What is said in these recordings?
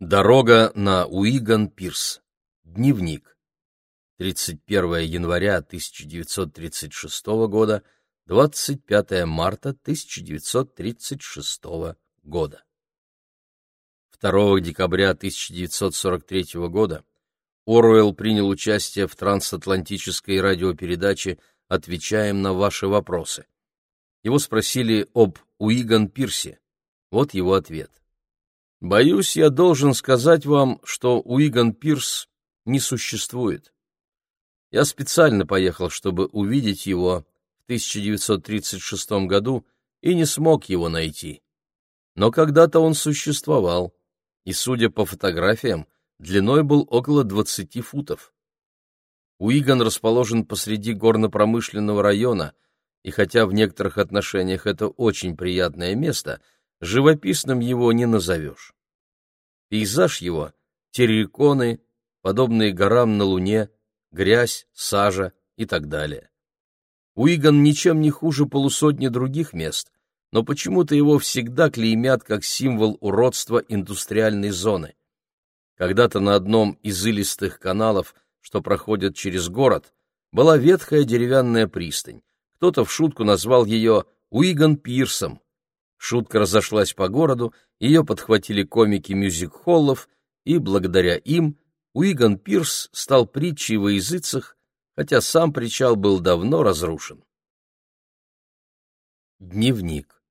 Дорога на Уиган-Пирс. Дневник. 31 января 1936 года, 25 марта 1936 года. 2 декабря 1943 года Оруэлл принял участие в трансатлантической радиопередаче «Отвечаем на ваши вопросы». Его спросили об Уиган-Пирсе. Вот его ответ. Боюсь, я должен сказать вам, что Уиган Пирс не существует. Я специально поехал, чтобы увидеть его в 1936 году и не смог его найти. Но когда-то он существовал, и, судя по фотографиям, длиной был около 20 футов. Уиган расположен посреди горно-промышленного района, и хотя в некоторых отношениях это очень приятное место — живописным его не назовешь. Пейзаж его — терриконы, подобные горам на Луне, грязь, сажа и так далее. Уиган ничем не хуже полусотни других мест, но почему-то его всегда клеймят как символ уродства индустриальной зоны. Когда-то на одном из илистых каналов, что проходят через город, была ветхая деревянная пристань. Кто-то в шутку назвал ее Уиган Пирсом, Шутка разошлась по городу, ее подхватили комики мюзик-холлов, и благодаря им Уиган Пирс стал притчей во языцах, хотя сам причал был давно разрушен. Дневник.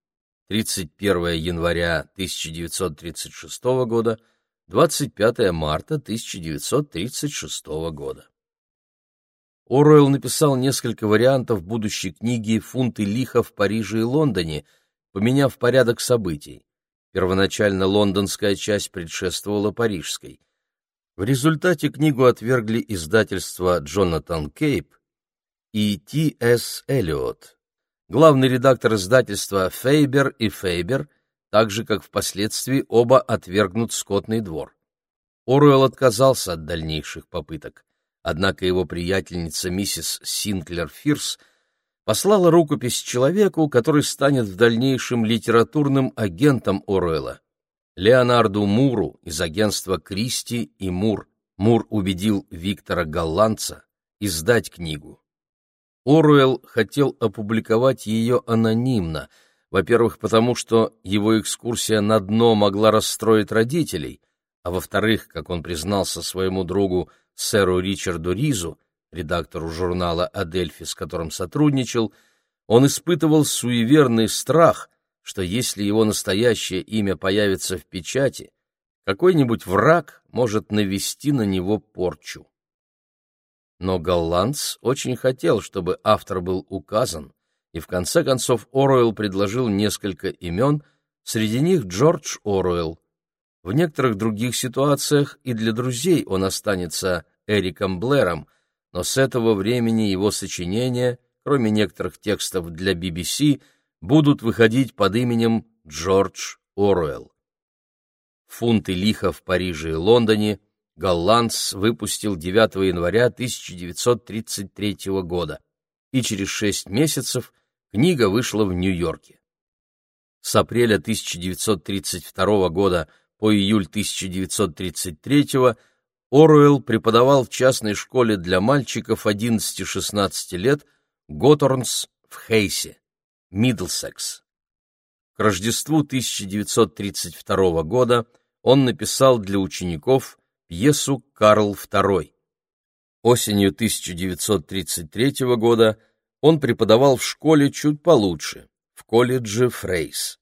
31 января 1936 года, 25 марта 1936 года. Оруэлл написал несколько вариантов будущей книги «Фунты лиха в Париже и Лондоне», поменяв порядок событий. Первоначально лондонская часть предшествовала парижской. В результате книгу отвергли издательства Джонатан Кейп и Т. С. Эллиот. Главный редактор издательства Фейбер и Фейбер, так же, как впоследствии оба отвергнут Скотный двор. Оруэлл отказался от дальнейших попыток, однако его приятельница миссис Синклер Фирс – послала рукопись человеку, который станет в дальнейшем литературным агентом Оруэлла. Леонарду Муру из агентства Кристи и Мур. Мур убедил Виктора Голландца издать книгу. Оруэлл хотел опубликовать ее анонимно, во-первых, потому что его экскурсия на дно могла расстроить родителей, а во-вторых, как он признался своему другу сэру Ричарду Ризу, редактору журнала «Адельфи», с которым сотрудничал, он испытывал суеверный страх, что если его настоящее имя появится в печати, какой-нибудь враг может навести на него порчу. Но Голландс очень хотел, чтобы автор был указан, и в конце концов Оруэлл предложил несколько имен, среди них Джордж Оруэлл. В некоторых других ситуациях и для друзей он останется Эриком Блэром, но с этого времени его сочинения, кроме некоторых текстов для BBC, будут выходить под именем Джордж Оруэлл. «Фунты лиха в Париже и Лондоне» Голланц выпустил 9 января 1933 года, и через шесть месяцев книга вышла в Нью-Йорке. С апреля 1932 года по июль 1933 года Оруэлл преподавал в частной школе для мальчиков 11-16 лет Готторнс в Хейсе, Миддлсекс. К Рождеству 1932 года он написал для учеников пьесу «Карл II». Осенью 1933 года он преподавал в школе чуть получше, в колледже Фрейс,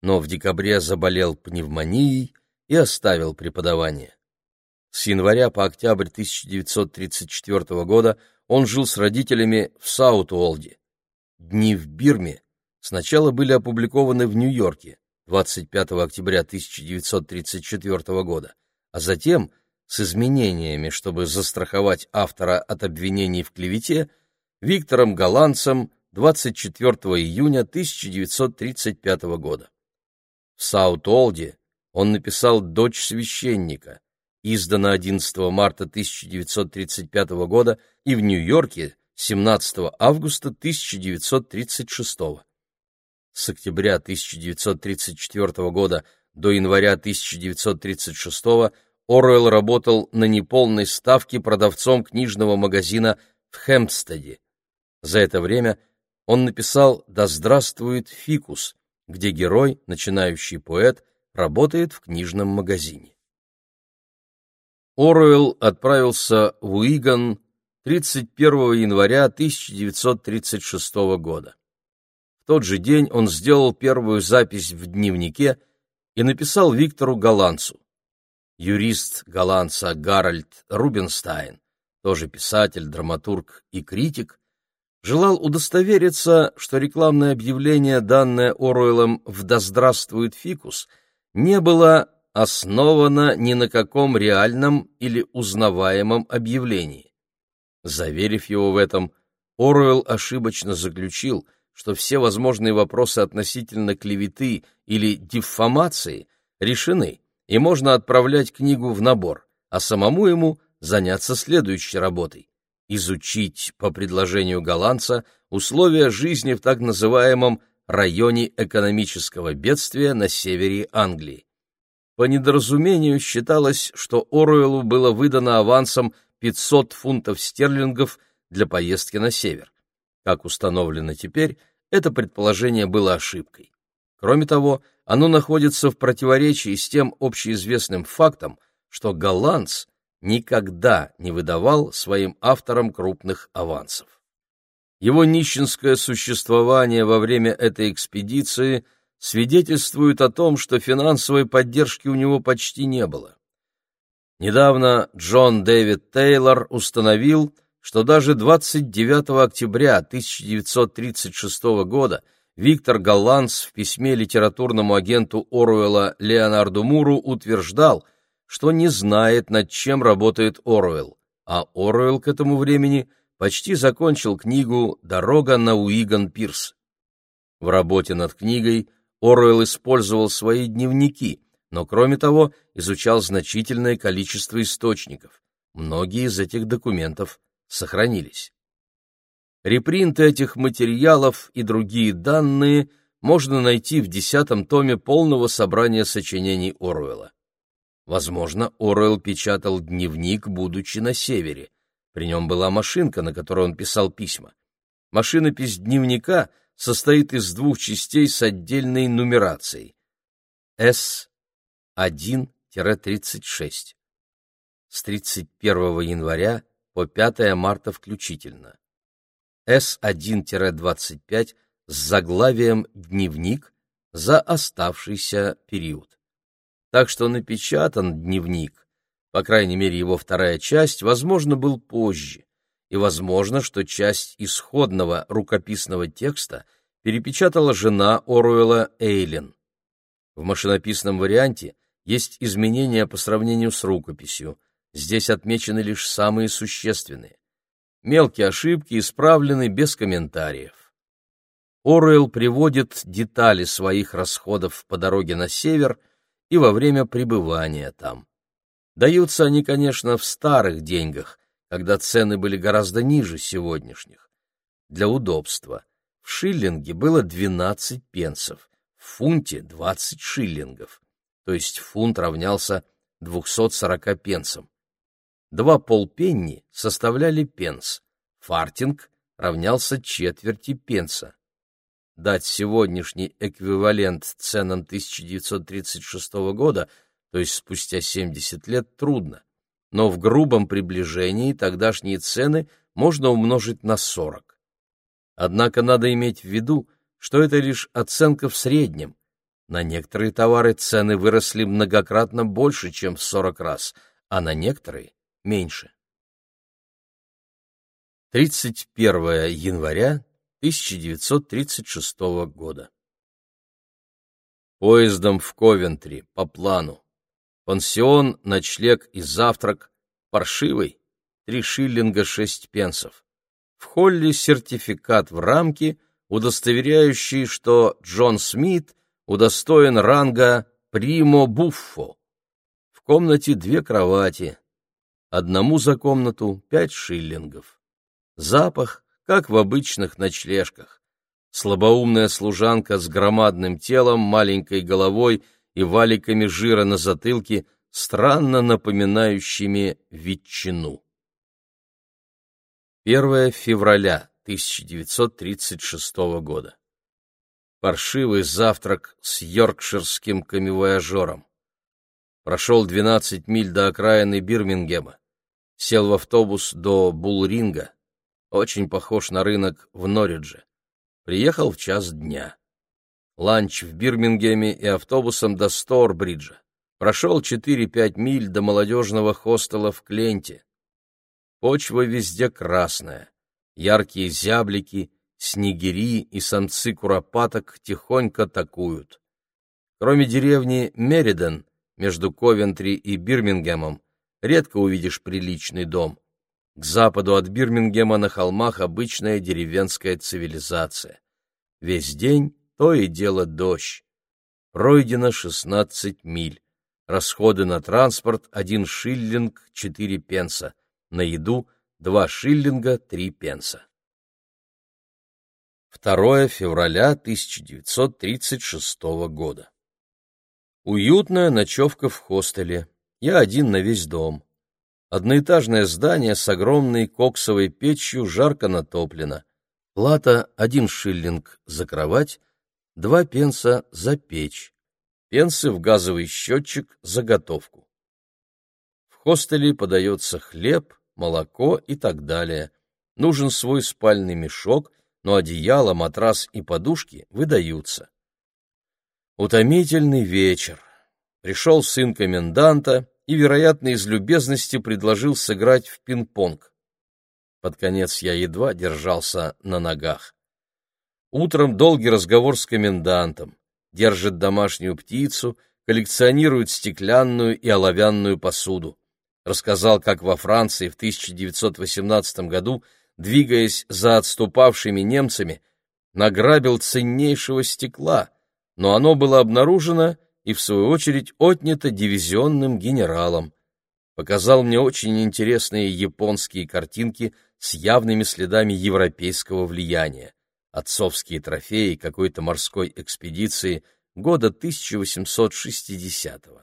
но в декабре заболел пневмонией и оставил преподавание. С января по октябрь 1934 года он жил с родителями в Саут-Уолде. «Дни в Бирме» сначала были опубликованы в Нью-Йорке 25 октября 1934 года, а затем, с изменениями, чтобы застраховать автора от обвинений в клевете, Виктором Голландцем 24 июня 1935 года. В Саут-Олде он написал «Дочь священника», издана 11 марта 1935 года и в Нью-Йорке 17 августа 1936. С октября 1934 года до января 1936 Оруэлл работал на неполной ставке продавцом книжного магазина в Хэмпстеде. За это время он написал «Да здравствует фикус», где герой, начинающий поэт, работает в книжном магазине. Оруэлл отправился в Уиган 31 января 1936 года. В тот же день он сделал первую запись в дневнике и написал Виктору Голланцу. Юрист Голланца Гарольд Рубинстайн, тоже писатель, драматург и критик, желал удостовериться, что рекламное объявление, данное Оруэллом в «Да здравствует фикус», не было основано ни на каком реальном или узнаваемом объявлении. Заверив его в этом, Оруэлл ошибочно заключил, что все возможные вопросы относительно клеветы или диффамации решены, и можно отправлять книгу в набор, а самому ему заняться следующей работой изучить по предложению голландца условия жизни в так называемом районе экономического бедствия на севере Англии. По недоразумению считалось, что Оруэллу было выдано авансом 500 фунтов стерлингов для поездки на север. Как установлено теперь, это предположение было ошибкой. Кроме того, оно находится в противоречии с тем общеизвестным фактом, что голландц никогда не выдавал своим авторам крупных авансов. Его нищенское существование во время этой экспедиции свидетельствует о том, что финансовой поддержки у него почти не было. Недавно Джон Дэвид Тейлор установил, что даже 29 октября 1936 года Виктор Голланц в письме литературному агенту Оруэлла Леонарду Муру утверждал, что не знает, над чем работает Оруэлл, а Оруэлл к этому времени почти закончил книгу «Дорога на Уиган-Пирс». В работе над книгой Оруэлл использовал свои дневники, но, кроме того, изучал значительное количество источников. Многие из этих документов сохранились. Репринты этих материалов и другие данные можно найти в десятом томе полного собрания сочинений Оруэлла. Возможно, Оруэлл печатал дневник, будучи на севере. При нем была машинка, на которой он писал письма. Машинопись дневника состоит из двух частей с отдельной нумерацией. С-1-36. С 31 января по 5 марта включительно. С-1-25 с заглавием «Дневник» за оставшийся период так что напечатан дневник, по крайней мере его вторая часть, возможно, был позже, и возможно, что часть исходного рукописного текста перепечатала жена Оруэлла Эйлин. В машинописном варианте есть изменения по сравнению с рукописью, здесь отмечены лишь самые существенные. Мелкие ошибки исправлены без комментариев. Оруэлл приводит детали своих расходов по дороге на север – и во время пребывания там. Даются они, конечно, в старых деньгах, когда цены были гораздо ниже сегодняшних. Для удобства. В шиллинге было 12 пенсов, в фунте 20 шиллингов, то есть фунт равнялся 240 пенсам. Два полпенни составляли пенс, фартинг равнялся четверти пенса дать сегодняшний эквивалент ценам 1936 года, то есть спустя 70 лет, трудно. Но в грубом приближении тогдашние цены можно умножить на 40. Однако надо иметь в виду, что это лишь оценка в среднем. На некоторые товары цены выросли многократно больше, чем в 40 раз, а на некоторые — меньше. 31 января 1936 года. Поездом в Ковентри, по плану. Пансион, ночлег и завтрак. Паршивый. Три шиллинга шесть пенсов. В холле сертификат в рамке, удостоверяющий, что Джон Смит удостоен ранга «Примо Буффо». В комнате две кровати. Одному за комнату пять шиллингов. Запах как в обычных ночлежках. Слабоумная служанка с громадным телом, маленькой головой и валиками жира на затылке, странно напоминающими ветчину. 1 февраля 1936 года. Паршивый завтрак с йоркширским камевояжером. Прошел 12 миль до окраины Бирмингема. Сел в автобус до Булринга. Очень похож на рынок в Норридже. Приехал в час дня. Ланч в Бирмингеме и автобусом до Сторбриджа. Прошел 4-5 миль до молодежного хостела в Кленте. Почва везде красная. Яркие зяблики, снегири и самцы куропаток тихонько такуют. Кроме деревни Мериден, между Ковентри и Бирмингемом, редко увидишь приличный дом. К западу от Бирмингема на холмах обычная деревенская цивилизация. Весь день то и дело дождь. Пройдено 16 миль. Расходы на транспорт — 1 шиллинг 4 пенса. На еду — 2 шиллинга 3 пенса. 2 февраля 1936 года. Уютная ночевка в хостеле. Я один на весь дом. Одноэтажное здание с огромной коксовой печью жарко натоплено. Плата — один шиллинг за кровать, два пенса за печь, пенсы в газовый счетчик за готовку. В хостеле подается хлеб, молоко и так далее. Нужен свой спальный мешок, но одеяло, матрас и подушки выдаются. Утомительный вечер. Пришел сын коменданта и, вероятно, из любезности предложил сыграть в пинг-понг. Под конец я едва держался на ногах. Утром долгий разговор с комендантом. Держит домашнюю птицу, коллекционирует стеклянную и оловянную посуду. Рассказал, как во Франции в 1918 году, двигаясь за отступавшими немцами, награбил ценнейшего стекла — но оно было обнаружено и, в свою очередь, отнято дивизионным генералом. Показал мне очень интересные японские картинки с явными следами европейского влияния. Отцовские трофеи какой-то морской экспедиции года 1860-го.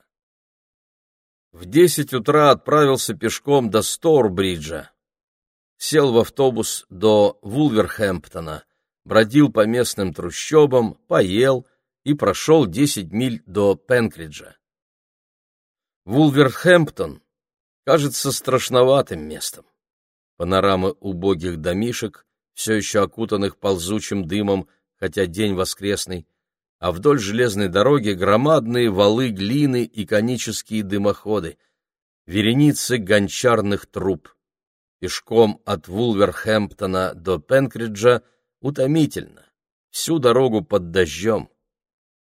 В десять утра отправился пешком до Сторбриджа. Сел в автобус до Вулверхэмптона, бродил по местным трущобам, поел, и прошел 10 миль до Пенкриджа. Вулверхэмптон кажется страшноватым местом. Панорамы убогих домишек, все еще окутанных ползучим дымом, хотя день воскресный, а вдоль железной дороги громадные валы глины и конические дымоходы, вереницы гончарных труб. Пешком от Вулверхэмптона до Пенкриджа утомительно, всю дорогу под дождем.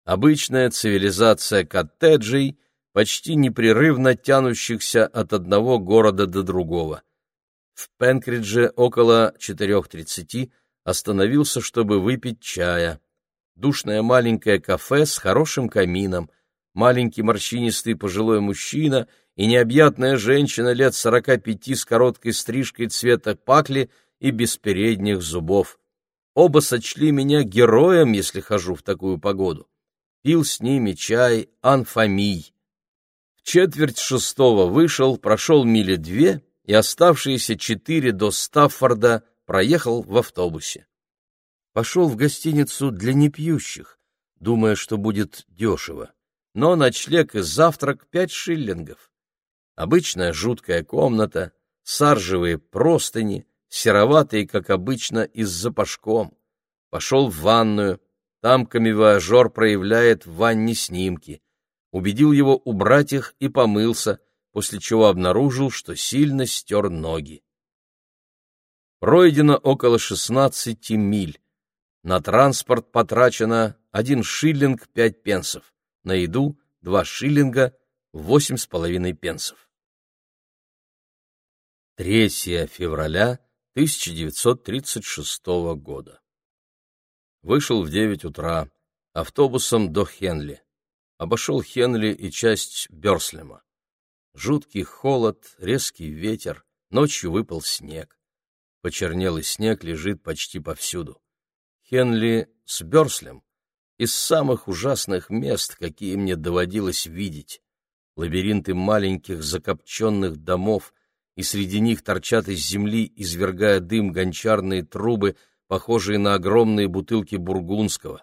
Обычная цивилизация коттеджей, почти непрерывно тянущихся от одного города до другого. В Пенкридже около 4.30 остановился, чтобы выпить чая. Душное маленькое кафе с хорошим камином, маленький морщинистый пожилой мужчина и необъятная женщина лет 45 с короткой стрижкой цвета пакли и без передних зубов. Оба сочли меня героем, если хожу в такую погоду пил с ними чай Анфамий. В четверть шестого вышел, прошел мили две и оставшиеся четыре до Стаффорда проехал в автобусе. Пошел в гостиницу для непьющих, думая, что будет дешево. Но ночлег и завтрак пять шиллингов. Обычная жуткая комната, саржевые простыни, сероватые, как обычно, и с запашком. Пошел в ванную, там камевоажер проявляет в ванне снимки. Убедил его убрать их и помылся, после чего обнаружил, что сильно стер ноги. Пройдено около 16 миль. На транспорт потрачено 1 шиллинг 5 пенсов, на еду 2 шиллинга 8,5 пенсов. 3 февраля 1936 года. Вышел в девять утра, автобусом до Хенли. Обошел Хенли и часть Бёрслема. Жуткий холод, резкий ветер, ночью выпал снег. Почернелый снег лежит почти повсюду. Хенли с Бёрслем из самых ужасных мест, какие мне доводилось видеть. Лабиринты маленьких закопченных домов, и среди них торчат из земли, извергая дым гончарные трубы, похожие на огромные бутылки бургундского.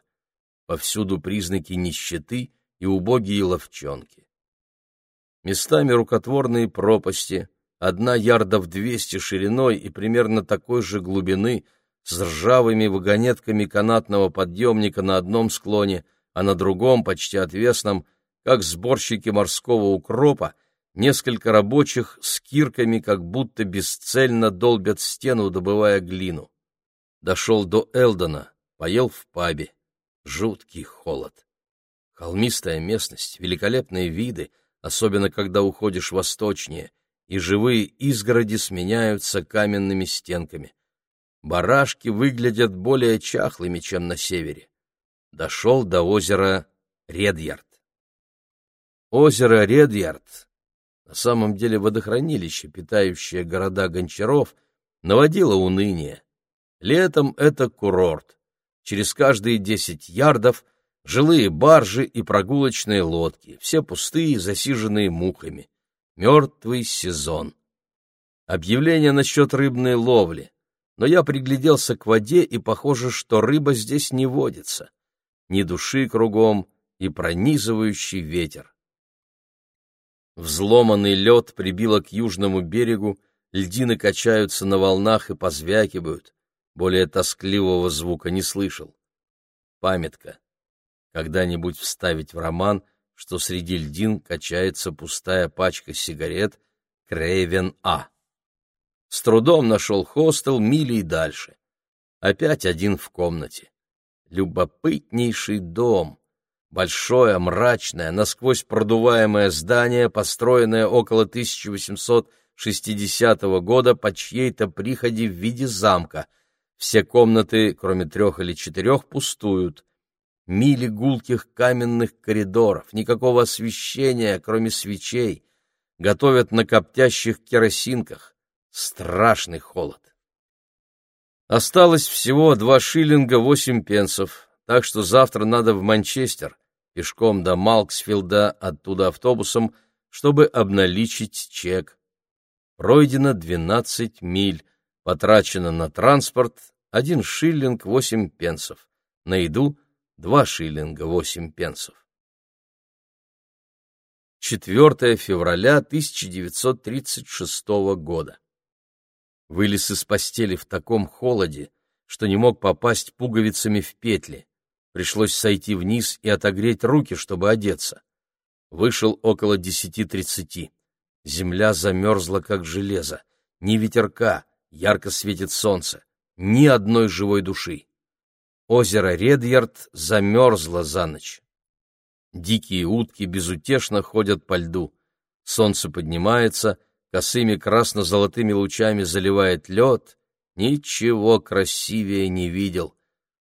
Повсюду признаки нищеты и убогие ловчонки. Местами рукотворные пропасти, одна ярдов двести шириной и примерно такой же глубины, с ржавыми вагонетками канатного подъемника на одном склоне, а на другом, почти отвесном, как сборщики морского укропа, несколько рабочих с кирками как будто бесцельно долбят стену, добывая глину. Дошел до Элдона, поел в пабе. Жуткий холод. Холмистая местность, великолепные виды, особенно когда уходишь восточнее, и живые изгороди сменяются каменными стенками. Барашки выглядят более чахлыми, чем на севере. Дошел до озера Редьярд. Озеро Редьярд, на самом деле водохранилище, питающее города гончаров, наводило уныние. Летом это курорт. Через каждые десять ярдов жилые баржи и прогулочные лодки, все пустые, засиженные мухами. Мертвый сезон. Объявление насчет рыбной ловли. Но я пригляделся к воде, и похоже, что рыба здесь не водится. Ни души кругом и пронизывающий ветер. Взломанный лед прибило к южному берегу, льдины качаются на волнах и позвякивают. Более тоскливого звука не слышал. Памятка. Когда-нибудь вставить в роман, что среди льдин качается пустая пачка сигарет Крейвен А. С трудом нашел хостел мили и дальше. Опять один в комнате. Любопытнейший дом. Большое, мрачное, насквозь продуваемое здание, построенное около 1860 года по чьей-то приходе в виде замка — все комнаты, кроме трех или четырех, пустуют. Мили гулких каменных коридоров, никакого освещения, кроме свечей. Готовят на коптящих керосинках. Страшный холод. Осталось всего два шиллинга восемь пенсов, так что завтра надо в Манчестер, пешком до Малксфилда, оттуда автобусом, чтобы обналичить чек. Пройдено двенадцать миль, потрачено на транспорт один шиллинг восемь пенсов, на еду два шиллинга восемь пенсов. 4 февраля 1936 года. Вылез из постели в таком холоде, что не мог попасть пуговицами в петли. Пришлось сойти вниз и отогреть руки, чтобы одеться. Вышел около десяти тридцати. Земля замерзла, как железо. Ни ветерка, ярко светит солнце ни одной живой души. Озеро Редьярд замерзло за ночь. Дикие утки безутешно ходят по льду. Солнце поднимается, косыми красно-золотыми лучами заливает лед. Ничего красивее не видел.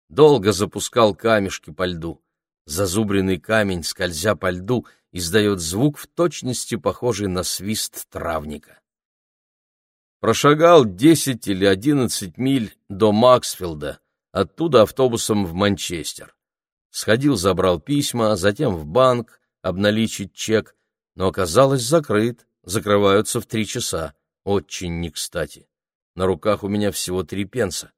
Долго запускал камешки по льду. Зазубренный камень, скользя по льду, издает звук в точности похожий на свист травника прошагал десять или одиннадцать миль до Максфилда, оттуда автобусом в Манчестер. Сходил, забрал письма, затем в банк, обналичить чек, но оказалось закрыт, закрываются в три часа. Очень не кстати. На руках у меня всего три пенса.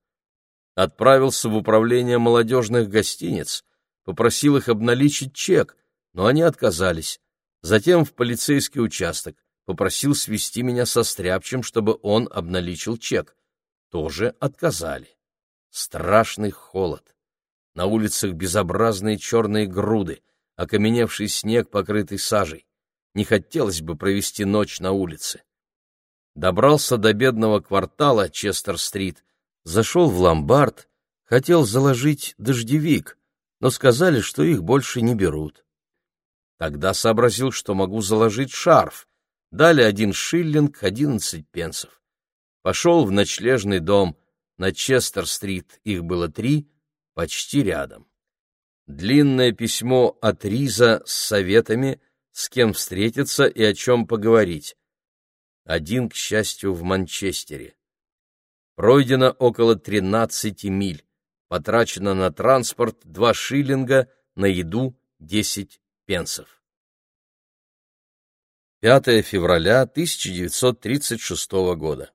Отправился в управление молодежных гостиниц, попросил их обналичить чек, но они отказались. Затем в полицейский участок попросил свести меня со стряпчем, чтобы он обналичил чек. Тоже отказали. Страшный холод. На улицах безобразные черные груды, окаменевший снег, покрытый сажей. Не хотелось бы провести ночь на улице. Добрался до бедного квартала Честер-стрит, зашел в ломбард, хотел заложить дождевик, но сказали, что их больше не берут. Тогда сообразил, что могу заложить шарф, дали один шиллинг одиннадцать пенсов. Пошел в ночлежный дом, на Честер-стрит их было три, почти рядом. Длинное письмо от Риза с советами, с кем встретиться и о чем поговорить. Один, к счастью, в Манчестере. Пройдено около тринадцати миль, потрачено на транспорт два шиллинга — на еду 10 пенсов. 5 февраля 1936 года.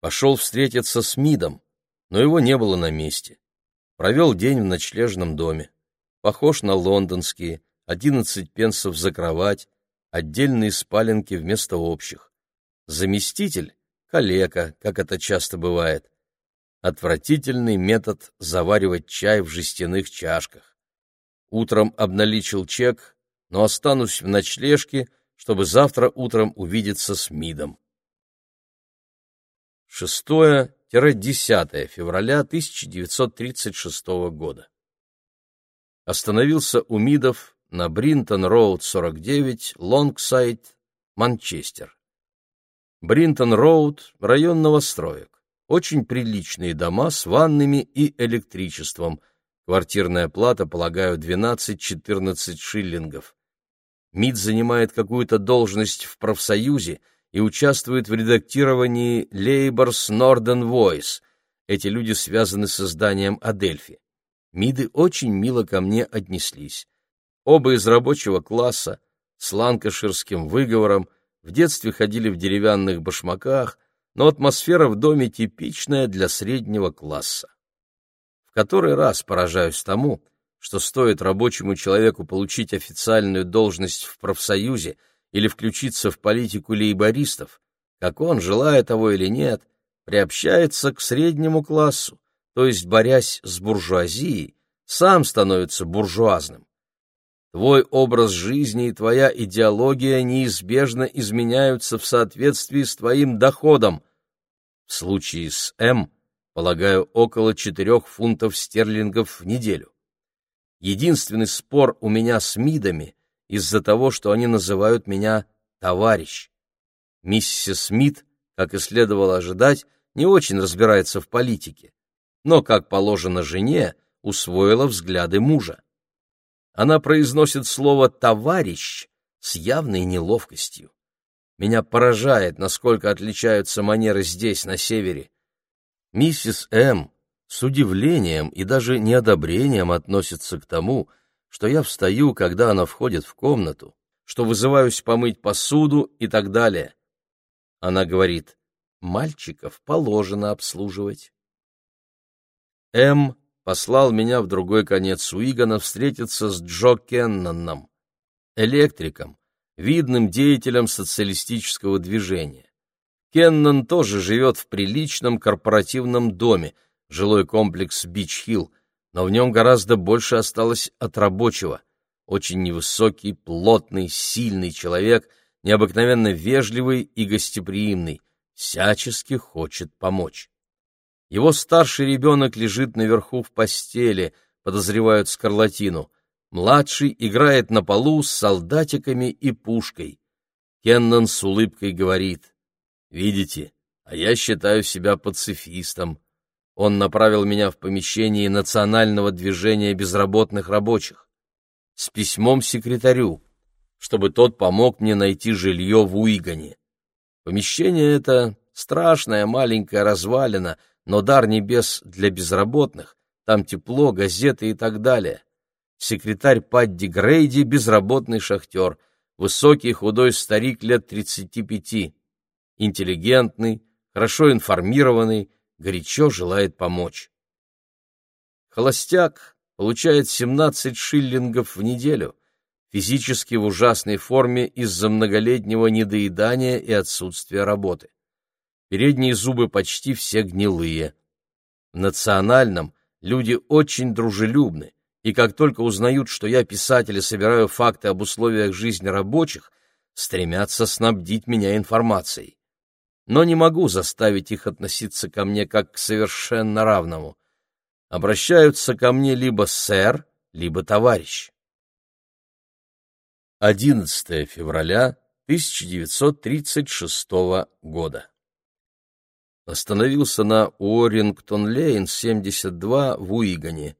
Пошел встретиться с Мидом, но его не было на месте. Провел день в ночлежном доме. Похож на лондонские, 11 пенсов за кровать, отдельные спаленки вместо общих. Заместитель — калека, как это часто бывает. Отвратительный метод заваривать чай в жестяных чашках. Утром обналичил чек, но останусь в ночлежке, чтобы завтра утром увидеться с МИДом. 6-10 февраля 1936 года. Остановился у Мидов на Бринтон-Роуд 49, Лонгсайд, Манчестер. Бринтон-Роуд — район новостроек. Очень приличные дома с ванными и электричеством. Квартирная плата, полагаю, 12-14 шиллингов. Мид занимает какую-то должность в профсоюзе и участвует в редактировании Labour's Northern Voice. Эти люди связаны с изданием Адельфи. МИДы очень мило ко мне отнеслись. Оба из рабочего класса, с ланкаширским выговором, в детстве ходили в деревянных башмаках, но атмосфера в доме типичная для среднего класса. В который раз поражаюсь тому, что стоит рабочему человеку получить официальную должность в профсоюзе или включиться в политику лейбористов, как он, желая того или нет, приобщается к среднему классу, то есть, борясь с буржуазией, сам становится буржуазным. Твой образ жизни и твоя идеология неизбежно изменяются в соответствии с твоим доходом. В случае с М, полагаю, около четырех фунтов стерлингов в неделю. Единственный спор у меня с Мидами из-за того, что они называют меня «товарищ». Миссис Смит, как и следовало ожидать, не очень разбирается в политике, но, как положено жене, усвоила взгляды мужа. Она произносит слово «товарищ» с явной неловкостью. Меня поражает, насколько отличаются манеры здесь, на севере. Миссис М с удивлением и даже неодобрением относится к тому, что я встаю, когда она входит в комнату, что вызываюсь помыть посуду и так далее. Она говорит, мальчиков положено обслуживать. М послал меня в другой конец Уигана встретиться с Джо Кенноном, электриком, видным деятелем социалистического движения. Кеннон тоже живет в приличном корпоративном доме, жилой комплекс Бич-Хилл, но в нем гораздо больше осталось от рабочего. Очень невысокий, плотный, сильный человек, необыкновенно вежливый и гостеприимный, всячески хочет помочь. Его старший ребенок лежит наверху в постели, подозревают скарлатину. Младший играет на полу с солдатиками и пушкой. Кеннон с улыбкой говорит, «Видите, а я считаю себя пацифистом. Он направил меня в помещение Национального движения безработных рабочих с письмом секретарю, чтобы тот помог мне найти жилье в Уигане. Помещение это страшная маленькая развалина, но дар небес для безработных, там тепло, газеты и так далее. Секретарь Падди Грейди — безработный шахтер, высокий худой старик лет тридцати пяти, интеллигентный, хорошо информированный, горячо желает помочь. Холостяк получает 17 шиллингов в неделю, физически в ужасной форме из-за многолетнего недоедания и отсутствия работы. Передние зубы почти все гнилые. В национальном люди очень дружелюбны, и как только узнают, что я писатель и собираю факты об условиях жизни рабочих, стремятся снабдить меня информацией но не могу заставить их относиться ко мне как к совершенно равному. Обращаются ко мне либо сэр, либо товарищ. 11 февраля 1936 года. Остановился на Уоррингтон-Лейн, 72, в Уигане.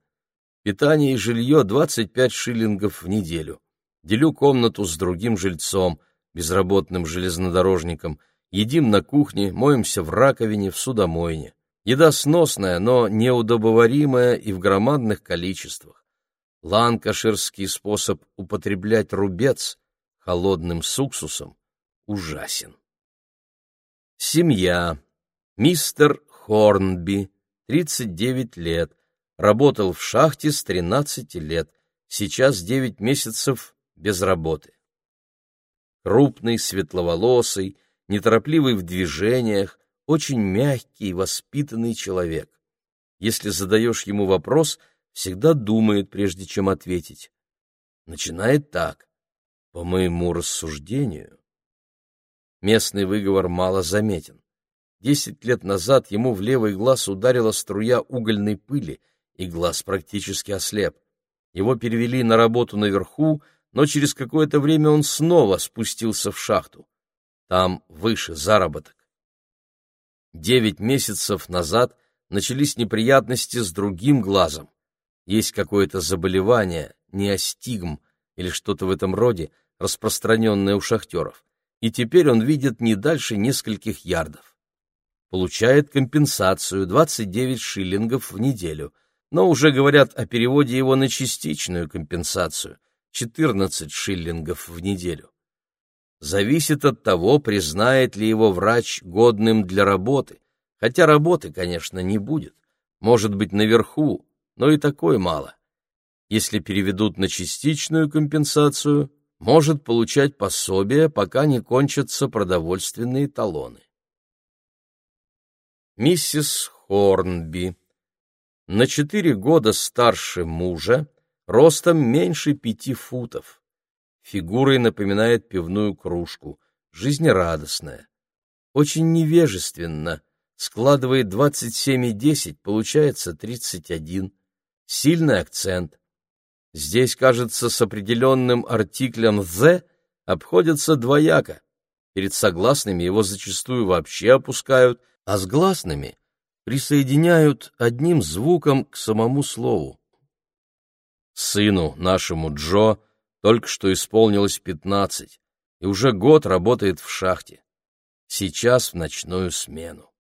Питание и жилье 25 шиллингов в неделю. Делю комнату с другим жильцом, безработным железнодорожником, едим на кухне, моемся в раковине, в судомойне. Еда сносная, но неудобоваримая и в громадных количествах. Ланкаширский способ употреблять рубец холодным с уксусом ужасен. Семья. Мистер Хорнби, 39 лет, работал в шахте с 13 лет, сейчас 9 месяцев без работы. Крупный, светловолосый, неторопливый в движениях, очень мягкий, воспитанный человек. Если задаешь ему вопрос, всегда думает, прежде чем ответить. Начинает так. По моему рассуждению. Местный выговор мало заметен. Десять лет назад ему в левый глаз ударила струя угольной пыли, и глаз практически ослеп. Его перевели на работу наверху, но через какое-то время он снова спустился в шахту. Там выше заработок. Девять месяцев назад начались неприятности с другим глазом. Есть какое-то заболевание, неостигм или что-то в этом роде, распространенное у шахтеров, и теперь он видит не дальше нескольких ярдов. Получает компенсацию 29 шиллингов в неделю, но уже говорят о переводе его на частичную компенсацию – 14 шиллингов в неделю. Зависит от того, признает ли его врач годным для работы, хотя работы, конечно, не будет. Может быть, наверху, но и такой мало. Если переведут на частичную компенсацию, может получать пособие, пока не кончатся продовольственные талоны. Миссис Хорнби на четыре года старше мужа, ростом меньше пяти футов. Фигурой напоминает пивную кружку, жизнерадостная. Очень невежественно, складывает 27,10, получается 31. Сильный акцент. Здесь, кажется, с определенным артиклем «the» обходятся двояко. Перед согласными его зачастую вообще опускают, а с гласными присоединяют одним звуком к самому слову. Сыну нашему Джо только что исполнилось пятнадцать, и уже год работает в шахте. Сейчас в ночную смену.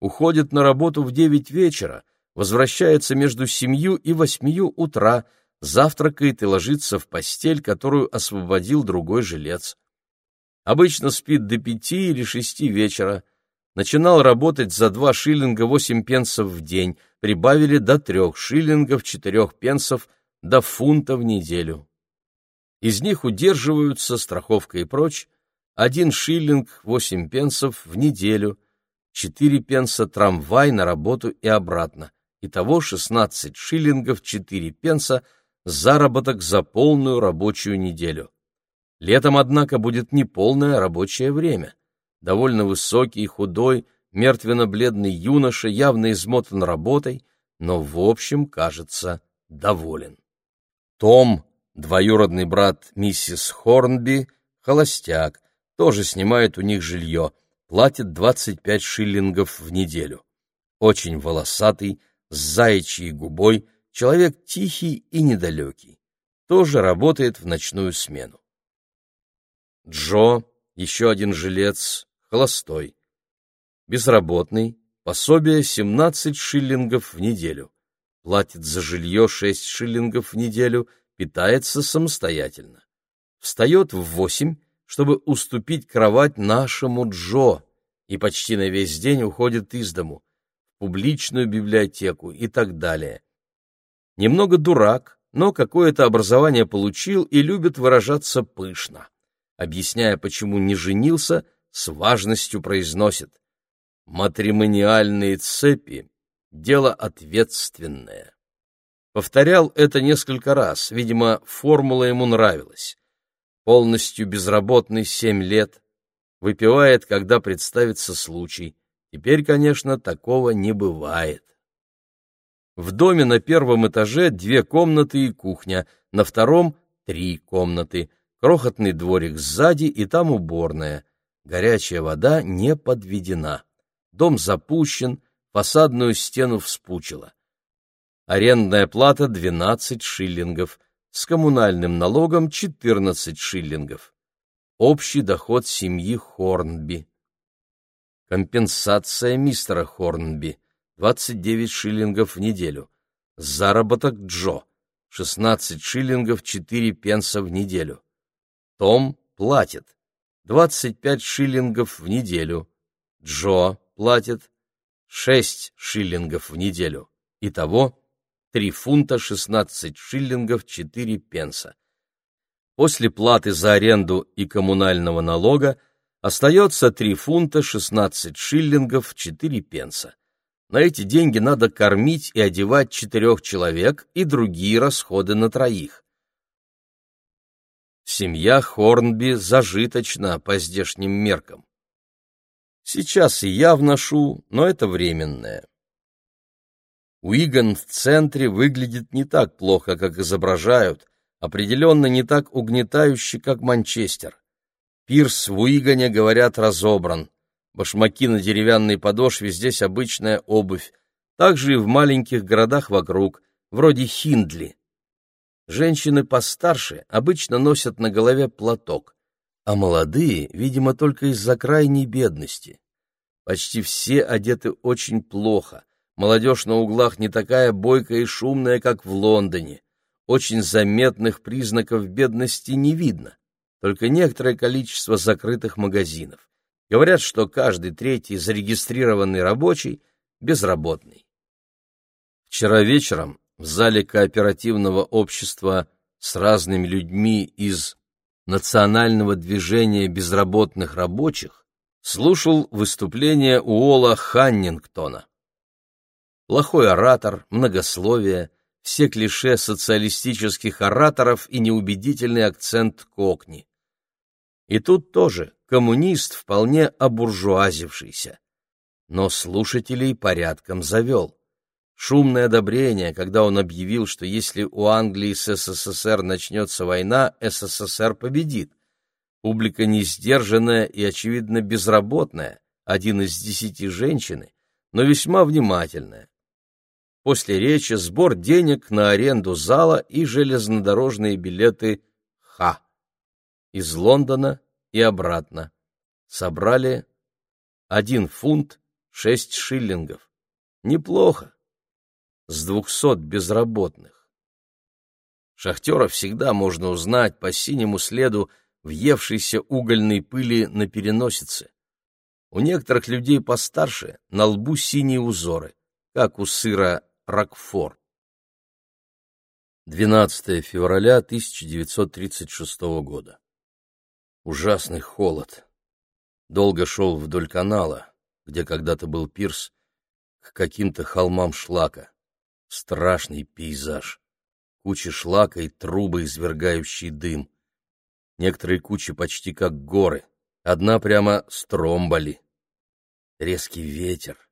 Уходит на работу в девять вечера, возвращается между семью и восьмию утра, завтракает и ложится в постель, которую освободил другой жилец. Обычно спит до пяти или шести вечера, начинал работать за два шиллинга восемь пенсов в день, прибавили до трех шиллингов четырех пенсов до фунта в неделю. Из них удерживаются страховка и прочь один шиллинг восемь пенсов в неделю, четыре пенса трамвай на работу и обратно. Итого шестнадцать шиллингов четыре пенса заработок за полную рабочую неделю. Летом, однако, будет неполное рабочее время довольно высокий, худой, мертвенно-бледный юноша, явно измотан работой, но в общем, кажется, доволен. Том, двоюродный брат миссис Хорнби, холостяк, тоже снимает у них жилье, платит 25 шиллингов в неделю. Очень волосатый, с заячьей губой, человек тихий и недалекий. Тоже работает в ночную смену. Джо, еще один жилец, холостой. Безработный, пособие 17 шиллингов в неделю. Платит за жилье 6 шиллингов в неделю, питается самостоятельно. Встает в 8, чтобы уступить кровать нашему Джо, и почти на весь день уходит из дому, в публичную библиотеку и так далее. Немного дурак, но какое-то образование получил и любит выражаться пышно. Объясняя, почему не женился, с важностью произносит «Матримониальные цепи — дело ответственное». Повторял это несколько раз, видимо, формула ему нравилась. Полностью безработный семь лет, выпивает, когда представится случай. Теперь, конечно, такого не бывает. В доме на первом этаже две комнаты и кухня, на втором — три комнаты, крохотный дворик сзади и там уборная — горячая вода не подведена. Дом запущен, фасадную стену вспучило. Арендная плата 12 шиллингов, с коммунальным налогом 14 шиллингов. Общий доход семьи Хорнби. Компенсация мистера Хорнби 29 шиллингов в неделю. Заработок Джо 16 шиллингов 4 пенса в неделю. Том платит 25 шиллингов в неделю. Джо платит 6 шиллингов в неделю. Итого 3 фунта 16 шиллингов 4 пенса. После платы за аренду и коммунального налога остается 3 фунта 16 шиллингов 4 пенса. На эти деньги надо кормить и одевать четырех человек и другие расходы на троих. Семья Хорнби зажиточна по здешним меркам. Сейчас и я вношу, но это временное. Уиган в центре выглядит не так плохо, как изображают, определенно не так угнетающе, как Манчестер. Пирс в Уигане, говорят, разобран. Башмаки на деревянной подошве здесь обычная обувь, также и в маленьких городах вокруг, вроде Хиндли. Женщины постарше обычно носят на голове платок, а молодые, видимо, только из-за крайней бедности. Почти все одеты очень плохо, молодежь на углах не такая бойкая и шумная, как в Лондоне. Очень заметных признаков бедности не видно, только некоторое количество закрытых магазинов. Говорят, что каждый третий зарегистрированный рабочий безработный. Вчера вечером в зале кооперативного общества с разными людьми из Национального движения безработных рабочих слушал выступление Уолла Ханнингтона. Плохой оратор, многословие, все клише социалистических ораторов и неубедительный акцент кокни. И тут тоже коммунист, вполне обуржуазившийся. Но слушателей порядком завел. Шумное одобрение, когда он объявил, что если у Англии с СССР начнется война, СССР победит. Публика несдержанная и, очевидно, безработная, один из десяти женщины, но весьма внимательная. После речи сбор денег на аренду зала и железнодорожные билеты «Ха» из Лондона и обратно. Собрали один фунт шесть шиллингов. Неплохо. С двухсот безработных. Шахтеров всегда можно узнать по синему следу въевшейся угольной пыли на переносице. У некоторых людей постарше на лбу синие узоры, как у сыра Рокфор. 12 февраля 1936 года. Ужасный холод. Долго шел вдоль канала, где когда-то был пирс, к каким-то холмам шлака. Страшный пейзаж. Кучи шлака и трубы, извергающие дым. Некоторые кучи почти как горы. Одна прямо стромболи. Резкий ветер.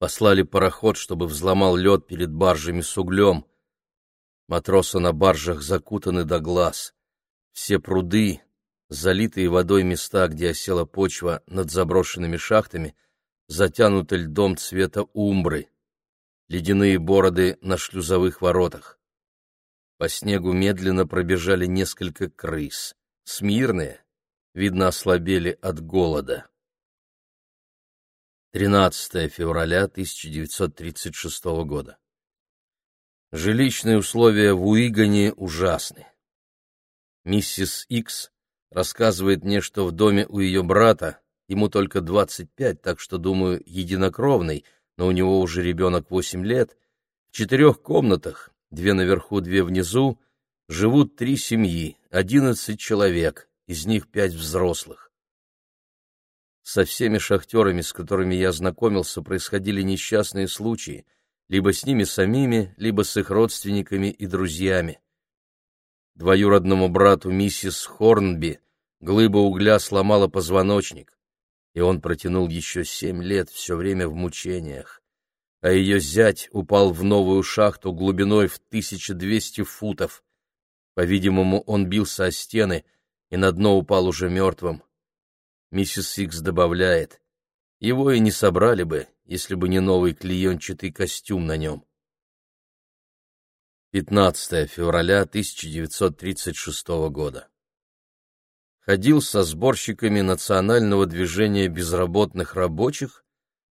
Послали пароход, чтобы взломал лед перед баржами с углем. Матросы на баржах закутаны до глаз. Все пруды, залитые водой места, где осела почва над заброшенными шахтами, затянуты льдом цвета умбры, ледяные бороды на шлюзовых воротах. По снегу медленно пробежали несколько крыс, смирные, видно, ослабели от голода. 13 февраля 1936 года. Жилищные условия в Уигане ужасны. Миссис Икс рассказывает мне, что в доме у ее брата, ему только 25, так что, думаю, единокровный, но у него уже ребенок 8 лет, в четырех комнатах, две наверху, две внизу, живут три семьи, 11 человек, из них пять взрослых. Со всеми шахтерами, с которыми я знакомился, происходили несчастные случаи, либо с ними самими, либо с их родственниками и друзьями. Двоюродному брату миссис Хорнби глыба угля сломала позвоночник, и он протянул еще семь лет все время в мучениях. А ее зять упал в новую шахту глубиной в 1200 футов. По-видимому, он бился о стены и на дно упал уже мертвым. Миссис Икс добавляет, его и не собрали бы, если бы не новый клеенчатый костюм на нем. 15 февраля 1936 года. Ходил со сборщиками Национального движения безработных рабочих,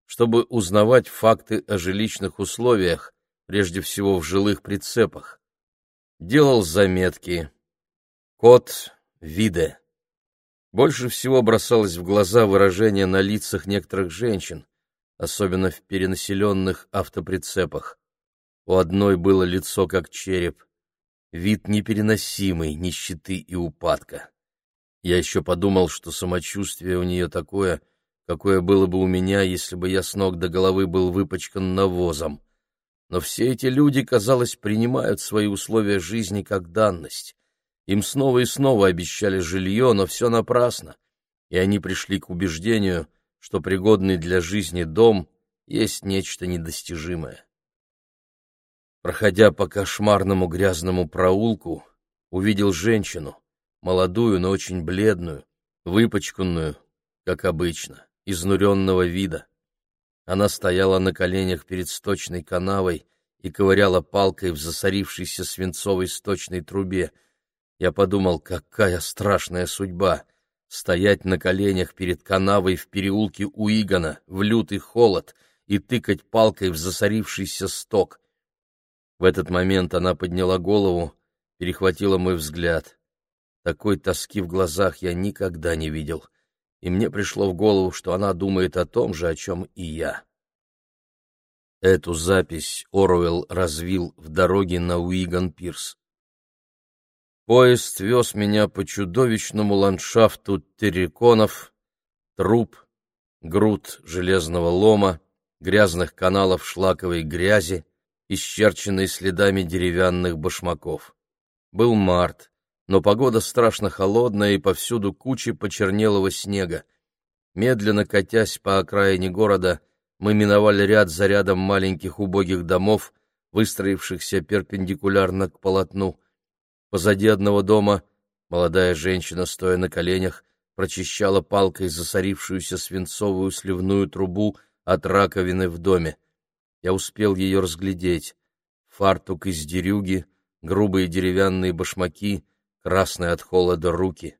чтобы узнавать факты о жилищных условиях, прежде всего в жилых прицепах. делал заметки. Кот Виде. Больше всего бросалось в глаза выражение на лицах некоторых женщин, особенно в перенаселенных автоприцепах. У одной было лицо как череп, вид непереносимый нищеты и упадка. Я еще подумал, что самочувствие у нее такое, какое было бы у меня, если бы я с ног до головы был выпачкан навозом. Но все эти люди, казалось, принимают свои условия жизни как данность. Им снова и снова обещали жилье, но все напрасно, и они пришли к убеждению, что пригодный для жизни дом есть нечто недостижимое. Проходя по кошмарному грязному проулку, увидел женщину, молодую, но очень бледную, выпачканную, как обычно, изнуренного вида. Она стояла на коленях перед сточной канавой и ковыряла палкой в засорившейся свинцовой сточной трубе. Я подумал, какая страшная судьба — стоять на коленях перед канавой в переулке Уигана в лютый холод и тыкать палкой в засорившийся сток. В этот момент она подняла голову, перехватила мой взгляд. Такой тоски в глазах я никогда не видел — и мне пришло в голову, что она думает о том же, о чем и я. Эту запись Оруэлл развил в дороге на Уиган-Пирс. Поезд вез меня по чудовищному ландшафту терриконов, труп, груд железного лома, грязных каналов шлаковой грязи, исчерченной следами деревянных башмаков. Был март, но погода страшно холодная и повсюду кучи почернелого снега. Медленно катясь по окраине города, мы миновали ряд за рядом маленьких убогих домов, выстроившихся перпендикулярно к полотну. Позади одного дома молодая женщина, стоя на коленях, прочищала палкой засорившуюся свинцовую сливную трубу от раковины в доме. Я успел ее разглядеть. Фартук из дерюги, грубые деревянные башмаки — красные от холода руки.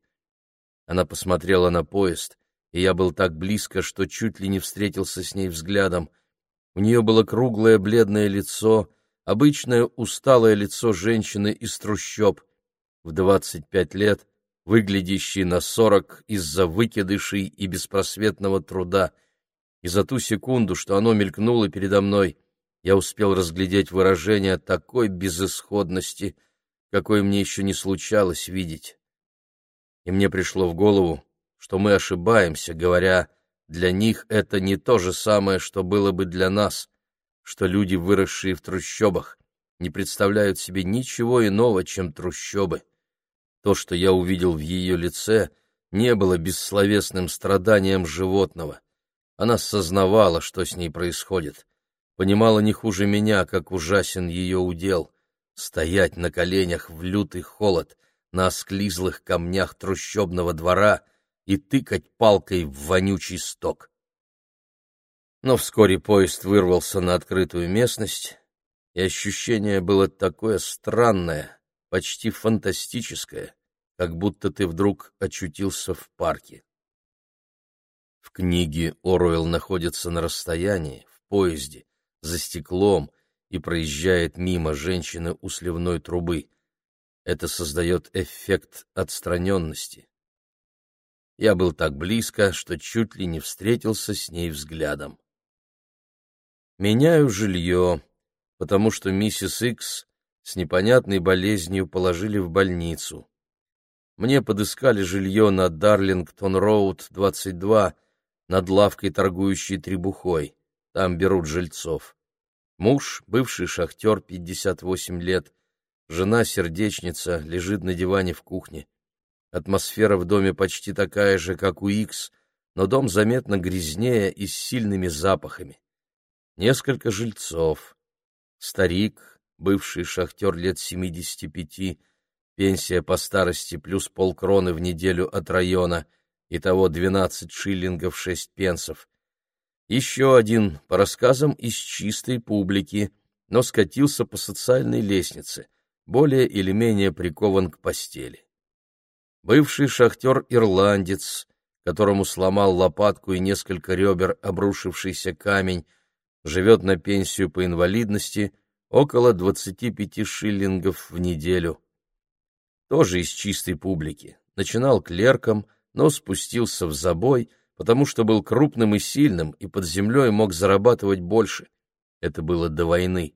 Она посмотрела на поезд, и я был так близко, что чуть ли не встретился с ней взглядом. У нее было круглое бледное лицо, обычное усталое лицо женщины из трущоб, в двадцать пять лет, выглядящей на сорок из-за выкидышей и беспросветного труда. И за ту секунду, что оно мелькнуло передо мной, я успел разглядеть выражение такой безысходности — какой мне еще не случалось видеть. И мне пришло в голову, что мы ошибаемся, говоря, для них это не то же самое, что было бы для нас, что люди, выросшие в трущобах, не представляют себе ничего иного, чем трущобы. То, что я увидел в ее лице, не было бессловесным страданием животного. Она сознавала, что с ней происходит, понимала не хуже меня, как ужасен ее удел — стоять на коленях в лютый холод на осклизлых камнях трущобного двора и тыкать палкой в вонючий сток. Но вскоре поезд вырвался на открытую местность, и ощущение было такое странное, почти фантастическое, как будто ты вдруг очутился в парке. В книге Оруэлл находится на расстоянии, в поезде, за стеклом, и проезжает мимо женщины у сливной трубы. Это создает эффект отстраненности. Я был так близко, что чуть ли не встретился с ней взглядом. Меняю жилье, потому что миссис Икс с непонятной болезнью положили в больницу. Мне подыскали жилье на Дарлингтон-Роуд, 22, над лавкой, торгующей требухой. Там берут жильцов. Муж, бывший шахтер, 58 лет, жена сердечница, лежит на диване в кухне. Атмосфера в доме почти такая же, как у Икс, но дом заметно грязнее и с сильными запахами. Несколько жильцов. Старик, бывший шахтер лет 75, пенсия по старости плюс полкроны в неделю от района, итого 12 шиллингов 6 пенсов. Еще один, по рассказам из чистой публики, но скатился по социальной лестнице, более или менее прикован к постели. Бывший шахтер-ирландец, которому сломал лопатку и несколько ребер обрушившийся камень, живет на пенсию по инвалидности, около 25 шиллингов в неделю. Тоже из чистой публики. Начинал клерком, но спустился в забой, потому что был крупным и сильным, и под землей мог зарабатывать больше. Это было до войны.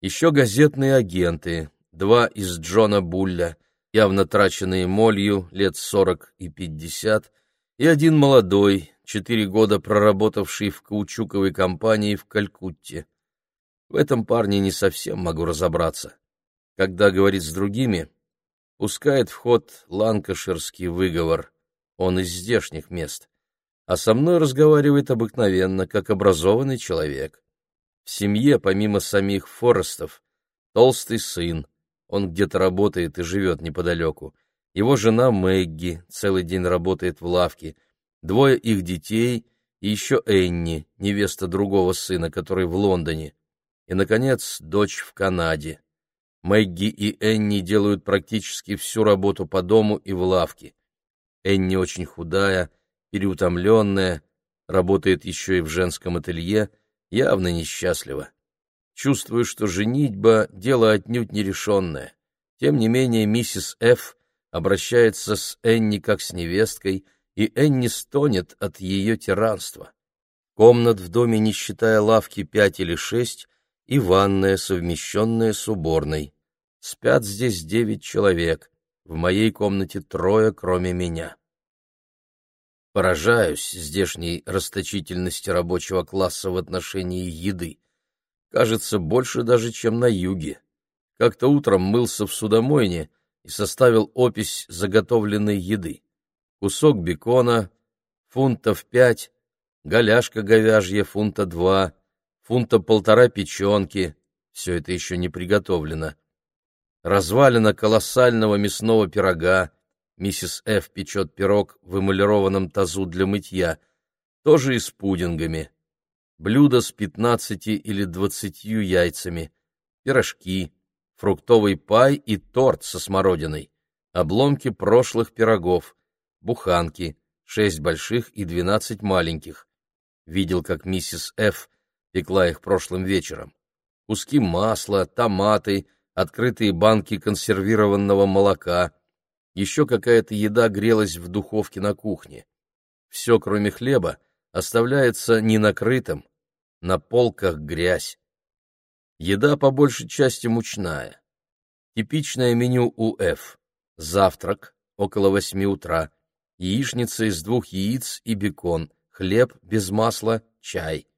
Еще газетные агенты, два из Джона Булля, явно траченные молью, лет сорок и пятьдесят, и один молодой, четыре года проработавший в каучуковой компании в Калькутте. В этом парне не совсем могу разобраться. Когда говорит с другими, пускает в ход ланкаширский выговор, он из здешних мест, а со мной разговаривает обыкновенно, как образованный человек. В семье, помимо самих Форестов, толстый сын, он где-то работает и живет неподалеку, его жена Мэгги целый день работает в лавке, двое их детей и еще Энни, невеста другого сына, который в Лондоне и, наконец, дочь в Канаде. Мэгги и Энни делают практически всю работу по дому и в лавке. Энни очень худая, переутомленная, работает еще и в женском ателье, явно несчастлива. Чувствую, что женитьба — дело отнюдь нерешенное. Тем не менее, миссис Ф. обращается с Энни как с невесткой, и Энни стонет от ее тиранства. Комнат в доме, не считая лавки, пять или шесть, и ванная, совмещенная с уборной. Спят здесь девять человек, в моей комнате трое, кроме меня. Поражаюсь здешней расточительности рабочего класса в отношении еды. Кажется, больше даже, чем на юге. Как-то утром мылся в судомойне и составил опись заготовленной еды. Кусок бекона, фунтов пять, голяшка говяжья фунта два, фунта полтора печенки, все это еще не приготовлено. Развалина колоссального мясного пирога, миссис Ф. печет пирог в эмалированном тазу для мытья, тоже и с пудингами. Блюдо с пятнадцати или двадцатью яйцами, пирожки, фруктовый пай и торт со смородиной, обломки прошлых пирогов, буханки, шесть больших и двенадцать маленьких. Видел, как миссис Ф пекла их прошлым вечером. Куски масла, томаты, открытые банки консервированного молока. Еще какая-то еда грелась в духовке на кухне. Все, кроме хлеба, оставляется ненакрытым. На полках грязь. Еда по большей части мучная. Типичное меню у Ф. Завтрак около восьми утра. Яичница из двух яиц и бекон. Хлеб без масла, чай.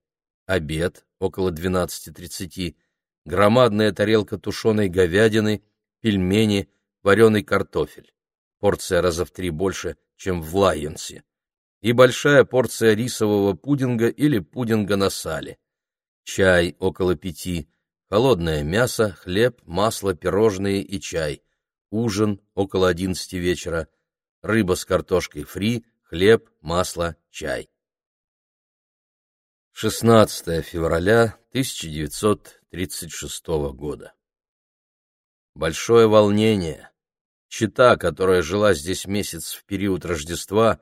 Обед около 12.30, громадная тарелка тушеной говядины, пельмени, вареный картофель, порция раза в три больше, чем в Лайенсе, и большая порция рисового пудинга или пудинга на сале, чай около пяти, холодное мясо, хлеб, масло, пирожные и чай, ужин около одиннадцати вечера, рыба с картошкой фри, хлеб, масло, чай. 16 февраля 1936 года. Большое волнение. Чита, которая жила здесь месяц в период Рождества,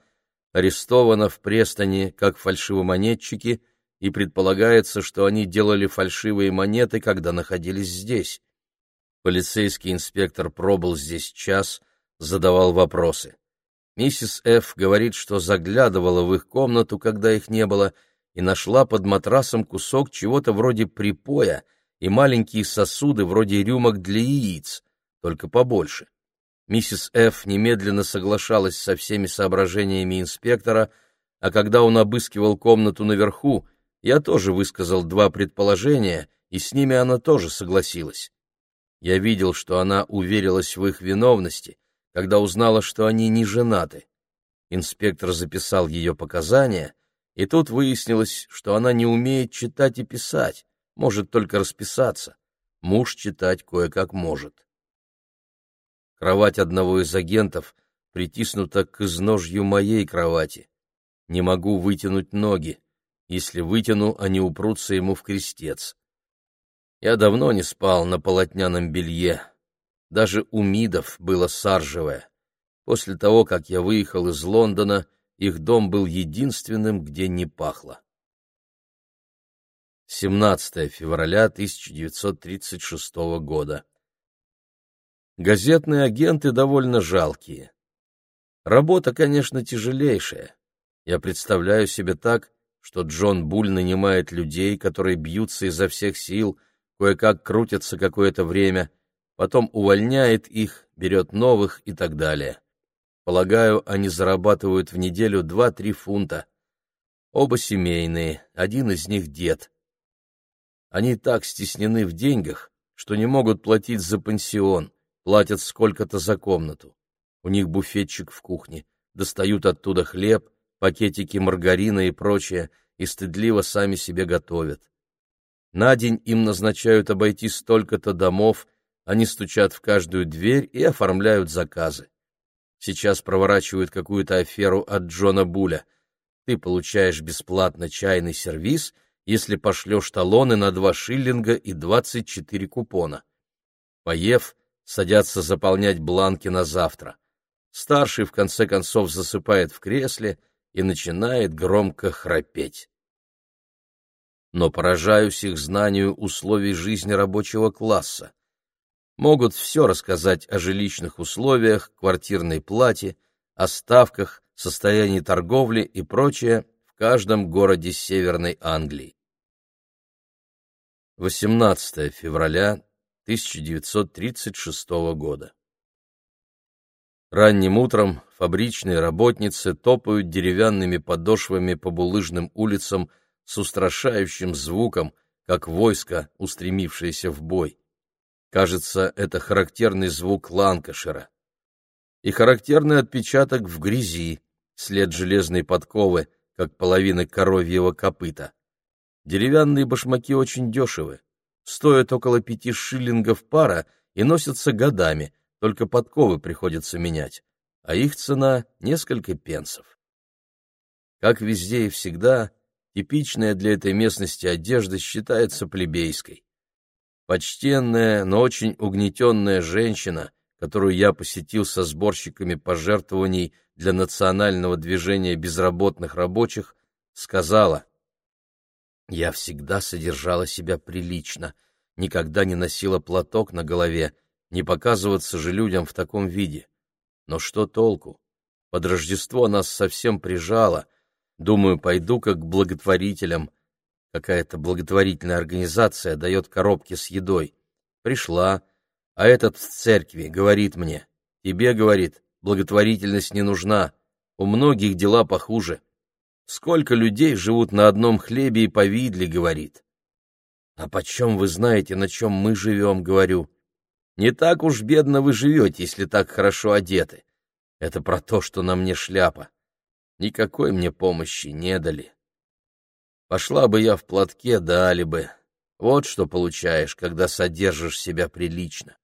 арестована в Престоне как фальшивомонетчики, и предполагается, что они делали фальшивые монеты, когда находились здесь. Полицейский инспектор пробыл здесь час, задавал вопросы. Миссис Ф. говорит, что заглядывала в их комнату, когда их не было, — и нашла под матрасом кусок чего-то вроде припоя и маленькие сосуды вроде рюмок для яиц, только побольше. Миссис Ф. немедленно соглашалась со всеми соображениями инспектора, а когда он обыскивал комнату наверху, я тоже высказал два предположения, и с ними она тоже согласилась. Я видел, что она уверилась в их виновности, когда узнала, что они не женаты. Инспектор записал ее показания, и тут выяснилось, что она не умеет читать и писать, может только расписаться. Муж читать кое-как может. Кровать одного из агентов притиснута к изножью моей кровати. Не могу вытянуть ноги. Если вытяну, они упрутся ему в крестец. Я давно не спал на полотняном белье. Даже у Мидов было саржевое. После того, как я выехал из Лондона, их дом был единственным, где не пахло. 17 февраля 1936 года. Газетные агенты довольно жалкие. Работа, конечно, тяжелейшая. Я представляю себе так, что Джон Буль нанимает людей, которые бьются изо всех сил, кое-как крутятся какое-то время, потом увольняет их, берет новых и так далее. Полагаю, они зарабатывают в неделю 2-3 фунта. Оба семейные, один из них дед. Они так стеснены в деньгах, что не могут платить за пансион, платят сколько-то за комнату. У них буфетчик в кухне, достают оттуда хлеб, пакетики маргарина и прочее, и стыдливо сами себе готовят. На день им назначают обойти столько-то домов, они стучат в каждую дверь и оформляют заказы. Сейчас проворачивают какую-то аферу от Джона Буля. Ты получаешь бесплатно чайный сервиз, если пошлешь талоны на два шиллинга и двадцать четыре купона. Поев, садятся заполнять бланки на завтра. Старший в конце концов засыпает в кресле и начинает громко храпеть. Но поражаюсь их знанию условий жизни рабочего класса. Могут все рассказать о жилищных условиях, квартирной плате, о ставках, состоянии торговли и прочее в каждом городе Северной Англии. 18 февраля 1936 года. Ранним утром фабричные работницы топают деревянными подошвами по булыжным улицам с устрашающим звуком, как войско, устремившееся в бой. Кажется, это характерный звук Ланкашира. И характерный отпечаток в грязи, след железной подковы, как половина коровьего копыта. Деревянные башмаки очень дешевы, стоят около пяти шиллингов пара и носятся годами, только подковы приходится менять, а их цена — несколько пенсов. Как везде и всегда, типичная для этой местности одежда считается плебейской. Почтенная, но очень угнетенная женщина, которую я посетил со сборщиками пожертвований для национального движения безработных рабочих, сказала, «Я всегда содержала себя прилично, никогда не носила платок на голове, не показываться же людям в таком виде. Но что толку? Под Рождество нас совсем прижало. Думаю, пойду как к благотворителям. Какая-то благотворительная организация дает коробки с едой. Пришла, а этот в церкви говорит мне. Тебе, говорит, благотворительность не нужна. У многих дела похуже. Сколько людей живут на одном хлебе и повидле, говорит. А почем вы знаете, на чем мы живем, говорю. Не так уж бедно вы живете, если так хорошо одеты. Это про то, что на мне шляпа. Никакой мне помощи не дали. Пошла бы я в платке, дали бы. Вот что получаешь, когда содержишь себя прилично.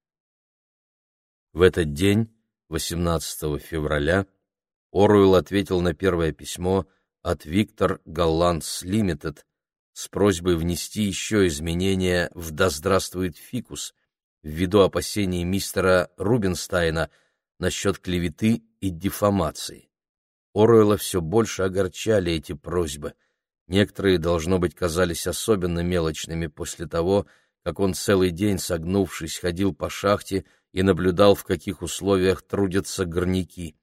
В этот день, 18 февраля, Оруэлл ответил на первое письмо от Victor Gollancz Limited с просьбой внести еще изменения в «Да здравствует фикус», ввиду опасений мистера Рубинстайна насчет клеветы и дефамации. Оруэлла все больше огорчали эти просьбы. Некоторые, должно быть, казались особенно мелочными после того, как он целый день, согнувшись, ходил по шахте и наблюдал, в каких условиях трудятся горняки.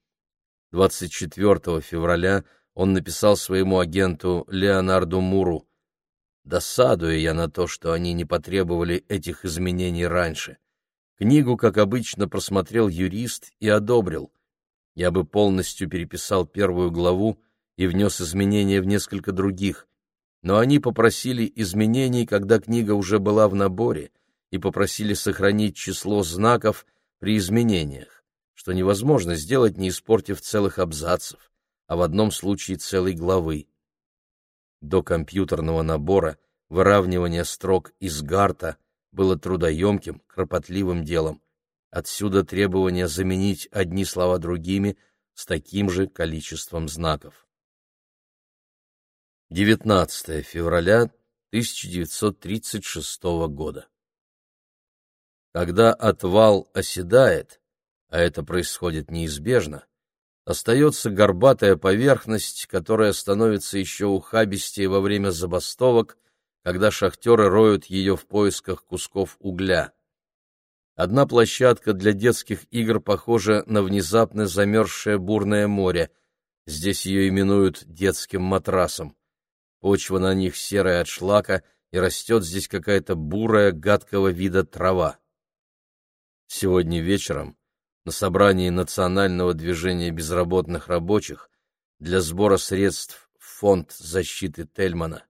24 февраля он написал своему агенту Леонарду Муру Досадую я на то, что они не потребовали этих изменений раньше. Книгу, как обычно, просмотрел юрист и одобрил. Я бы полностью переписал первую главу и внес изменения в несколько других, но они попросили изменений, когда книга уже была в наборе, и попросили сохранить число знаков при изменениях, что невозможно сделать, не испортив целых абзацев, а в одном случае целой главы. До компьютерного набора выравнивание строк из Гарта было трудоемким, кропотливым делом. Отсюда требование заменить одни слова другими с таким же количеством знаков. 19 февраля 1936 года. Когда отвал оседает, а это происходит неизбежно, остается горбатая поверхность, которая становится еще ухабистее во время забастовок, когда шахтеры роют ее в поисках кусков угля. Одна площадка для детских игр похожа на внезапно замерзшее бурное море. Здесь ее именуют детским матрасом. Почва на них серая от шлака, и растет здесь какая-то бурая, гадкого вида трава. Сегодня вечером на собрании Национального движения безработных рабочих для сбора средств в фонд защиты Тельмана.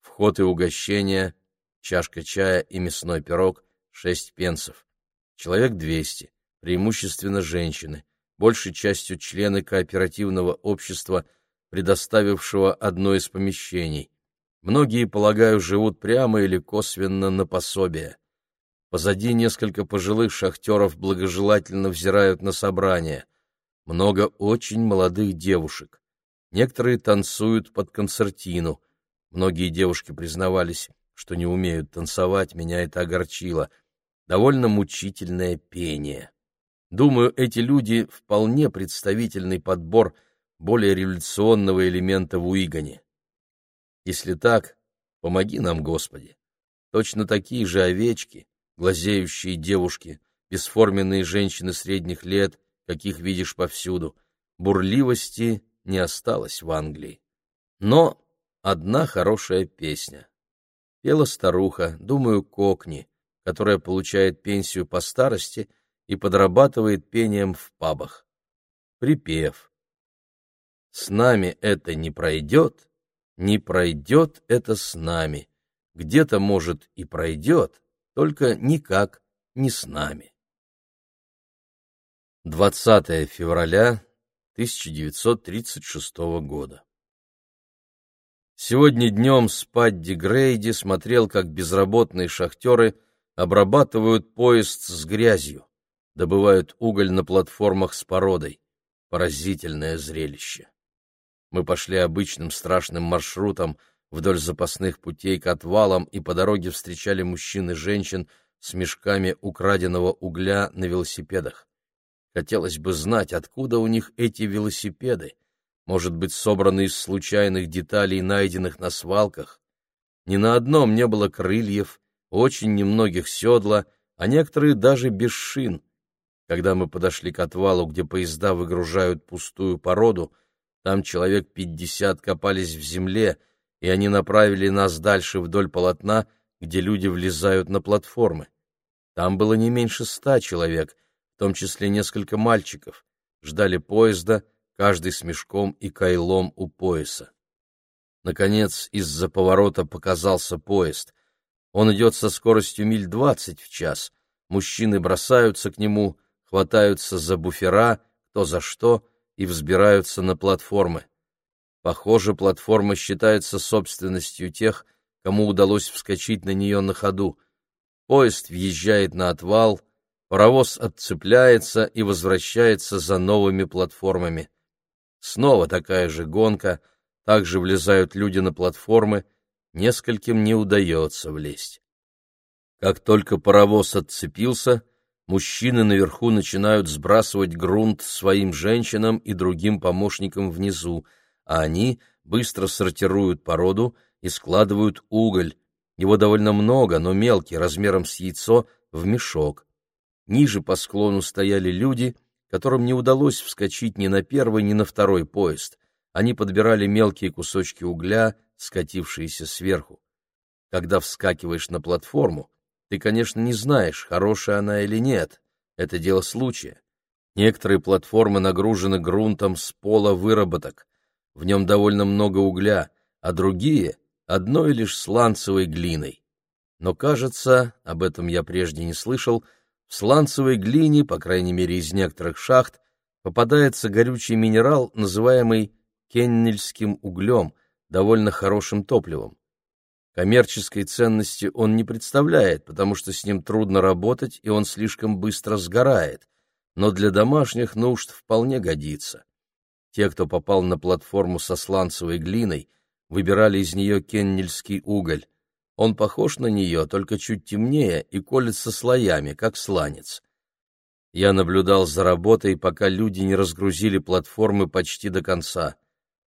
Вход и угощение, чашка чая и мясной пирог — шесть пенсов. Человек двести, преимущественно женщины, большей частью члены кооперативного общества, предоставившего одно из помещений. Многие, полагаю, живут прямо или косвенно на пособие. Позади несколько пожилых шахтеров благожелательно взирают на собрание. Много очень молодых девушек. Некоторые танцуют под концертину. Многие девушки признавались, что не умеют танцевать, меня это огорчило. Довольно мучительное пение. Думаю, эти люди — вполне представительный подбор более революционного элемента в Уигане. Если так, помоги нам, Господи. Точно такие же овечки, глазеющие девушки, бесформенные женщины средних лет, каких видишь повсюду. Бурливости не осталось в Англии. Но одна хорошая песня. Пела старуха, думаю, Кокни, которая получает пенсию по старости и подрабатывает пением в пабах. Припев. «С нами это не пройдет, не пройдет это с нами. Где-то, может, и пройдет, только никак не с нами. 20 февраля 1936 года. Сегодня днем Спадди Грейди смотрел, как безработные шахтеры обрабатывают поезд с грязью, добывают уголь на платформах с породой. Поразительное зрелище. Мы пошли обычным страшным маршрутом, вдоль запасных путей к отвалам и по дороге встречали мужчин и женщин с мешками украденного угля на велосипедах. Хотелось бы знать, откуда у них эти велосипеды, может быть, собраны из случайных деталей, найденных на свалках. Ни на одном не было крыльев, очень немногих седла, а некоторые даже без шин. Когда мы подошли к отвалу, где поезда выгружают пустую породу, там человек пятьдесят копались в земле — и они направили нас дальше вдоль полотна, где люди влезают на платформы. Там было не меньше ста человек, в том числе несколько мальчиков, ждали поезда, каждый с мешком и кайлом у пояса. Наконец, из-за поворота показался поезд. Он идет со скоростью миль двадцать в час. Мужчины бросаются к нему, хватаются за буфера, кто за что, и взбираются на платформы. Похоже, платформа считается собственностью тех, кому удалось вскочить на нее на ходу. Поезд въезжает на отвал, паровоз отцепляется и возвращается за новыми платформами. Снова такая же гонка, также влезают люди на платформы, нескольким не удается влезть. Как только паровоз отцепился, мужчины наверху начинают сбрасывать грунт своим женщинам и другим помощникам внизу — а они быстро сортируют породу и складывают уголь, его довольно много, но мелкий, размером с яйцо, в мешок. Ниже по склону стояли люди, которым не удалось вскочить ни на первый, ни на второй поезд. Они подбирали мелкие кусочки угля, скатившиеся сверху. Когда вскакиваешь на платформу, ты, конечно, не знаешь, хорошая она или нет. Это дело случая. Некоторые платформы нагружены грунтом с пола выработок в нем довольно много угля, а другие — одной лишь сланцевой глиной. Но, кажется, об этом я прежде не слышал, в сланцевой глине, по крайней мере из некоторых шахт, попадается горючий минерал, называемый кеннельским углем, довольно хорошим топливом. Коммерческой ценности он не представляет, потому что с ним трудно работать, и он слишком быстро сгорает, но для домашних нужд вполне годится. Те, кто попал на платформу со сланцевой глиной, выбирали из нее кеннельский уголь. Он похож на нее, только чуть темнее и колется слоями, как сланец. Я наблюдал за работой, пока люди не разгрузили платформы почти до конца.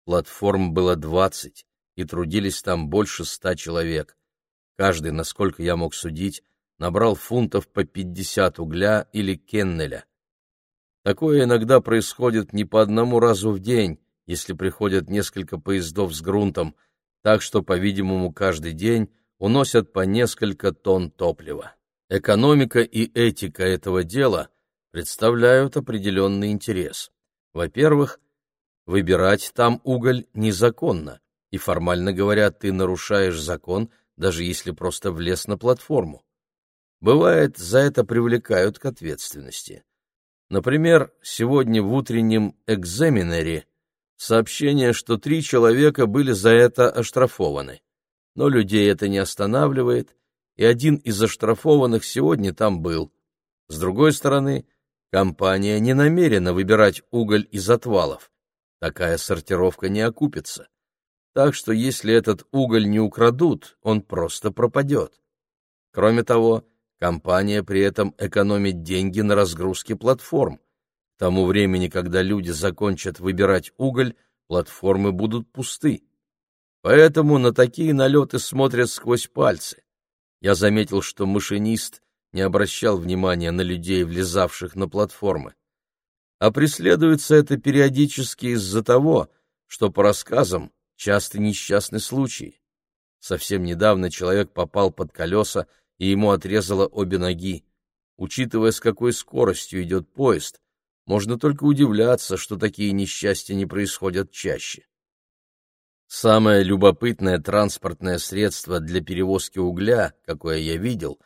Платформ было двадцать, и трудились там больше ста человек. Каждый, насколько я мог судить, набрал фунтов по 50 угля или кеннеля. Такое иногда происходит не по одному разу в день, если приходят несколько поездов с грунтом, так что, по-видимому, каждый день уносят по несколько тонн топлива. Экономика и этика этого дела представляют определенный интерес. Во-первых, выбирать там уголь незаконно, и формально говоря, ты нарушаешь закон, даже если просто влез на платформу. Бывает, за это привлекают к ответственности. Например, сегодня в утреннем экзаменере сообщение, что три человека были за это оштрафованы. Но людей это не останавливает, и один из оштрафованных сегодня там был. С другой стороны, компания не намерена выбирать уголь из отвалов. Такая сортировка не окупится. Так что если этот уголь не украдут, он просто пропадет. Кроме того, компания при этом экономит деньги на разгрузке платформ. К тому времени, когда люди закончат выбирать уголь, платформы будут пусты. Поэтому на такие налеты смотрят сквозь пальцы. Я заметил, что машинист не обращал внимания на людей, влезавших на платформы. А преследуется это периодически из-за того, что, по рассказам, часто несчастный случай. Совсем недавно человек попал под колеса, и ему отрезало обе ноги. Учитывая, с какой скоростью идет поезд, можно только удивляться, что такие несчастья не происходят чаще. Самое любопытное транспортное средство для перевозки угля, какое я видел,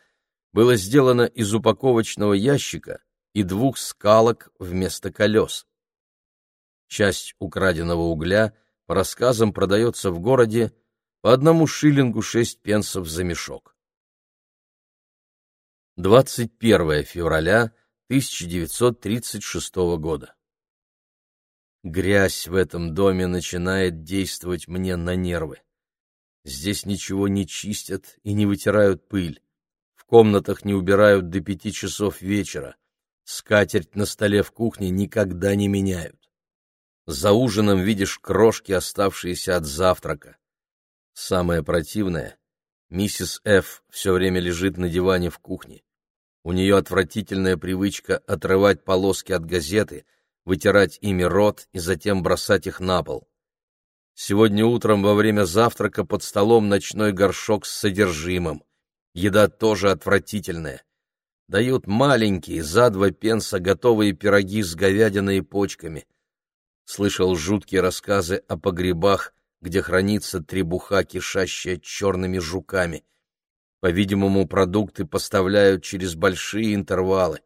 было сделано из упаковочного ящика и двух скалок вместо колес. Часть украденного угля по рассказам продается в городе по одному шиллингу шесть пенсов за мешок. 21 февраля 1936 года. Грязь в этом доме начинает действовать мне на нервы. Здесь ничего не чистят и не вытирают пыль. В комнатах не убирают до пяти часов вечера. Скатерть на столе в кухне никогда не меняют. За ужином видишь крошки, оставшиеся от завтрака. Самое противное — миссис Ф. все время лежит на диване в кухне. У нее отвратительная привычка отрывать полоски от газеты, вытирать ими рот и затем бросать их на пол. Сегодня утром во время завтрака под столом ночной горшок с содержимым. Еда тоже отвратительная. Дают маленькие, за два пенса готовые пироги с говядиной и почками слышал жуткие рассказы о погребах, где хранится требуха, кишащая черными жуками. По-видимому, продукты поставляют через большие интервалы.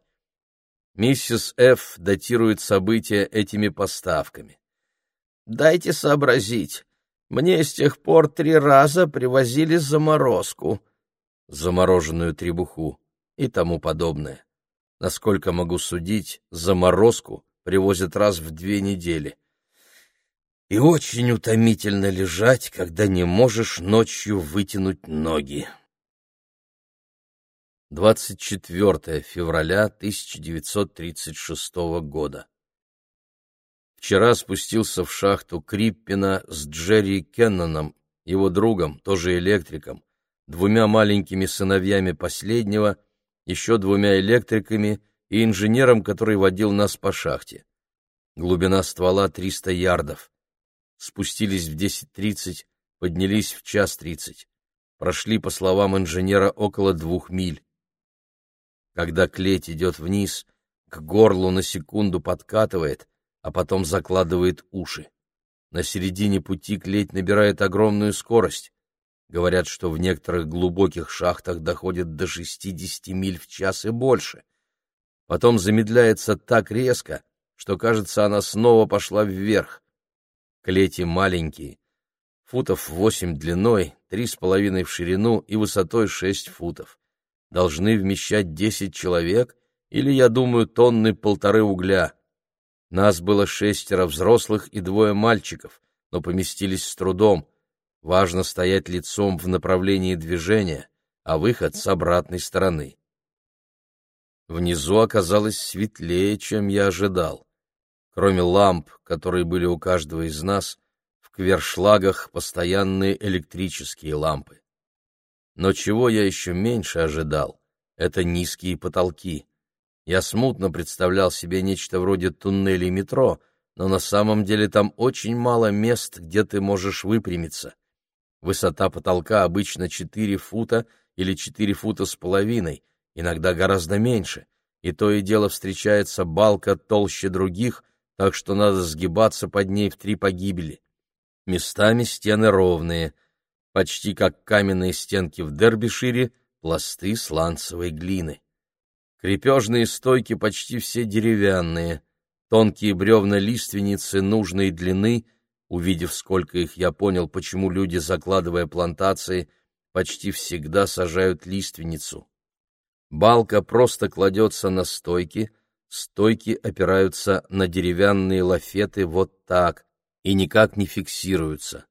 Миссис Ф. датирует события этими поставками. «Дайте сообразить. Мне с тех пор три раза привозили заморозку, замороженную требуху и тому подобное. Насколько могу судить, заморозку привозят раз в две недели. И очень утомительно лежать, когда не можешь ночью вытянуть ноги. 24 февраля 1936 года. Вчера спустился в шахту Криппина с Джерри Кенноном, его другом, тоже электриком, двумя маленькими сыновьями последнего, еще двумя электриками и инженером, который водил нас по шахте. Глубина ствола 300 ярдов. Спустились в 10.30, поднялись в час тридцать. Прошли, по словам инженера, около двух миль. Когда клеть идет вниз, к горлу на секунду подкатывает, а потом закладывает уши. На середине пути клеть набирает огромную скорость. Говорят, что в некоторых глубоких шахтах доходит до 60 миль в час и больше — потом замедляется так резко, что, кажется, она снова пошла вверх. Клети маленькие, футов восемь длиной, три с половиной в ширину и высотой шесть футов. Должны вмещать десять человек или, я думаю, тонны полторы угля. Нас было шестеро взрослых и двое мальчиков, но поместились с трудом. Важно стоять лицом в направлении движения, а выход с обратной стороны. Внизу оказалось светлее, чем я ожидал. Кроме ламп, которые были у каждого из нас, в квершлагах постоянные электрические лампы. Но чего я еще меньше ожидал, это низкие потолки. Я смутно представлял себе нечто вроде туннелей метро, но на самом деле там очень мало мест, где ты можешь выпрямиться. Высота потолка обычно 4 фута или 4 фута с половиной, иногда гораздо меньше, и то и дело встречается балка толще других, так что надо сгибаться под ней в три погибели. Местами стены ровные, почти как каменные стенки в Дербишире, пласты сланцевой глины. Крепежные стойки почти все деревянные, тонкие бревна лиственницы нужной длины, увидев, сколько их, я понял, почему люди, закладывая плантации, почти всегда сажают лиственницу. Балка просто кладется на стойки, стойки опираются на деревянные лафеты вот так и никак не фиксируются.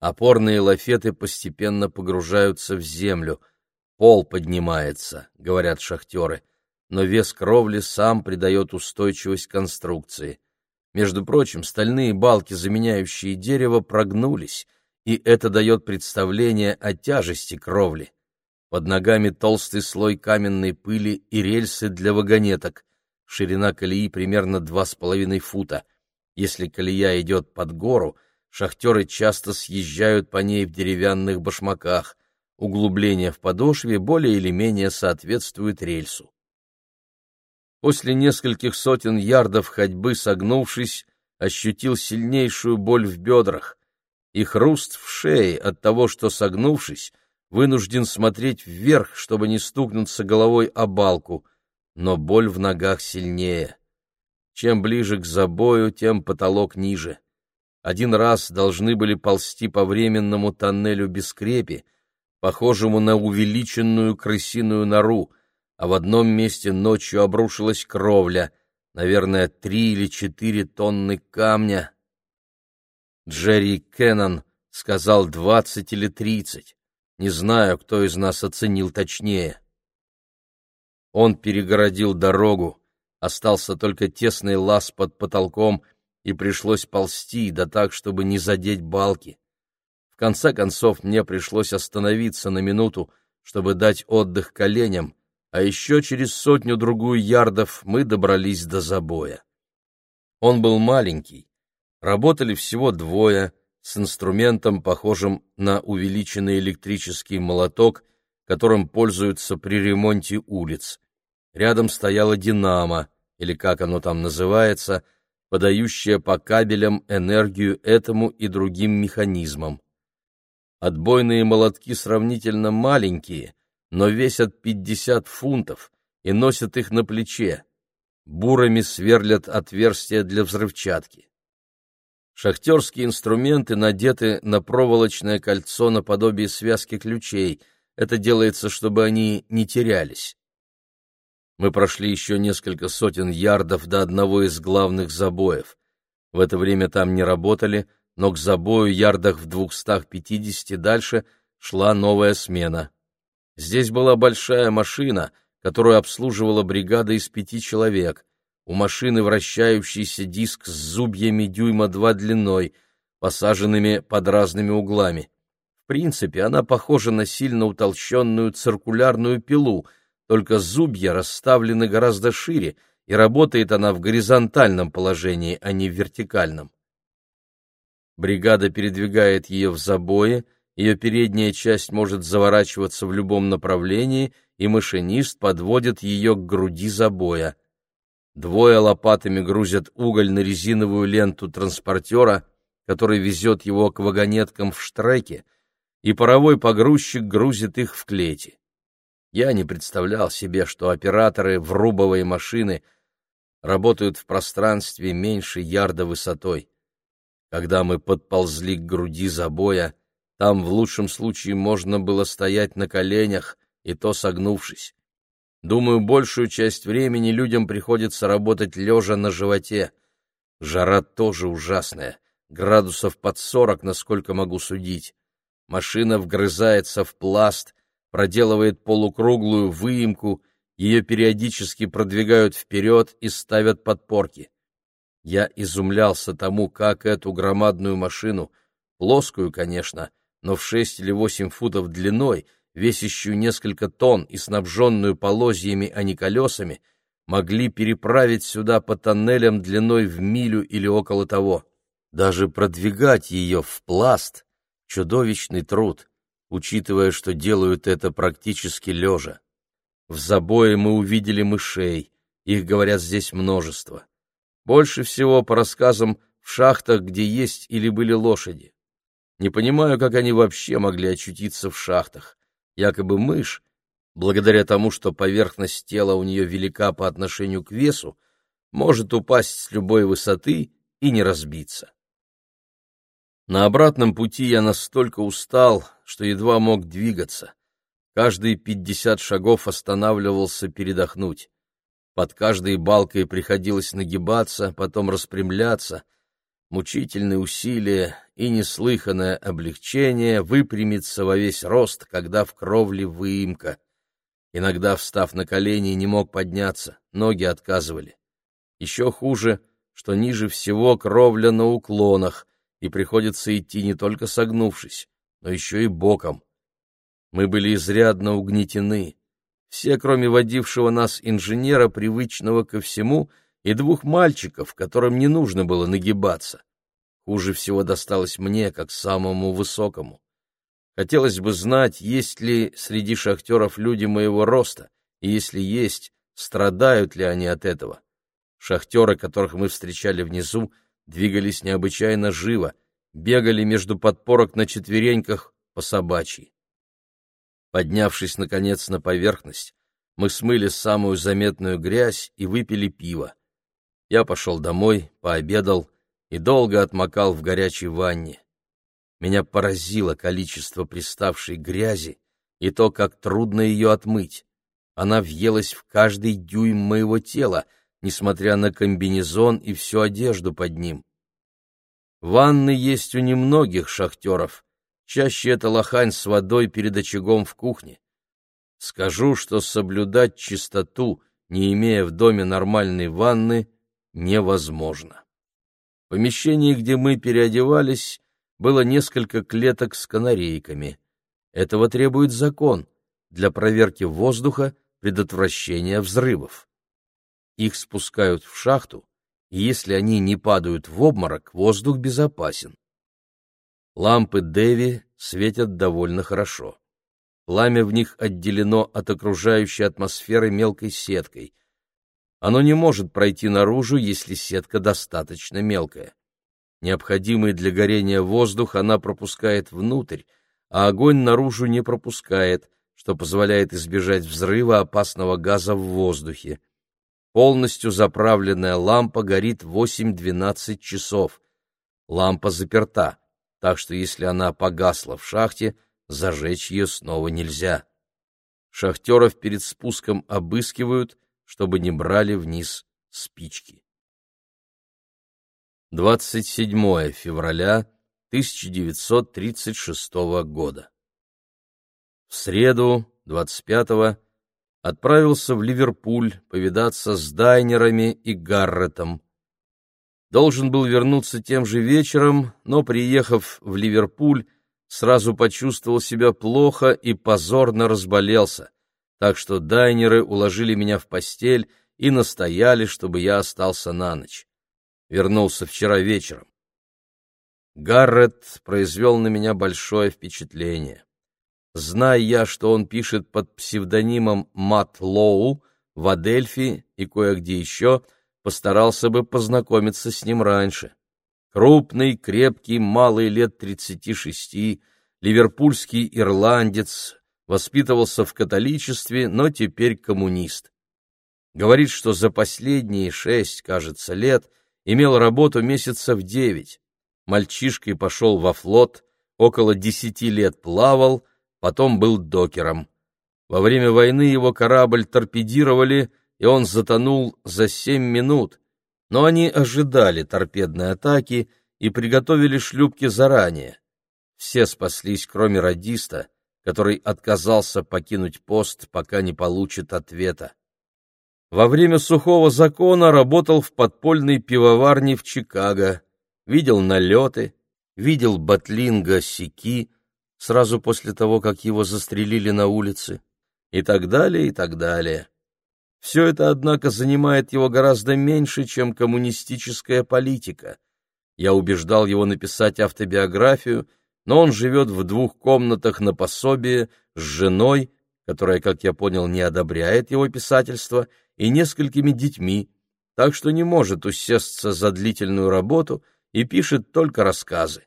Опорные лафеты постепенно погружаются в землю, пол поднимается, говорят шахтеры, но вес кровли сам придает устойчивость конструкции. Между прочим, стальные балки, заменяющие дерево, прогнулись, и это дает представление о тяжести кровли. Под ногами толстый слой каменной пыли и рельсы для вагонеток. Ширина колеи примерно два с половиной фута. Если колея идет под гору, шахтеры часто съезжают по ней в деревянных башмаках. Углубление в подошве более или менее соответствует рельсу. После нескольких сотен ярдов ходьбы, согнувшись, ощутил сильнейшую боль в бедрах и хруст в шее от того, что, согнувшись, вынужден смотреть вверх, чтобы не стукнуться головой о балку, но боль в ногах сильнее. Чем ближе к забою, тем потолок ниже. Один раз должны были ползти по временному тоннелю без крепи, похожему на увеличенную крысиную нору, а в одном месте ночью обрушилась кровля, наверное, три или четыре тонны камня, Джерри Кеннон сказал двадцать или тридцать. Не знаю, кто из нас оценил точнее. Он перегородил дорогу, остался только тесный лаз под потолком, и пришлось ползти, да так, чтобы не задеть балки. В конце концов, мне пришлось остановиться на минуту, чтобы дать отдых коленям, а еще через сотню-другую ярдов мы добрались до забоя. Он был маленький, Работали всего двое, с инструментом, похожим на увеличенный электрический молоток, которым пользуются при ремонте улиц. Рядом стояла динамо, или как оно там называется, подающая по кабелям энергию этому и другим механизмам. Отбойные молотки сравнительно маленькие, но весят 50 фунтов и носят их на плече. Бурами сверлят отверстия для взрывчатки. Шахтерские инструменты надеты на проволочное кольцо наподобие связки ключей. Это делается, чтобы они не терялись. Мы прошли еще несколько сотен ярдов до одного из главных забоев. В это время там не работали, но к забою ярдах в двухстах пятидесяти дальше шла новая смена. Здесь была большая машина, которую обслуживала бригада из пяти человек. У машины вращающийся диск с зубьями дюйма два длиной, посаженными под разными углами. В принципе, она похожа на сильно утолщенную циркулярную пилу, только зубья расставлены гораздо шире, и работает она в горизонтальном положении, а не в вертикальном. Бригада передвигает ее в забое, ее передняя часть может заворачиваться в любом направлении, и машинист подводит ее к груди забоя. Двое лопатами грузят уголь на резиновую ленту транспортера, который везет его к вагонеткам в штреке, и паровой погрузчик грузит их в клети. Я не представлял себе, что операторы врубовой машины работают в пространстве меньше ярда высотой. Когда мы подползли к груди забоя, там в лучшем случае можно было стоять на коленях, и то согнувшись. Думаю, большую часть времени людям приходится работать лежа на животе. Жара тоже ужасная, градусов под сорок, насколько могу судить. Машина вгрызается в пласт, проделывает полукруглую выемку, ее периодически продвигают вперед и ставят подпорки. Я изумлялся тому, как эту громадную машину, плоскую, конечно, но в шесть или восемь футов длиной, весящую несколько тонн и снабженную полозьями, а не колесами, могли переправить сюда по тоннелям длиной в милю или около того. Даже продвигать ее в пласт — чудовищный труд, учитывая, что делают это практически лежа. В забое мы увидели мышей, их, говорят, здесь множество. Больше всего, по рассказам, в шахтах, где есть или были лошади. Не понимаю, как они вообще могли очутиться в шахтах. Якобы мышь, благодаря тому, что поверхность тела у нее велика по отношению к весу, может упасть с любой высоты и не разбиться. На обратном пути я настолько устал, что едва мог двигаться. Каждые пятьдесят шагов останавливался передохнуть. Под каждой балкой приходилось нагибаться, потом распрямляться. Мучительные усилия и неслыханное облегчение выпрямиться во весь рост, когда в кровле выемка. Иногда, встав на колени, не мог подняться, ноги отказывали. Еще хуже, что ниже всего кровля на уклонах, и приходится идти не только согнувшись, но еще и боком. Мы были изрядно угнетены. Все, кроме водившего нас инженера, привычного ко всему, и двух мальчиков, которым не нужно было нагибаться. Хуже всего досталось мне, как самому высокому. Хотелось бы знать, есть ли среди шахтеров люди моего роста, и если есть, страдают ли они от этого. Шахтеры, которых мы встречали внизу, двигались необычайно живо, бегали между подпорок на четвереньках по собачьи. Поднявшись, наконец, на поверхность, мы смыли самую заметную грязь и выпили пиво. Я пошел домой, пообедал и долго отмокал в горячей ванне. Меня поразило количество приставшей грязи и то, как трудно ее отмыть. Она въелась в каждый дюйм моего тела, несмотря на комбинезон и всю одежду под ним. Ванны есть у немногих шахтеров, Чаще это лохань с водой перед очагом в кухне. Скажу, что соблюдать чистоту, не имея в доме нормальной ванны, невозможно. В помещении, где мы переодевались, было несколько клеток с канарейками. Этого требует закон для проверки воздуха, предотвращения взрывов. Их спускают в шахту, и если они не падают в обморок, воздух безопасен. Лампы Деви светят довольно хорошо. Пламя в них отделено от окружающей атмосферы мелкой сеткой. Оно не может пройти наружу, если сетка достаточно мелкая. Необходимый для горения воздух она пропускает внутрь, а огонь наружу не пропускает, что позволяет избежать взрыва опасного газа в воздухе. Полностью заправленная лампа горит 8-12 часов. Лампа заперта так что если она погасла в шахте, зажечь ее снова нельзя. Шахтеров перед спуском обыскивают, чтобы не брали вниз спички. 27 февраля 1936 года. В среду, 25-го, отправился в Ливерпуль повидаться с Дайнерами и Гарретом должен был вернуться тем же вечером, но, приехав в Ливерпуль, сразу почувствовал себя плохо и позорно разболелся, так что дайнеры уложили меня в постель и настояли, чтобы я остался на ночь. Вернулся вчера вечером. Гаррет произвел на меня большое впечатление. Зная я, что он пишет под псевдонимом Мат Лоу в Адельфи и кое-где еще, — постарался бы познакомиться с ним раньше. Крупный, крепкий, малый лет тридцати шести, ливерпульский ирландец, воспитывался в католичестве, но теперь коммунист. Говорит, что за последние шесть, кажется, лет имел работу месяцев девять. Мальчишкой пошел во флот, около десяти лет плавал, потом был докером. Во время войны его корабль торпедировали, и он затонул за семь минут, но они ожидали торпедной атаки и приготовили шлюпки заранее. Все спаслись, кроме радиста, который отказался покинуть пост, пока не получит ответа. Во время сухого закона работал в подпольной пивоварне в Чикаго, видел налеты, видел Батлинга Сики, сразу после того, как его застрелили на улице, и так далее, и так далее. Все это, однако, занимает его гораздо меньше, чем коммунистическая политика. Я убеждал его написать автобиографию, но он живет в двух комнатах на пособие с женой, которая, как я понял, не одобряет его писательство, и несколькими детьми, так что не может усесться за длительную работу и пишет только рассказы.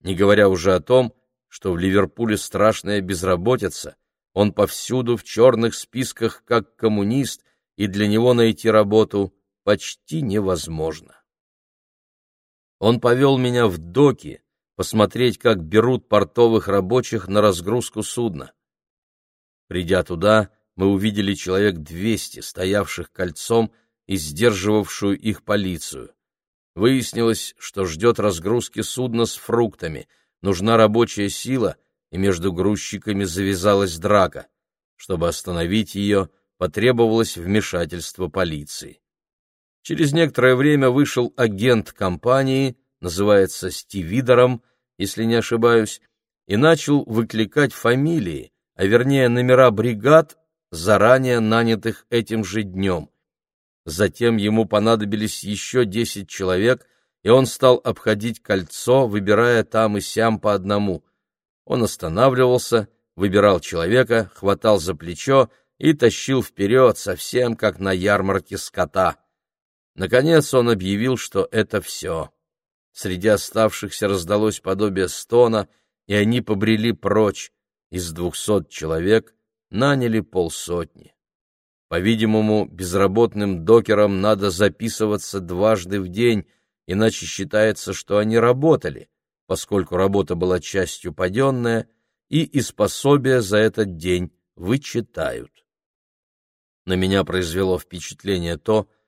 Не говоря уже о том, что в Ливерпуле страшная безработица, он повсюду в черных списках как коммунист, и для него найти работу почти невозможно. Он повел меня в доки, посмотреть, как берут портовых рабочих на разгрузку судна. Придя туда, мы увидели человек двести, стоявших кольцом и сдерживавшую их полицию. Выяснилось, что ждет разгрузки судна с фруктами, нужна рабочая сила, и между грузчиками завязалась драка. Чтобы остановить ее, потребовалось вмешательство полиции. Через некоторое время вышел агент компании, называется Стивидером, если не ошибаюсь, и начал выкликать фамилии, а вернее номера бригад, заранее нанятых этим же днем. Затем ему понадобились еще десять человек, и он стал обходить кольцо, выбирая там и сям по одному. Он останавливался, выбирал человека, хватал за плечо и тащил вперед, совсем как на ярмарке скота. Наконец он объявил, что это все. Среди оставшихся раздалось подобие стона, и они побрели прочь. Из двухсот человек наняли полсотни. По-видимому, безработным докерам надо записываться дважды в день, иначе считается, что они работали, поскольку работа была частью паденная, и из пособия за этот день вычитают. На меня произвело впечатление то, что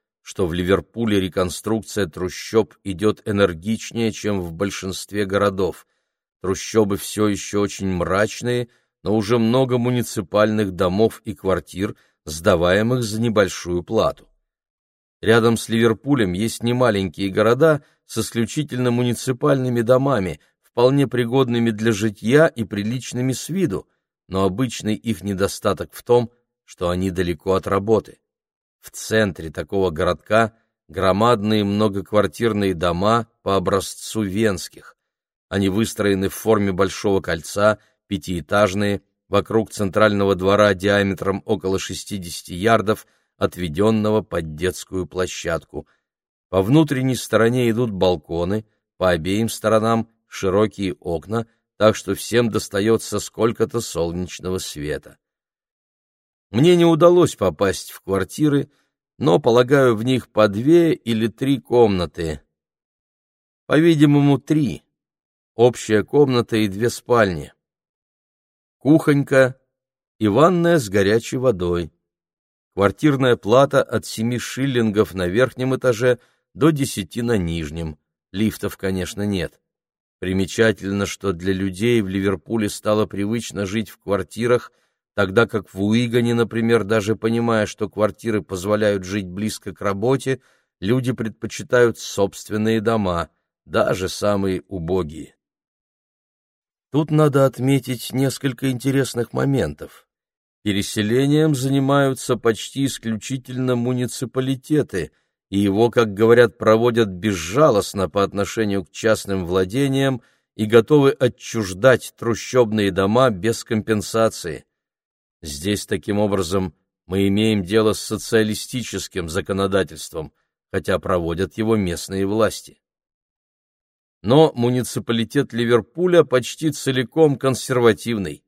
в Ливерпуле реконструкция трущоб идет энергичнее, чем в большинстве городов. Трущобы все еще очень мрачные, но уже много муниципальных домов и квартир – сдаваемых за небольшую плату. Рядом с Ливерпулем есть немаленькие города с исключительно муниципальными домами, вполне пригодными для житья и приличными с виду, но обычный их недостаток в том, что они далеко от работы. В центре такого городка громадные многоквартирные дома по образцу венских. Они выстроены в форме большого кольца, пятиэтажные, вокруг центрального двора диаметром около 60 ярдов, отведенного под детскую площадку. По внутренней стороне идут балконы, по обеим сторонам широкие окна, так что всем достается сколько-то солнечного света. Мне не удалось попасть в квартиры, но, полагаю, в них по две или три комнаты. По-видимому, три. Общая комната и две спальни кухонька и ванная с горячей водой. Квартирная плата от семи шиллингов на верхнем этаже до десяти на нижнем. Лифтов, конечно, нет. Примечательно, что для людей в Ливерпуле стало привычно жить в квартирах, тогда как в Уигане, например, даже понимая, что квартиры позволяют жить близко к работе, люди предпочитают собственные дома, даже самые убогие. Тут надо отметить несколько интересных моментов. Переселением занимаются почти исключительно муниципалитеты, и его, как говорят, проводят безжалостно по отношению к частным владениям и готовы отчуждать трущобные дома без компенсации. Здесь, таким образом, мы имеем дело с социалистическим законодательством, хотя проводят его местные власти но муниципалитет Ливерпуля почти целиком консервативный.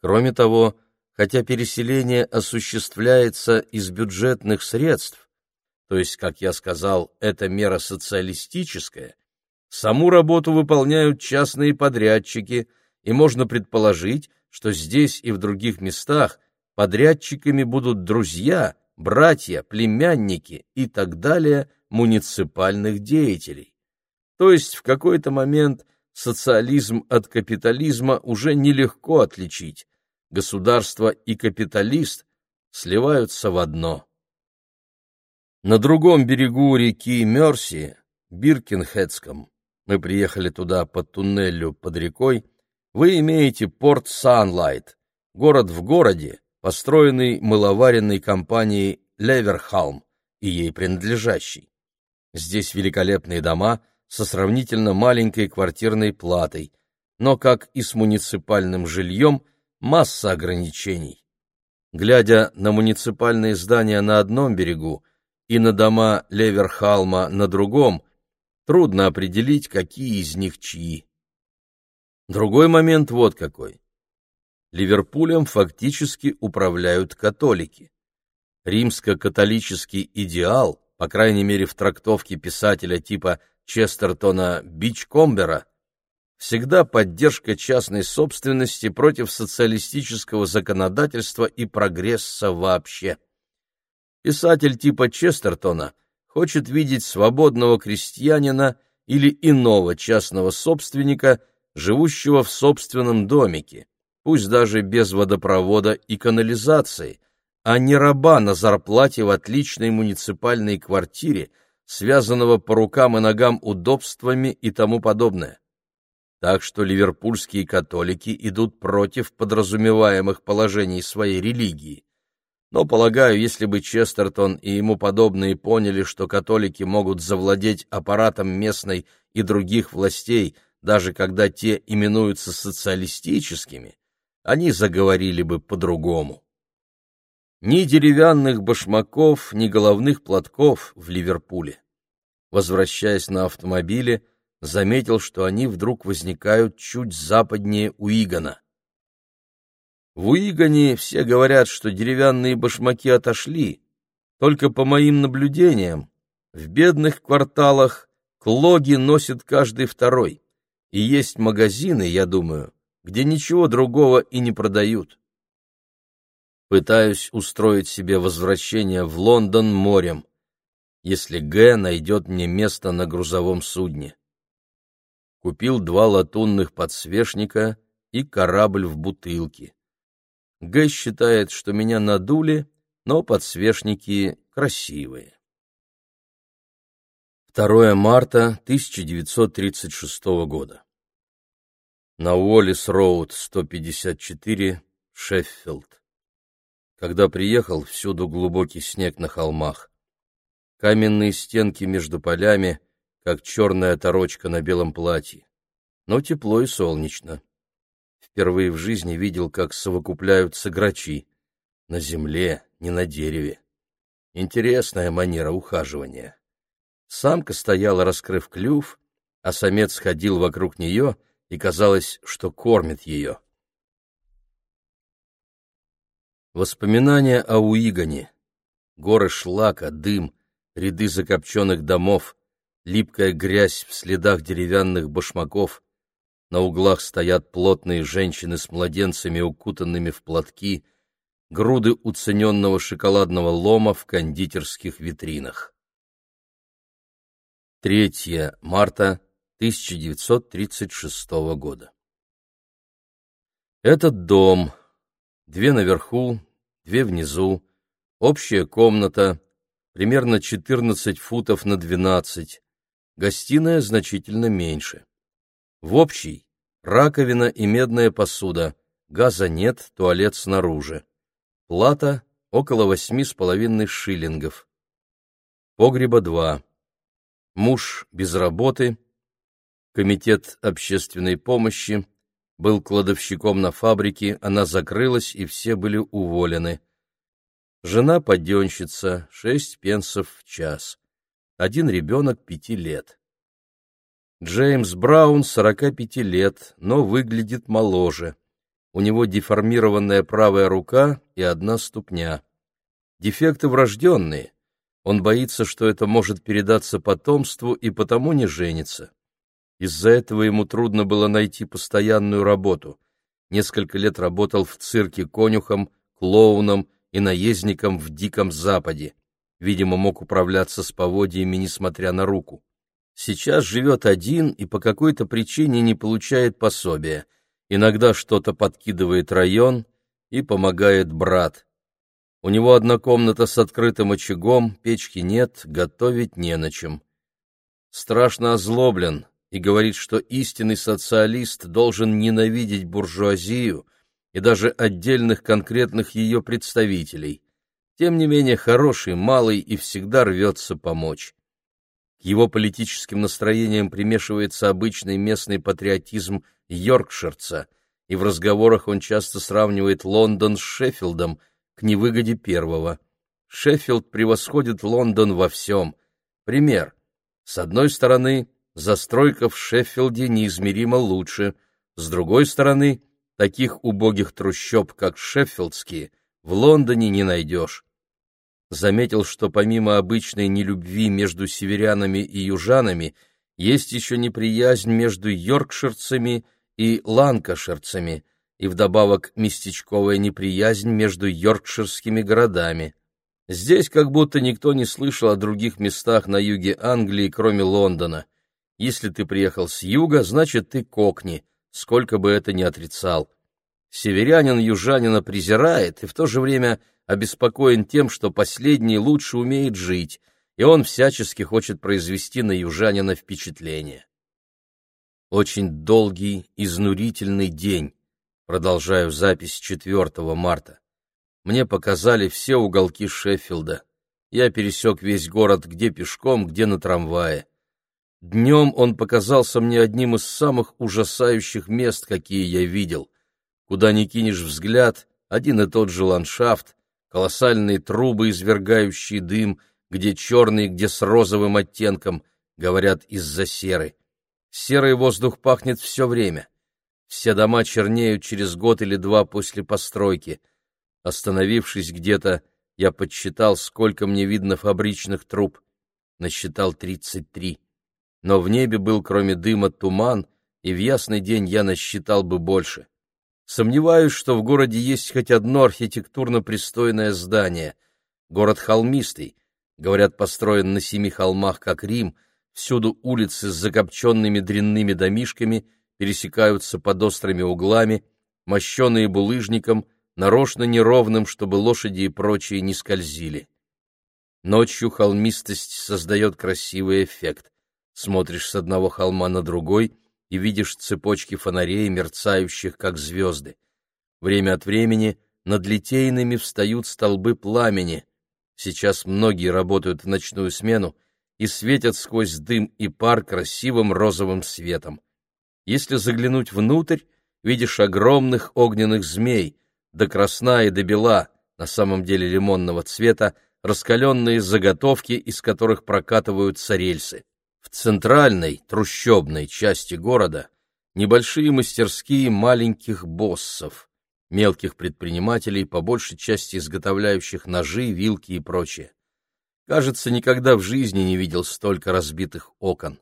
Кроме того, хотя переселение осуществляется из бюджетных средств, то есть, как я сказал, это мера социалистическая, саму работу выполняют частные подрядчики, и можно предположить, что здесь и в других местах подрядчиками будут друзья, братья, племянники и так далее муниципальных деятелей. То есть в какой-то момент социализм от капитализма уже нелегко отличить. Государство и капиталист сливаются в одно. На другом берегу реки Мерси, Биркинхедском, мы приехали туда по туннелю под рекой, вы имеете порт Sunlight, город в городе, построенный мыловаренной компанией Леверхалм и ей принадлежащий. Здесь великолепные дома со сравнительно маленькой квартирной платой, но, как и с муниципальным жильем, масса ограничений. Глядя на муниципальные здания на одном берегу и на дома Леверхалма на другом, трудно определить, какие из них чьи. Другой момент вот какой. Ливерпулем фактически управляют католики. Римско-католический идеал, по крайней мере в трактовке писателя типа Честертона Бичкомбера, всегда поддержка частной собственности против социалистического законодательства и прогресса вообще. Писатель типа Честертона хочет видеть свободного крестьянина или иного частного собственника, живущего в собственном домике, пусть даже без водопровода и канализации, а не раба на зарплате в отличной муниципальной квартире, связанного по рукам и ногам удобствами и тому подобное. Так что ливерпульские католики идут против подразумеваемых положений своей религии. Но, полагаю, если бы Честертон и ему подобные поняли, что католики могут завладеть аппаратом местной и других властей, даже когда те именуются социалистическими, они заговорили бы по-другому. Ни деревянных башмаков, ни головных платков в Ливерпуле. Возвращаясь на автомобиле, заметил, что они вдруг возникают чуть западнее Уигана. В Уигане все говорят, что деревянные башмаки отошли. Только по моим наблюдениям, в бедных кварталах клоги носит каждый второй. И есть магазины, я думаю, где ничего другого и не продают. Пытаюсь устроить себе возвращение в Лондон морем, если Г найдет мне место на грузовом судне. Купил два латунных подсвечника и корабль в бутылке. Г считает, что меня надули, но подсвечники красивые. 2 марта 1936 года. На Уоллис-Роуд, 154, Шеффилд. Когда приехал, всюду глубокий снег на холмах. Каменные стенки между полями, как черная торочка на белом платье. Но тепло и солнечно. Впервые в жизни видел, как совокупляются грачи. На земле, не на дереве. Интересная манера ухаживания. Самка стояла, раскрыв клюв, а самец ходил вокруг нее, и казалось, что кормит ее. Воспоминания о Уигане. Горы шлака, дым, ряды закопченных домов, липкая грязь в следах деревянных башмаков, на углах стоят плотные женщины с младенцами, укутанными в платки, груды уцененного шоколадного лома в кондитерских витринах. 3 марта 1936 года. Этот дом, две наверху, две внизу, общая комната, примерно 14 футов на 12, гостиная значительно меньше. В общей раковина и медная посуда, газа нет, туалет снаружи. Плата около восьми с половиной шиллингов. Погреба два. Муж без работы. Комитет общественной помощи. Был кладовщиком на фабрике, она закрылась, и все были уволены. Жена подъемщица, шесть пенсов в час. Один ребенок пяти лет. Джеймс Браун 45 лет, но выглядит моложе. У него деформированная правая рука и одна ступня. Дефекты врожденные. Он боится, что это может передаться потомству и потому не женится. Из-за этого ему трудно было найти постоянную работу. Несколько лет работал в цирке конюхом, клоуном и наездником в Диком Западе. Видимо, мог управляться с поводьями, несмотря на руку. Сейчас живет один и по какой-то причине не получает пособия. Иногда что-то подкидывает район и помогает брат. У него одна комната с открытым очагом, печки нет, готовить не на чем. Страшно озлоблен, и говорит, что истинный социалист должен ненавидеть буржуазию и даже отдельных конкретных ее представителей. Тем не менее, хороший, малый и всегда рвется помочь. К его политическим настроениям примешивается обычный местный патриотизм йоркширца, и в разговорах он часто сравнивает Лондон с Шеффилдом к невыгоде первого. Шеффилд превосходит Лондон во всем. Пример. С одной стороны, застройка в Шеффилде неизмеримо лучше, с другой стороны, таких убогих трущоб, как шеффилдские, в Лондоне не найдешь заметил, что помимо обычной нелюбви между северянами и южанами, есть еще неприязнь между йоркширцами и ланкаширцами, и вдобавок местечковая неприязнь между йоркширскими городами. Здесь как будто никто не слышал о других местах на юге Англии, кроме Лондона. Если ты приехал с юга, значит, ты кокни, сколько бы это ни отрицал. Северянин южанина презирает и в то же время обеспокоен тем, что последний лучше умеет жить, и он всячески хочет произвести на южанина впечатление. Очень долгий, изнурительный день. Продолжаю запись 4 марта. Мне показали все уголки Шеффилда. Я пересек весь город, где пешком, где на трамвае. Днем он показался мне одним из самых ужасающих мест, какие я видел. Куда ни кинешь взгляд, один и тот же ландшафт, колоссальные трубы, извергающие дым, где черный, где с розовым оттенком, говорят, из-за серы. Серый воздух пахнет все время. Все дома чернеют через год или два после постройки. Остановившись где-то, я подсчитал, сколько мне видно фабричных труб. Насчитал тридцать три. Но в небе был, кроме дыма, туман, и в ясный день я насчитал бы больше. Сомневаюсь, что в городе есть хоть одно архитектурно пристойное здание. Город холмистый, говорят, построен на семи холмах, как Рим, всюду улицы с закопченными дрянными домишками пересекаются под острыми углами, мощеные булыжником, нарочно неровным, чтобы лошади и прочие не скользили. Ночью холмистость создает красивый эффект. Смотришь с одного холма на другой — и видишь цепочки фонарей, мерцающих, как звезды. Время от времени над литейными встают столбы пламени. Сейчас многие работают в ночную смену и светят сквозь дым и пар красивым розовым светом. Если заглянуть внутрь, видишь огромных огненных змей, до красна и до бела, на самом деле лимонного цвета, раскаленные заготовки, из которых прокатываются рельсы. В центральной, трущобной части города небольшие мастерские маленьких боссов, мелких предпринимателей, по большей части изготовляющих ножи, вилки и прочее. Кажется, никогда в жизни не видел столько разбитых окон.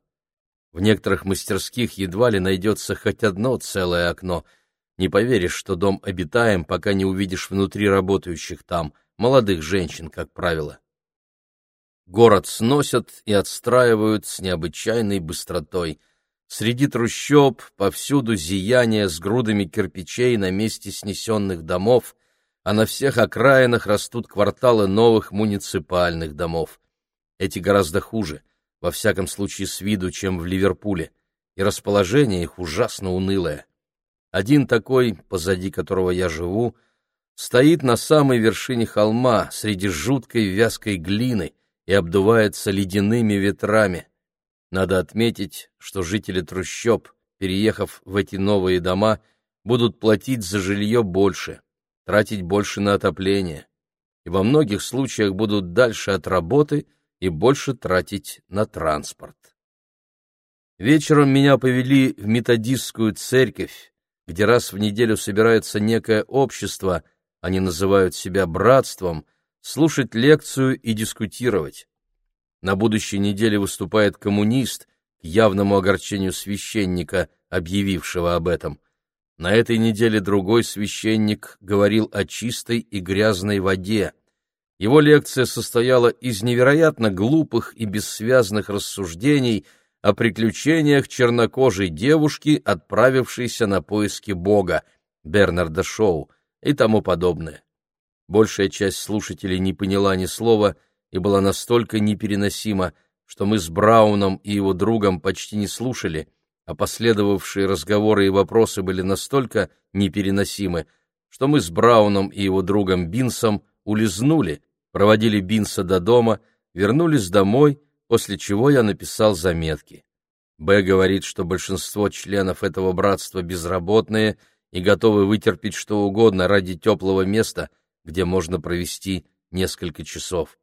В некоторых мастерских едва ли найдется хоть одно целое окно. Не поверишь, что дом обитаем, пока не увидишь внутри работающих там, молодых женщин, как правило. Город сносят и отстраивают с необычайной быстротой. Среди трущоб повсюду зияние с грудами кирпичей на месте снесенных домов, а на всех окраинах растут кварталы новых муниципальных домов. Эти гораздо хуже, во всяком случае с виду, чем в Ливерпуле, и расположение их ужасно унылое. Один такой, позади которого я живу, стоит на самой вершине холма среди жуткой вязкой глины — и обдувается ледяными ветрами. Надо отметить, что жители трущоб, переехав в эти новые дома, будут платить за жилье больше, тратить больше на отопление, и во многих случаях будут дальше от работы и больше тратить на транспорт. Вечером меня повели в методистскую церковь, где раз в неделю собирается некое общество, они называют себя братством — слушать лекцию и дискутировать. На будущей неделе выступает коммунист, к явному огорчению священника, объявившего об этом. На этой неделе другой священник говорил о чистой и грязной воде. Его лекция состояла из невероятно глупых и бессвязных рассуждений о приключениях чернокожей девушки, отправившейся на поиски Бога, Бернарда Шоу и тому подобное. Большая часть слушателей не поняла ни слова и была настолько непереносима, что мы с Брауном и его другом почти не слушали, а последовавшие разговоры и вопросы были настолько непереносимы, что мы с Брауном и его другом Бинсом улизнули, проводили Бинса до дома, вернулись домой, после чего я написал заметки. Б говорит, что большинство членов этого братства безработные и готовы вытерпеть что угодно ради теплого места, где можно провести несколько часов.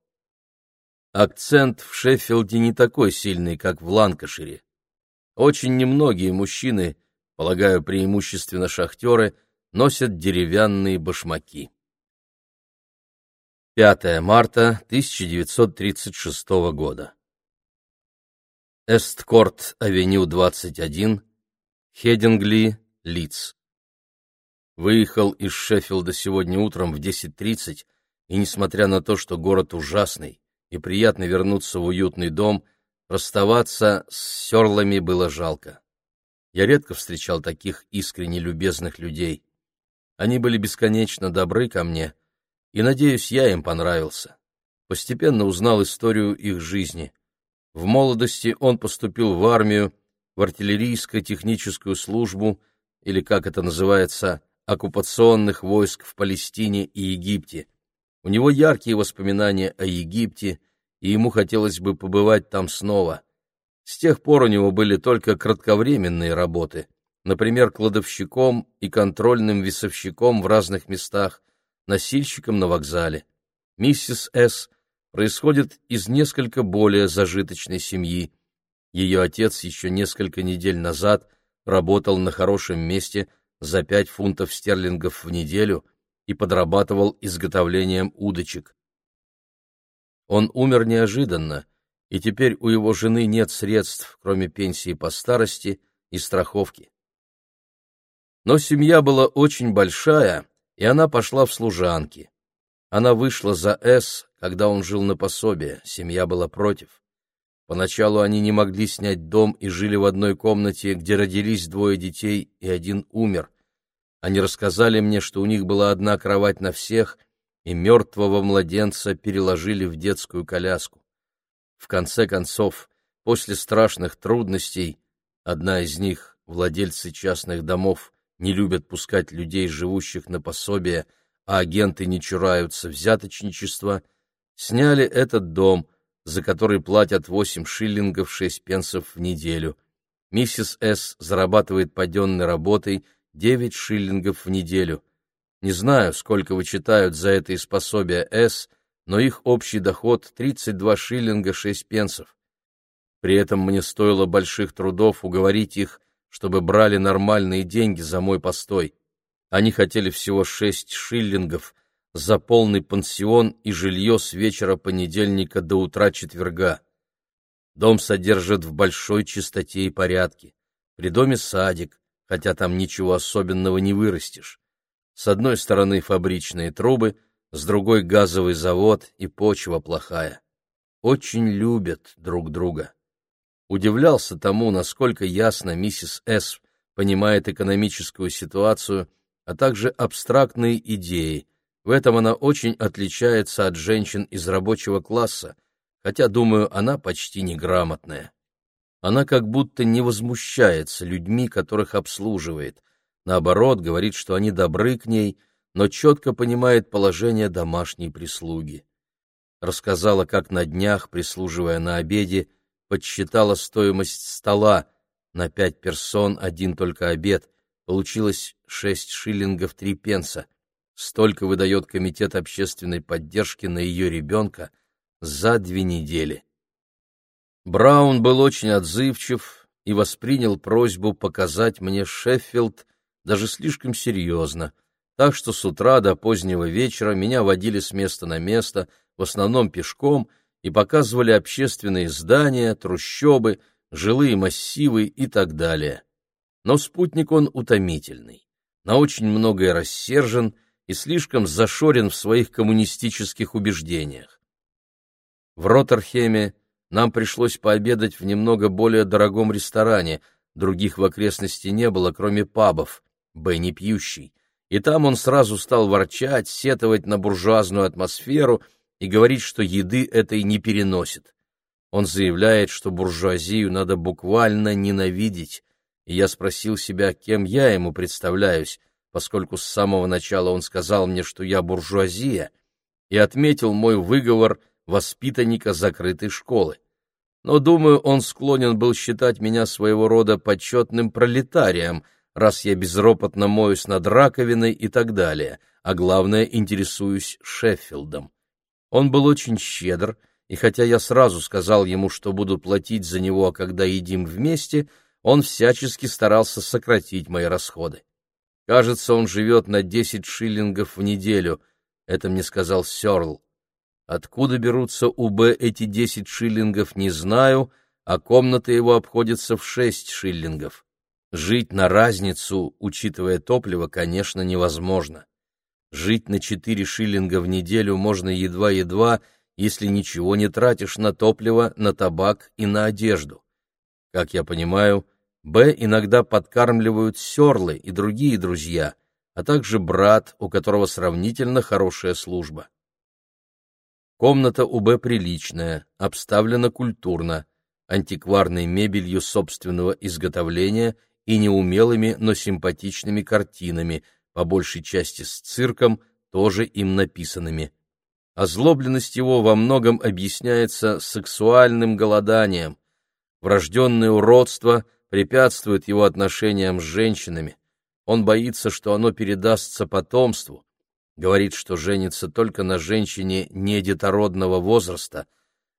Акцент в Шеффилде не такой сильный, как в Ланкашире. Очень немногие мужчины, полагаю, преимущественно шахтеры, носят деревянные башмаки. 5 марта 1936 года. Эсткорт, авеню 21, Хедингли, Лидс. Выехал из Шеффилда сегодня утром в 10.30, и, несмотря на то, что город ужасный и приятно вернуться в уютный дом, расставаться с серлами было жалко. Я редко встречал таких искренне любезных людей. Они были бесконечно добры ко мне, и, надеюсь, я им понравился. Постепенно узнал историю их жизни — в молодости он поступил в армию, в артиллерийско-техническую службу, или, как это называется, оккупационных войск в Палестине и Египте. У него яркие воспоминания о Египте, и ему хотелось бы побывать там снова. С тех пор у него были только кратковременные работы, например, кладовщиком и контрольным весовщиком в разных местах, носильщиком на вокзале. Миссис С происходит из несколько более зажиточной семьи. Ее отец еще несколько недель назад работал на хорошем месте за пять фунтов стерлингов в неделю и подрабатывал изготовлением удочек. Он умер неожиданно, и теперь у его жены нет средств, кроме пенсии по старости и страховки. Но семья была очень большая, и она пошла в служанки. Она вышла за С, когда он жил на пособие, семья была против. Поначалу они не могли снять дом и жили в одной комнате, где родились двое детей, и один умер. Они рассказали мне, что у них была одна кровать на всех, и мертвого младенца переложили в детскую коляску. В конце концов, после страшных трудностей, одна из них, владельцы частных домов, не любят пускать людей, живущих на пособие, а агенты не чураются взяточничества, сняли этот дом, за который платят 8 шиллингов 6 пенсов в неделю. Миссис С. зарабатывает паденной работой 9 шиллингов в неделю. Не знаю, сколько вычитают за это из пособия С, но их общий доход 32 шиллинга 6 пенсов. При этом мне стоило больших трудов уговорить их, чтобы брали нормальные деньги за мой постой. Они хотели всего шесть шиллингов за полный пансион и жилье с вечера понедельника до утра четверга. Дом содержит в большой чистоте и порядке. При доме садик, хотя там ничего особенного не вырастешь. С одной стороны фабричные трубы, с другой газовый завод и почва плохая. Очень любят друг друга. Удивлялся тому, насколько ясно миссис С. понимает экономическую ситуацию – а также абстрактные идеи. В этом она очень отличается от женщин из рабочего класса, хотя, думаю, она почти неграмотная. Она как будто не возмущается людьми, которых обслуживает. Наоборот, говорит, что они добры к ней, но четко понимает положение домашней прислуги. Рассказала, как на днях, прислуживая на обеде, подсчитала стоимость стола на пять персон один только обед, Получилось шесть шиллингов три пенса. Столько выдает Комитет общественной поддержки на ее ребенка за две недели. Браун был очень отзывчив и воспринял просьбу показать мне Шеффилд даже слишком серьезно, так что с утра до позднего вечера меня водили с места на место, в основном пешком, и показывали общественные здания, трущобы, жилые массивы и так далее но спутник он утомительный, на очень многое рассержен и слишком зашорен в своих коммунистических убеждениях. В Роттерхеме нам пришлось пообедать в немного более дорогом ресторане, других в окрестности не было, кроме пабов, Бенни пьющий, и там он сразу стал ворчать, сетовать на буржуазную атмосферу и говорить, что еды этой не переносит. Он заявляет, что буржуазию надо буквально ненавидеть, и я спросил себя, кем я ему представляюсь, поскольку с самого начала он сказал мне, что я буржуазия, и отметил мой выговор воспитанника закрытой школы. Но, думаю, он склонен был считать меня своего рода почетным пролетарием, раз я безропотно моюсь над раковиной и так далее, а главное, интересуюсь Шеффилдом. Он был очень щедр, и хотя я сразу сказал ему, что буду платить за него, когда едим вместе, он всячески старался сократить мои расходы. Кажется, он живет на десять шиллингов в неделю, это мне сказал Сёрл. Откуда берутся у Б эти десять шиллингов, не знаю, а комната его обходится в шесть шиллингов. Жить на разницу, учитывая топливо, конечно, невозможно. Жить на четыре шиллинга в неделю можно едва-едва, если ничего не тратишь на топливо, на табак и на одежду. Как я понимаю, Б иногда подкармливают серлы и другие друзья, а также брат, у которого сравнительно хорошая служба. Комната у Б приличная, обставлена культурно, антикварной мебелью собственного изготовления и неумелыми, но симпатичными картинами, по большей части с цирком, тоже им написанными. Озлобленность его во многом объясняется сексуальным голоданием. Врожденное уродство препятствует его отношениям с женщинами. Он боится, что оно передастся потомству, говорит, что женится только на женщине недетородного возраста,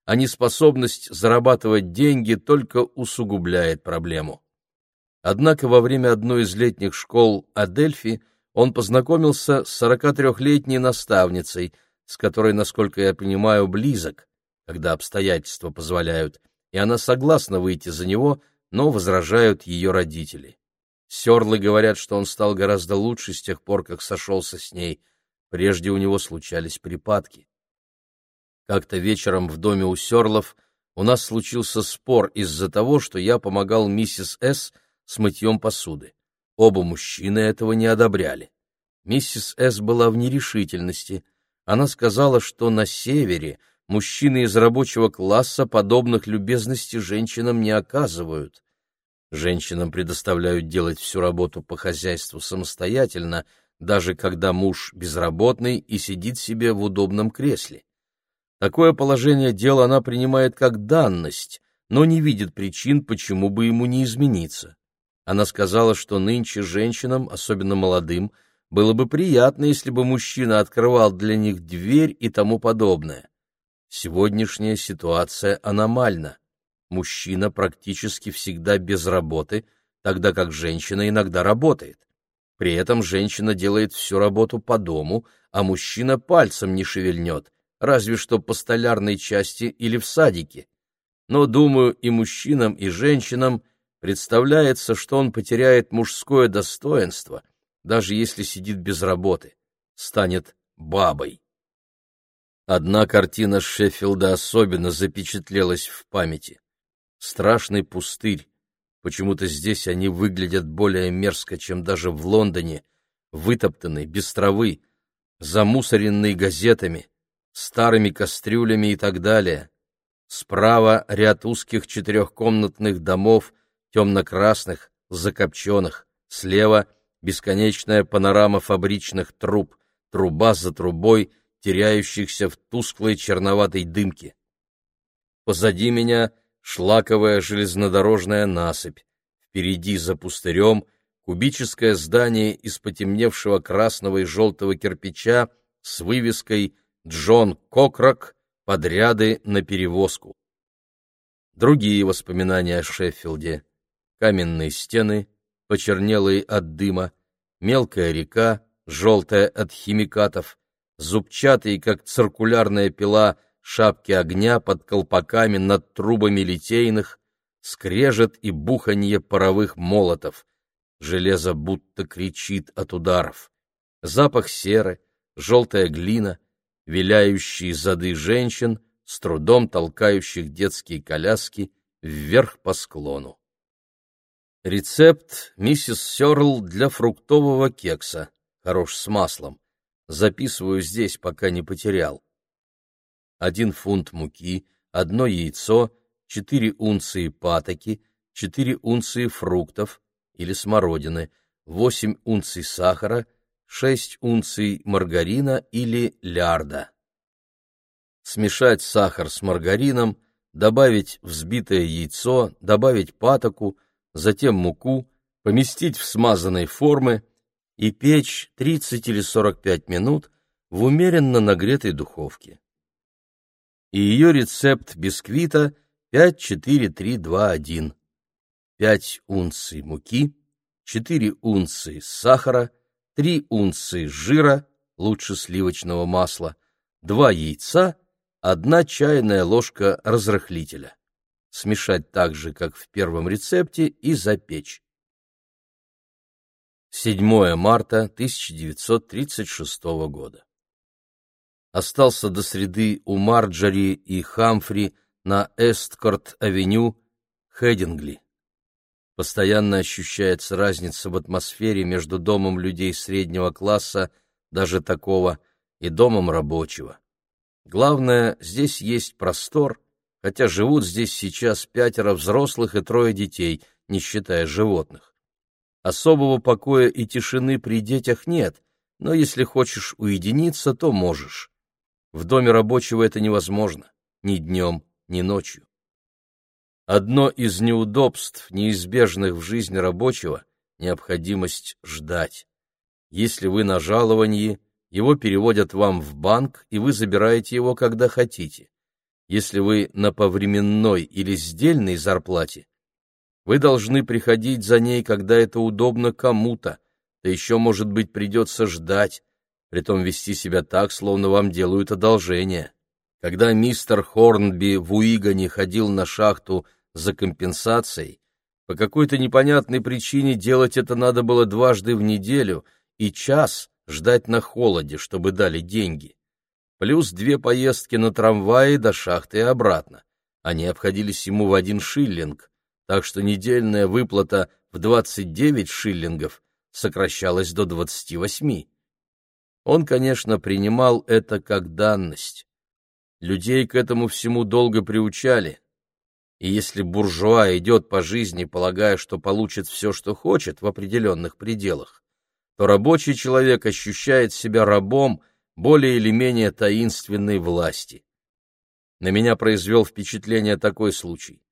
а неспособность зарабатывать деньги только усугубляет проблему. Однако во время одной из летних школ Адельфи он познакомился с 43-летней наставницей, с которой, насколько я понимаю, близок, когда обстоятельства позволяют, и она согласна выйти за него, но возражают ее родители. Серлы говорят, что он стал гораздо лучше с тех пор, как сошелся с ней — Прежде у него случались припадки. Как-то вечером в доме у Серлов у нас случился спор из-за того, что я помогал миссис С. с мытьем посуды. Оба мужчины этого не одобряли. Миссис С. была в нерешительности. Она сказала, что на севере мужчины из рабочего класса подобных любезностей женщинам не оказывают. Женщинам предоставляют делать всю работу по хозяйству самостоятельно — даже когда муж безработный и сидит себе в удобном кресле. Такое положение дела она принимает как данность, но не видит причин, почему бы ему не измениться. Она сказала, что нынче женщинам, особенно молодым, было бы приятно, если бы мужчина открывал для них дверь и тому подобное. Сегодняшняя ситуация аномальна. Мужчина практически всегда без работы, тогда как женщина иногда работает. При этом женщина делает всю работу по дому, а мужчина пальцем не шевельнет, разве что по столярной части или в садике. Но, думаю, и мужчинам, и женщинам представляется, что он потеряет мужское достоинство, даже если сидит без работы, станет бабой. Одна картина Шеффилда особенно запечатлелась в памяти. Страшный пустырь, Почему-то здесь они выглядят более мерзко, чем даже в Лондоне, вытоптанный, без травы, замусоренный газетами, старыми кастрюлями и так далее. Справа ряд узких четырехкомнатных домов, темно-красных, закопченных. Слева бесконечная панорама фабричных труб, труба за трубой, теряющихся в тусклой черноватой дымке. Позади меня — шлаковая железнодорожная насыпь. Впереди за пустырем кубическое здание из потемневшего красного и желтого кирпича с вывеской «Джон Кокрак. Подряды на перевозку». Другие воспоминания о Шеффилде. Каменные стены, почернелые от дыма, мелкая река, желтая от химикатов, зубчатые, как циркулярная пила, шапки огня под колпаками над трубами литейных, скрежет и буханье паровых молотов. Железо будто кричит от ударов. Запах серы, желтая глина, виляющие зады женщин, с трудом толкающих детские коляски вверх по склону. Рецепт миссис Сёрл для фруктового кекса. Хорош с маслом. Записываю здесь, пока не потерял один фунт муки, одно яйцо, четыре унции патоки, четыре унции фруктов, или смородины, 8 унций сахара, 6 унций маргарина или лярда. Смешать сахар с маргарином, добавить взбитое яйцо, добавить патоку, затем муку, поместить в смазанные формы и печь 30 или 45 минут в умеренно нагретой духовке. И ее рецепт бисквита 5-4-3-2-1. 5 унций муки, 4 унции сахара, 3 унции жира, лучше сливочного масла, 2 яйца, 1 чайная ложка разрыхлителя. Смешать так же, как в первом рецепте, и запечь. 7 марта 1936 года. Остался до среды у Марджори и Хамфри на Эсткорт-авеню, Хэдингли. Постоянно ощущается разница в атмосфере между домом людей среднего класса, даже такого, и домом рабочего. Главное, здесь есть простор, хотя живут здесь сейчас пятеро взрослых и трое детей, не считая животных. Особого покоя и тишины при детях нет, но если хочешь уединиться, то можешь. В доме рабочего это невозможно, ни днем, ни ночью. Одно из неудобств, неизбежных в жизни рабочего — необходимость ждать. Если вы на жаловании, его переводят вам в банк, и вы забираете его, когда хотите. Если вы на повременной или сдельной зарплате, вы должны приходить за ней, когда это удобно кому-то, да еще, может быть, придется ждать, притом вести себя так, словно вам делают одолжение. Когда мистер Хорнби в Уигане ходил на шахту за компенсацией, по какой-то непонятной причине делать это надо было дважды в неделю и час ждать на холоде, чтобы дали деньги. Плюс две поездки на трамвае до шахты и обратно. Они обходились ему в один шиллинг, так что недельная выплата в 29 шиллингов сокращалась до 28. Он, конечно, принимал это как данность. Людей к этому всему долго приучали. И если буржуа идет по жизни, полагая, что получит все, что хочет в определенных пределах, то рабочий человек ощущает себя рабом более или менее таинственной власти. На меня произвел впечатление такой случай.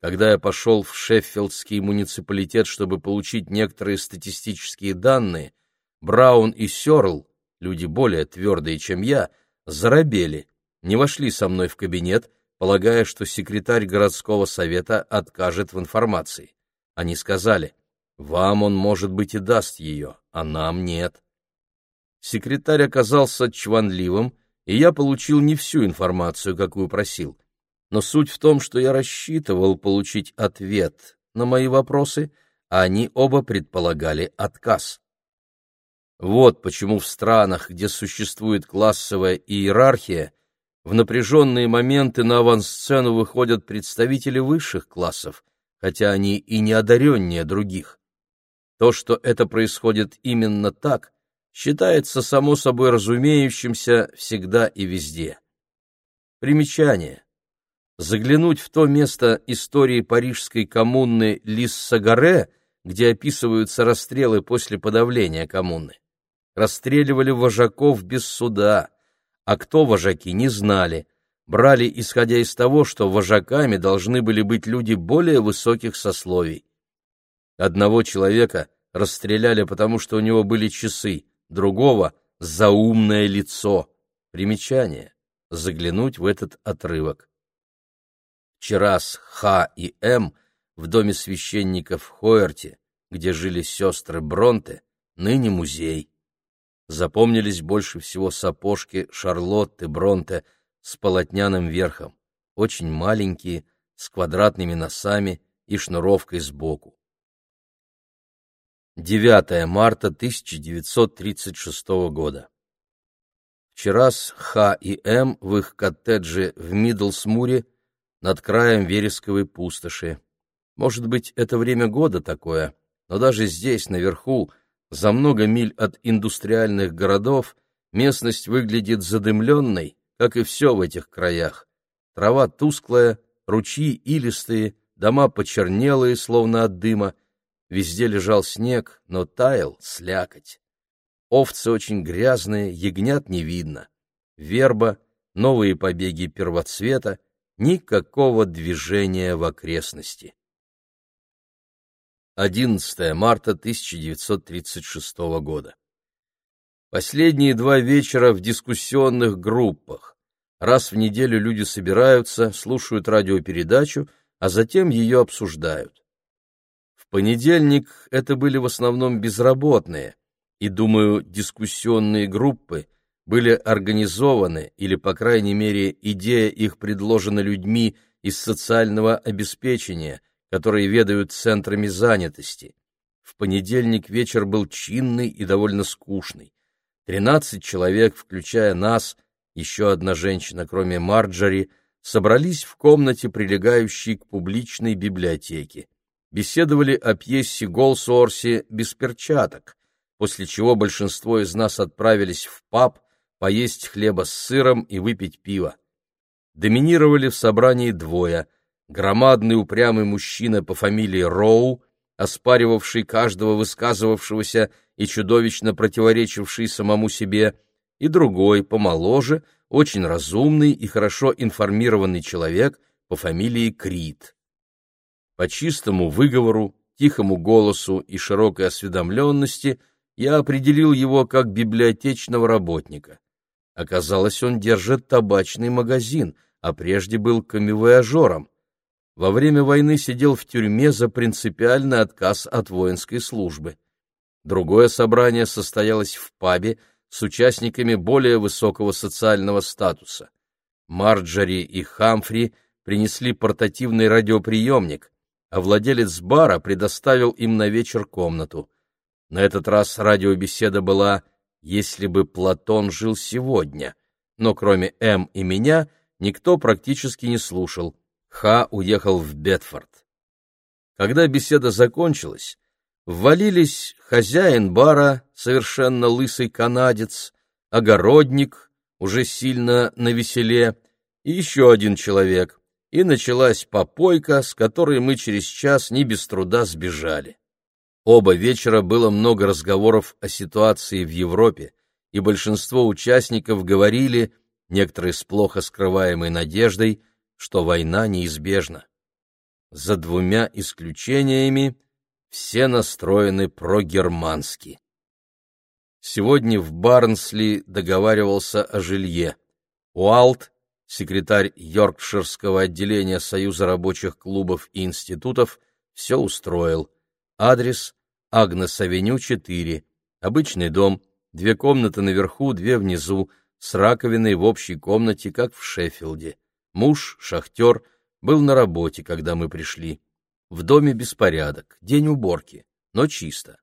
Когда я пошел в Шеффилдский муниципалитет, чтобы получить некоторые статистические данные, Браун и Сёрл, люди более твердые, чем я, заробели, не вошли со мной в кабинет, полагая, что секретарь городского совета откажет в информации. Они сказали, вам он, может быть, и даст ее, а нам нет. Секретарь оказался чванливым, и я получил не всю информацию, какую просил но суть в том, что я рассчитывал получить ответ на мои вопросы, а они оба предполагали отказ. Вот почему в странах, где существует классовая иерархия, в напряженные моменты на авансцену выходят представители высших классов, хотя они и не одареннее других. То, что это происходит именно так, считается само собой разумеющимся всегда и везде. Примечание заглянуть в то место истории парижской коммуны Лиссагаре, где описываются расстрелы после подавления коммуны. Расстреливали вожаков без суда, а кто вожаки, не знали. Брали, исходя из того, что вожаками должны были быть люди более высоких сословий. Одного человека расстреляли, потому что у него были часы, другого — заумное лицо. Примечание. Заглянуть в этот отрывок. Вчера с Х и М в доме священников в Хойерте, где жили сестры Бронте, ныне музей. Запомнились больше всего сапожки Шарлотты Бронте с полотняным верхом, очень маленькие, с квадратными носами и шнуровкой сбоку. 9 марта 1936 года. Вчера с Х и М в их коттедже в Мидлсмуре над краем вересковой пустоши. Может быть, это время года такое, но даже здесь, наверху, за много миль от индустриальных городов, местность выглядит задымленной, как и все в этих краях. Трава тусклая, ручьи илистые, дома почернелые, словно от дыма, везде лежал снег, но таял слякоть. Овцы очень грязные, ягнят не видно. Верба, новые побеги первоцвета, никакого движения в окрестности. 11 марта 1936 года. Последние два вечера в дискуссионных группах. Раз в неделю люди собираются, слушают радиопередачу, а затем ее обсуждают. Понедельник это были в основном безработные, и, думаю, дискуссионные группы были организованы, или, по крайней мере, идея их предложена людьми из социального обеспечения, которые ведают центрами занятости. В понедельник вечер был чинный и довольно скучный. Тринадцать человек, включая нас, еще одна женщина, кроме Марджори, собрались в комнате, прилегающей к публичной библиотеке. Беседовали о пьесе Голсуорси «Без перчаток», после чего большинство из нас отправились в паб поесть хлеба с сыром и выпить пиво. Доминировали в собрании двое — громадный упрямый мужчина по фамилии Роу, оспаривавший каждого высказывавшегося и чудовищно противоречивший самому себе, и другой, помоложе, очень разумный и хорошо информированный человек по фамилии Крит. По чистому выговору, тихому голосу и широкой осведомленности я определил его как библиотечного работника. Оказалось, он держит табачный магазин, а прежде был камевояжером. Во время войны сидел в тюрьме за принципиальный отказ от воинской службы. Другое собрание состоялось в пабе с участниками более высокого социального статуса. Марджори и Хамфри принесли портативный радиоприемник, а владелец бара предоставил им на вечер комнату. На этот раз радиобеседа была «Если бы Платон жил сегодня», но кроме М и меня никто практически не слушал. Ха уехал в Бетфорд. Когда беседа закончилась, ввалились хозяин бара, совершенно лысый канадец, огородник, уже сильно навеселе, и еще один человек, и началась попойка, с которой мы через час не без труда сбежали. Оба вечера было много разговоров о ситуации в Европе, и большинство участников говорили, некоторые с плохо скрываемой надеждой, что война неизбежна. За двумя исключениями – все настроены прогермански. Сегодня в Барнсли договаривался о жилье. Уалт, секретарь Йоркширского отделения Союза рабочих клубов и институтов, все устроил. Адрес — Агнес-авеню, 4. Обычный дом, две комнаты наверху, две внизу, с раковиной в общей комнате, как в Шеффилде. Муж, шахтер, был на работе, когда мы пришли. В доме беспорядок, день уборки, но чисто.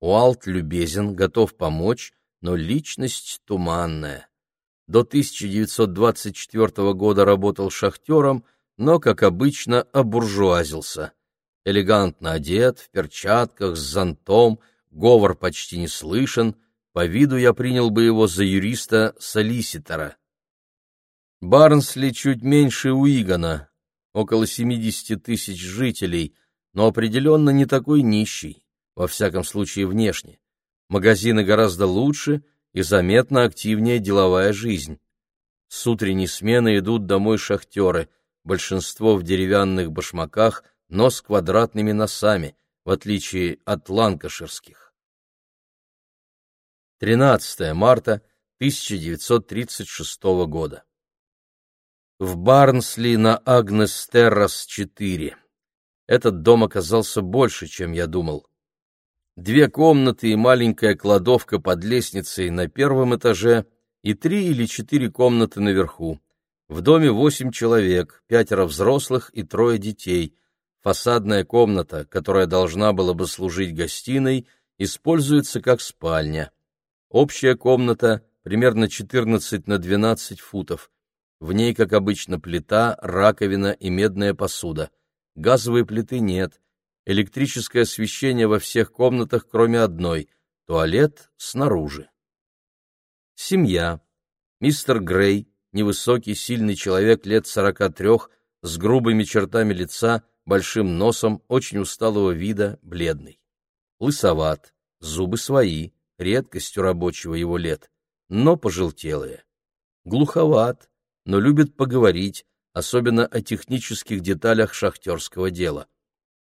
Уалт любезен, готов помочь, но личность туманная. До 1924 года работал шахтером, но, как обычно, обуржуазился. Элегантно одет, в перчатках, с зонтом, говор почти не слышен, по виду я принял бы его за юриста-солиситора. Барнсли чуть меньше Уигана, около 70 тысяч жителей, но определенно не такой нищий, во всяком случае внешне. Магазины гораздо лучше и заметно активнее деловая жизнь. С утренней смены идут домой шахтеры, большинство в деревянных башмаках, но с квадратными носами, в отличие от ланкаширских. 13 марта 1936 года в Барнсли на Агнес Террас 4. Этот дом оказался больше, чем я думал. Две комнаты и маленькая кладовка под лестницей на первом этаже и три или четыре комнаты наверху. В доме восемь человек, пятеро взрослых и трое детей. Фасадная комната, которая должна была бы служить гостиной, используется как спальня. Общая комната примерно 14 на 12 футов. В ней, как обычно, плита, раковина и медная посуда. Газовой плиты нет. Электрическое освещение во всех комнатах, кроме одной. Туалет снаружи. Семья. Мистер Грей, невысокий, сильный человек лет сорока трех, с грубыми чертами лица, большим носом, очень усталого вида, бледный. Лысоват, зубы свои, редкостью рабочего его лет, но пожелтелые. Глуховат, но любит поговорить, особенно о технических деталях шахтерского дела.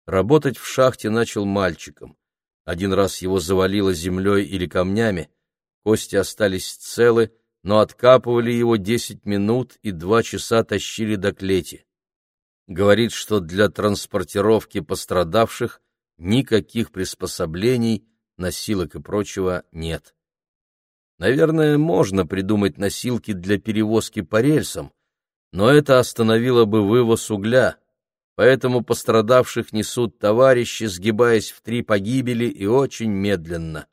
Работать в шахте начал мальчиком. Один раз его завалило землей или камнями, кости остались целы, но откапывали его десять минут и два часа тащили до клети. Говорит, что для транспортировки пострадавших никаких приспособлений, носилок и прочего нет. Наверное, можно придумать носилки для перевозки по рельсам, но это остановило бы вывоз угля, поэтому пострадавших несут товарищи, сгибаясь в три погибели и очень медленно.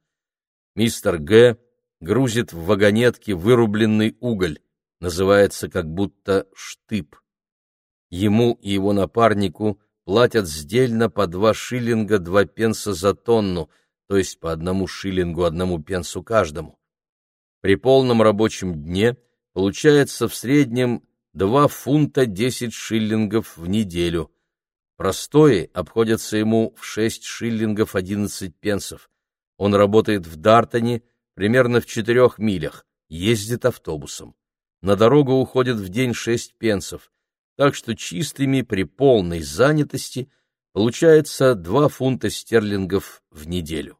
Мистер Г. грузит в вагонетке вырубленный уголь, называется как будто штып. Ему и его напарнику платят сдельно по два шиллинга два пенса за тонну, то есть по одному шиллингу одному пенсу каждому. При полном рабочем дне получается в среднем 2 фунта 10 шиллингов в неделю. Простои обходятся ему в 6 шиллингов 11 пенсов. Он работает в Дартоне, примерно в 4 милях, ездит автобусом. На дорогу уходит в день 6 пенсов, так что чистыми при полной занятости получается 2 фунта стерлингов в неделю.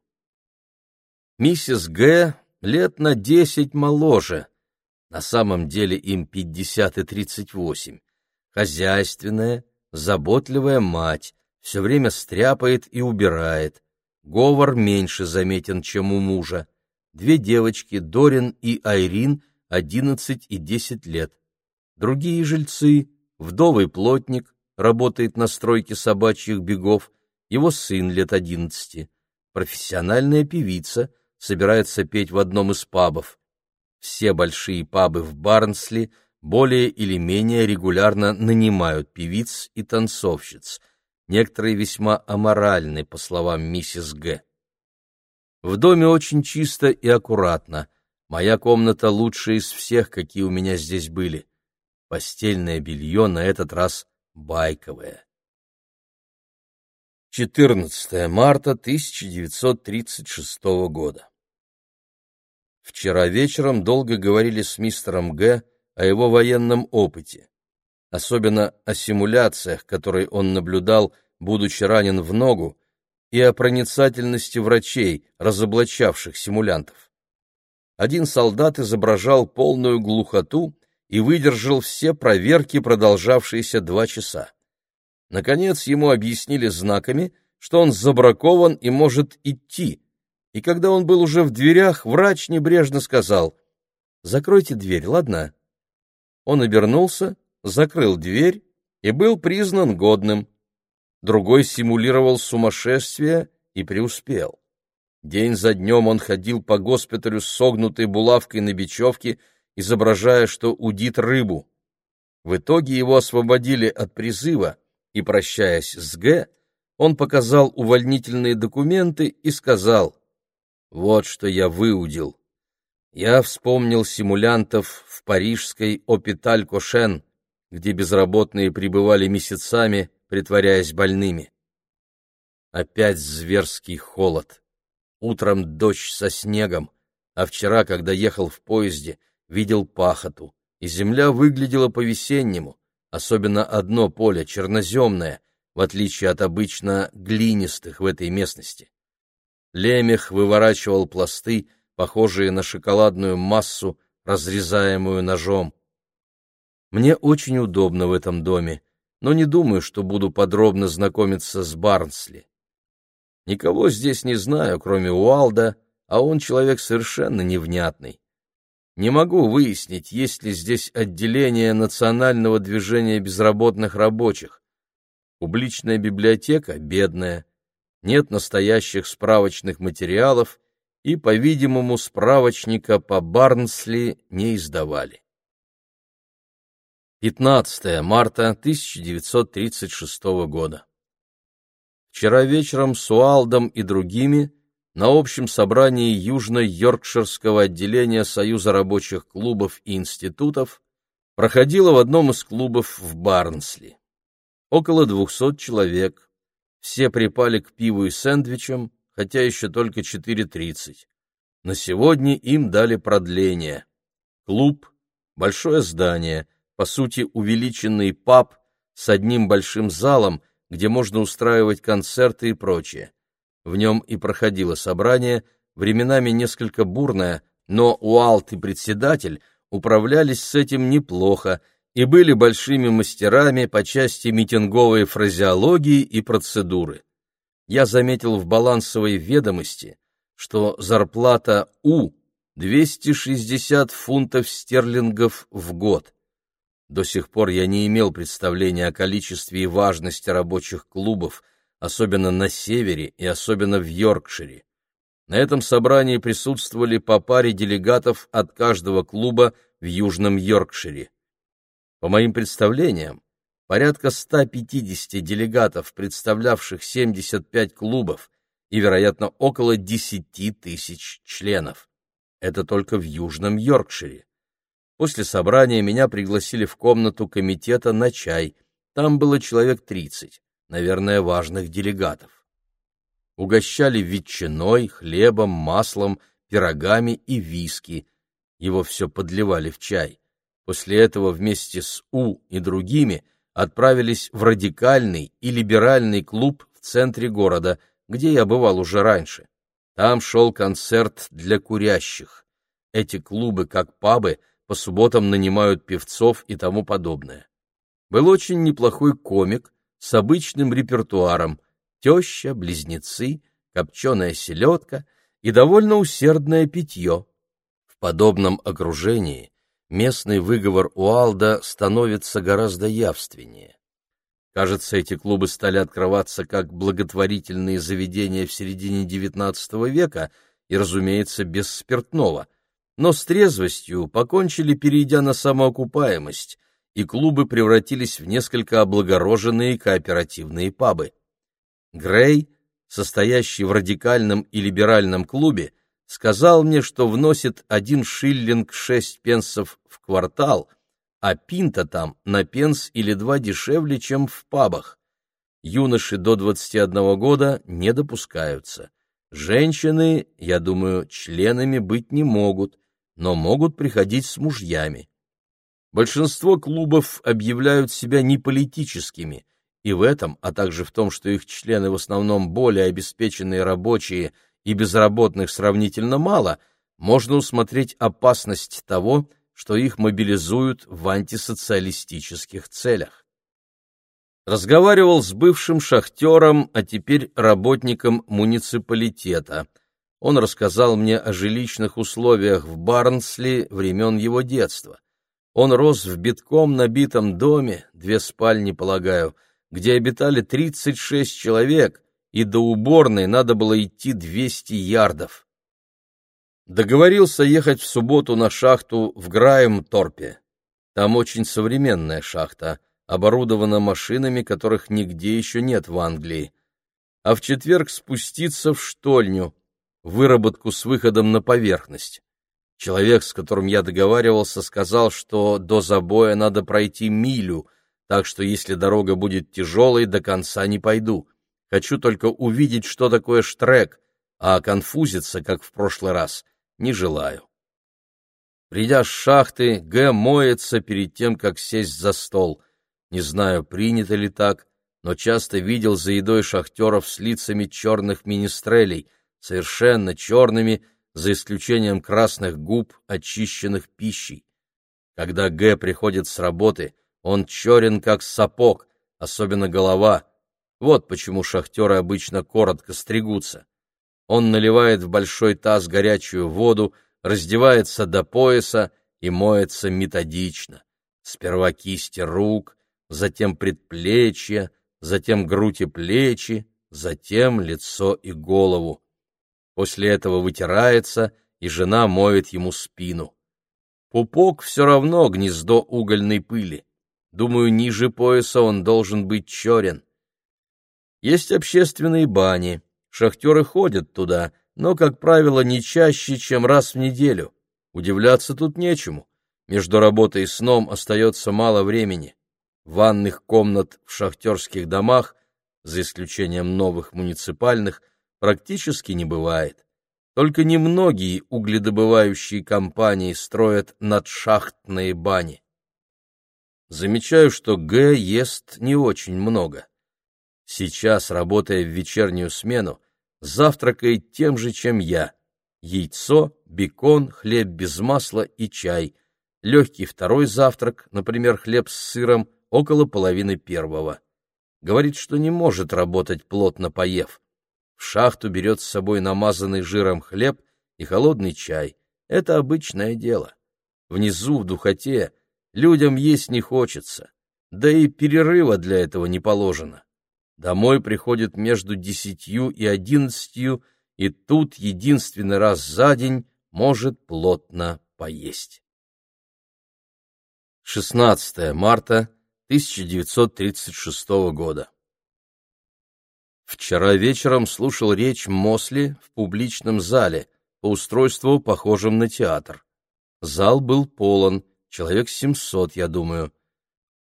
Миссис Г. лет на 10 моложе, на самом деле им пятьдесят и тридцать восемь. Хозяйственная, заботливая мать, все время стряпает и убирает. Говор меньше заметен, чем у мужа. Две девочки, Дорин и Айрин, одиннадцать и десять лет. Другие жильцы, вдовый плотник, работает на стройке собачьих бегов, его сын лет одиннадцати. Профессиональная певица, собирается петь в одном из пабов. Все большие пабы в Барнсли более или менее регулярно нанимают певиц и танцовщиц, некоторые весьма аморальны, по словам миссис Г. В доме очень чисто и аккуратно. Моя комната лучшая из всех, какие у меня здесь были. Постельное белье на этот раз байковое. 14 марта 1936 года. Вчера вечером долго говорили с мистером Г. о его военном опыте, особенно о симуляциях, которые он наблюдал, будучи ранен в ногу, и о проницательности врачей, разоблачавших симулянтов. Один солдат изображал полную глухоту и выдержал все проверки, продолжавшиеся два часа. Наконец ему объяснили знаками, что он забракован и может идти, и когда он был уже в дверях, врач небрежно сказал «Закройте дверь, ладно?» Он обернулся, закрыл дверь и был признан годным. Другой симулировал сумасшествие и преуспел. День за днем он ходил по госпиталю с согнутой булавкой на бечевке, изображая, что удит рыбу. В итоге его освободили от призыва, и, прощаясь с Г, он показал увольнительные документы и сказал вот что я выудил. Я вспомнил симулянтов в парижской Опиталь-Кошен, где безработные пребывали месяцами, притворяясь больными. Опять зверский холод. Утром дождь со снегом, а вчера, когда ехал в поезде, видел пахоту, и земля выглядела по-весеннему, особенно одно поле, черноземное, в отличие от обычно глинистых в этой местности. Лемех выворачивал пласты, похожие на шоколадную массу, разрезаемую ножом. Мне очень удобно в этом доме, но не думаю, что буду подробно знакомиться с Барнсли. Никого здесь не знаю, кроме Уалда, а он человек совершенно невнятный. Не могу выяснить, есть ли здесь отделение национального движения безработных рабочих. Публичная библиотека бедная, нет настоящих справочных материалов и, по-видимому, справочника по Барнсли не издавали. 15 марта 1936 года. Вчера вечером с Уалдом и другими на общем собрании Южно-Йоркширского отделения Союза рабочих клубов и институтов проходило в одном из клубов в Барнсли. около двухсот человек. Все припали к пиву и сэндвичам, хотя еще только 4.30. На сегодня им дали продление. Клуб, большое здание, по сути увеличенный паб с одним большим залом, где можно устраивать концерты и прочее. В нем и проходило собрание, временами несколько бурное, но Уалт и председатель управлялись с этим неплохо и были большими мастерами по части митинговой фразеологии и процедуры. Я заметил в балансовой ведомости, что зарплата У 260 фунтов стерлингов в год. До сих пор я не имел представления о количестве и важности рабочих клубов, особенно на севере и особенно в Йоркшире. На этом собрании присутствовали по паре делегатов от каждого клуба в Южном Йоркшире. По моим представлениям, порядка 150 делегатов, представлявших 75 клубов, и, вероятно, около 10 тысяч членов. Это только в Южном Йоркшире. После собрания меня пригласили в комнату комитета на чай. Там было человек 30, наверное, важных делегатов. Угощали ветчиной, хлебом, маслом, пирогами и виски. Его все подливали в чай. После этого вместе с У и другими отправились в радикальный и либеральный клуб в центре города, где я бывал уже раньше. Там шел концерт для курящих. Эти клубы, как пабы, по субботам нанимают певцов и тому подобное. Был очень неплохой комик с обычным репертуаром «Теща», «Близнецы», «Копченая селедка» и довольно усердное питье. В подобном окружении местный выговор Уалда становится гораздо явственнее. Кажется, эти клубы стали открываться как благотворительные заведения в середине XIX века и, разумеется, без спиртного. Но с трезвостью покончили, перейдя на самоокупаемость, и клубы превратились в несколько облагороженные кооперативные пабы. Грей, состоящий в радикальном и либеральном клубе, сказал мне, что вносит один шиллинг шесть пенсов в квартал, а пинта там на пенс или два дешевле, чем в пабах. Юноши до 21 года не допускаются. Женщины, я думаю, членами быть не могут, но могут приходить с мужьями. Большинство клубов объявляют себя неполитическими, и в этом, а также в том, что их члены в основном более обеспеченные рабочие – и безработных сравнительно мало, можно усмотреть опасность того, что их мобилизуют в антисоциалистических целях. Разговаривал с бывшим шахтером, а теперь работником муниципалитета. Он рассказал мне о жилищных условиях в Барнсли времен его детства. Он рос в битком набитом доме, две спальни, полагаю, где обитали 36 человек, и до уборной надо было идти 200 ярдов. Договорился ехать в субботу на шахту в Граем-Торпе. Там очень современная шахта, оборудована машинами, которых нигде еще нет в Англии. А в четверг спуститься в штольню, выработку с выходом на поверхность. Человек, с которым я договаривался, сказал, что до забоя надо пройти милю, так что если дорога будет тяжелой, до конца не пойду. Хочу только увидеть, что такое штрек, а конфузиться, как в прошлый раз, не желаю. Придя с шахты, Г. моется перед тем, как сесть за стол. Не знаю, принято ли так, но часто видел за едой шахтеров с лицами черных министрелей, совершенно черными, за исключением красных губ, очищенных пищей. Когда Г. приходит с работы, он черен, как сапог, особенно голова, вот почему шахтеры обычно коротко стригутся. Он наливает в большой таз горячую воду, раздевается до пояса и моется методично. Сперва кисти рук, затем предплечья, затем грудь и плечи, затем лицо и голову. После этого вытирается, и жена моет ему спину. Пупок все равно гнездо угольной пыли. Думаю, ниже пояса он должен быть черен. Есть общественные бани, шахтеры ходят туда, но, как правило, не чаще, чем раз в неделю. Удивляться тут нечему. Между работой и сном остается мало времени. ванных комнат в шахтерских домах, за исключением новых муниципальных, практически не бывает. Только немногие угледобывающие компании строят надшахтные бани. Замечаю, что Г ест не очень много. Сейчас, работая в вечернюю смену, завтракает тем же, чем я. Яйцо, бекон, хлеб без масла и чай. Легкий второй завтрак, например, хлеб с сыром, около половины первого. Говорит, что не может работать плотно поев. В шахту берет с собой намазанный жиром хлеб и холодный чай. Это обычное дело. Внизу, в духоте, людям есть не хочется, да и перерыва для этого не положено. Домой приходит между десятью и одиннадцатью, и тут единственный раз за день может плотно поесть. 16 марта 1936 года. Вчера вечером слушал речь Мосли в публичном зале, по устройству похожем на театр. Зал был полон, человек семьсот, я думаю.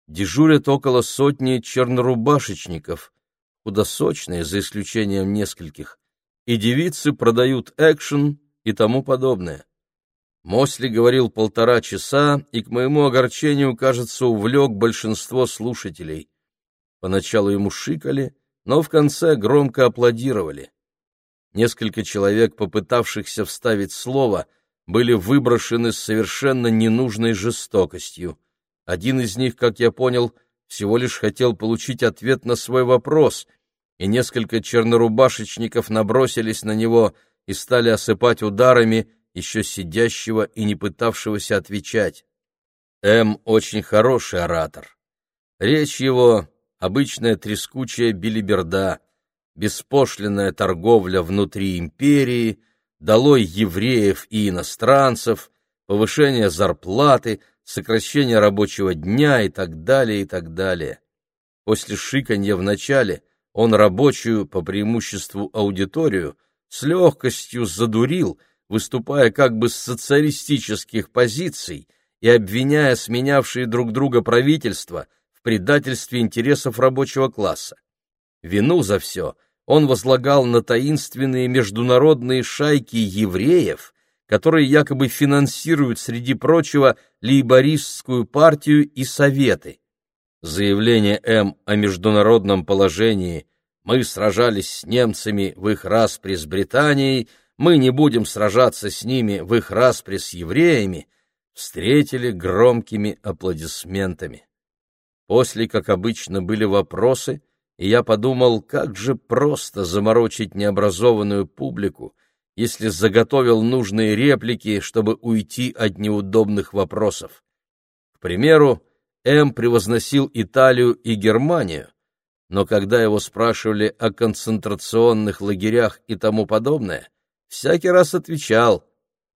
Дежурят около сотни чернорубашечников, худосочные, за исключением нескольких, и девицы продают экшен и тому подобное. Мосли говорил полтора часа и, к моему огорчению, кажется, увлек большинство слушателей. Поначалу ему шикали, но в конце громко аплодировали. Несколько человек, попытавшихся вставить слово, были выброшены с совершенно ненужной жестокостью. Один из них, как я понял, всего лишь хотел получить ответ на свой вопрос, и несколько чернорубашечников набросились на него и стали осыпать ударами, еще сидящего и не пытавшегося отвечать. М. очень хороший оратор. Речь его — обычная трескучая билиберда, беспошлинная торговля внутри империи, долой евреев и иностранцев, повышение зарплаты, сокращение рабочего дня и так далее, и так далее. После шиканья в начале он рабочую, по преимуществу аудиторию, с легкостью задурил — выступая как бы с социалистических позиций и обвиняя сменявшие друг друга правительства в предательстве интересов рабочего класса. Вину за все он возлагал на таинственные международные шайки евреев, которые якобы финансируют, среди прочего, лейбористскую партию и советы. Заявление М о международном положении «Мы сражались с немцами в их распри с Британией» мы не будем сражаться с ними в их распре с евреями, встретили громкими аплодисментами. После, как обычно, были вопросы, и я подумал, как же просто заморочить необразованную публику, если заготовил нужные реплики, чтобы уйти от неудобных вопросов. К примеру, М превозносил Италию и Германию, но когда его спрашивали о концентрационных лагерях и тому подобное, всякий раз отвечал,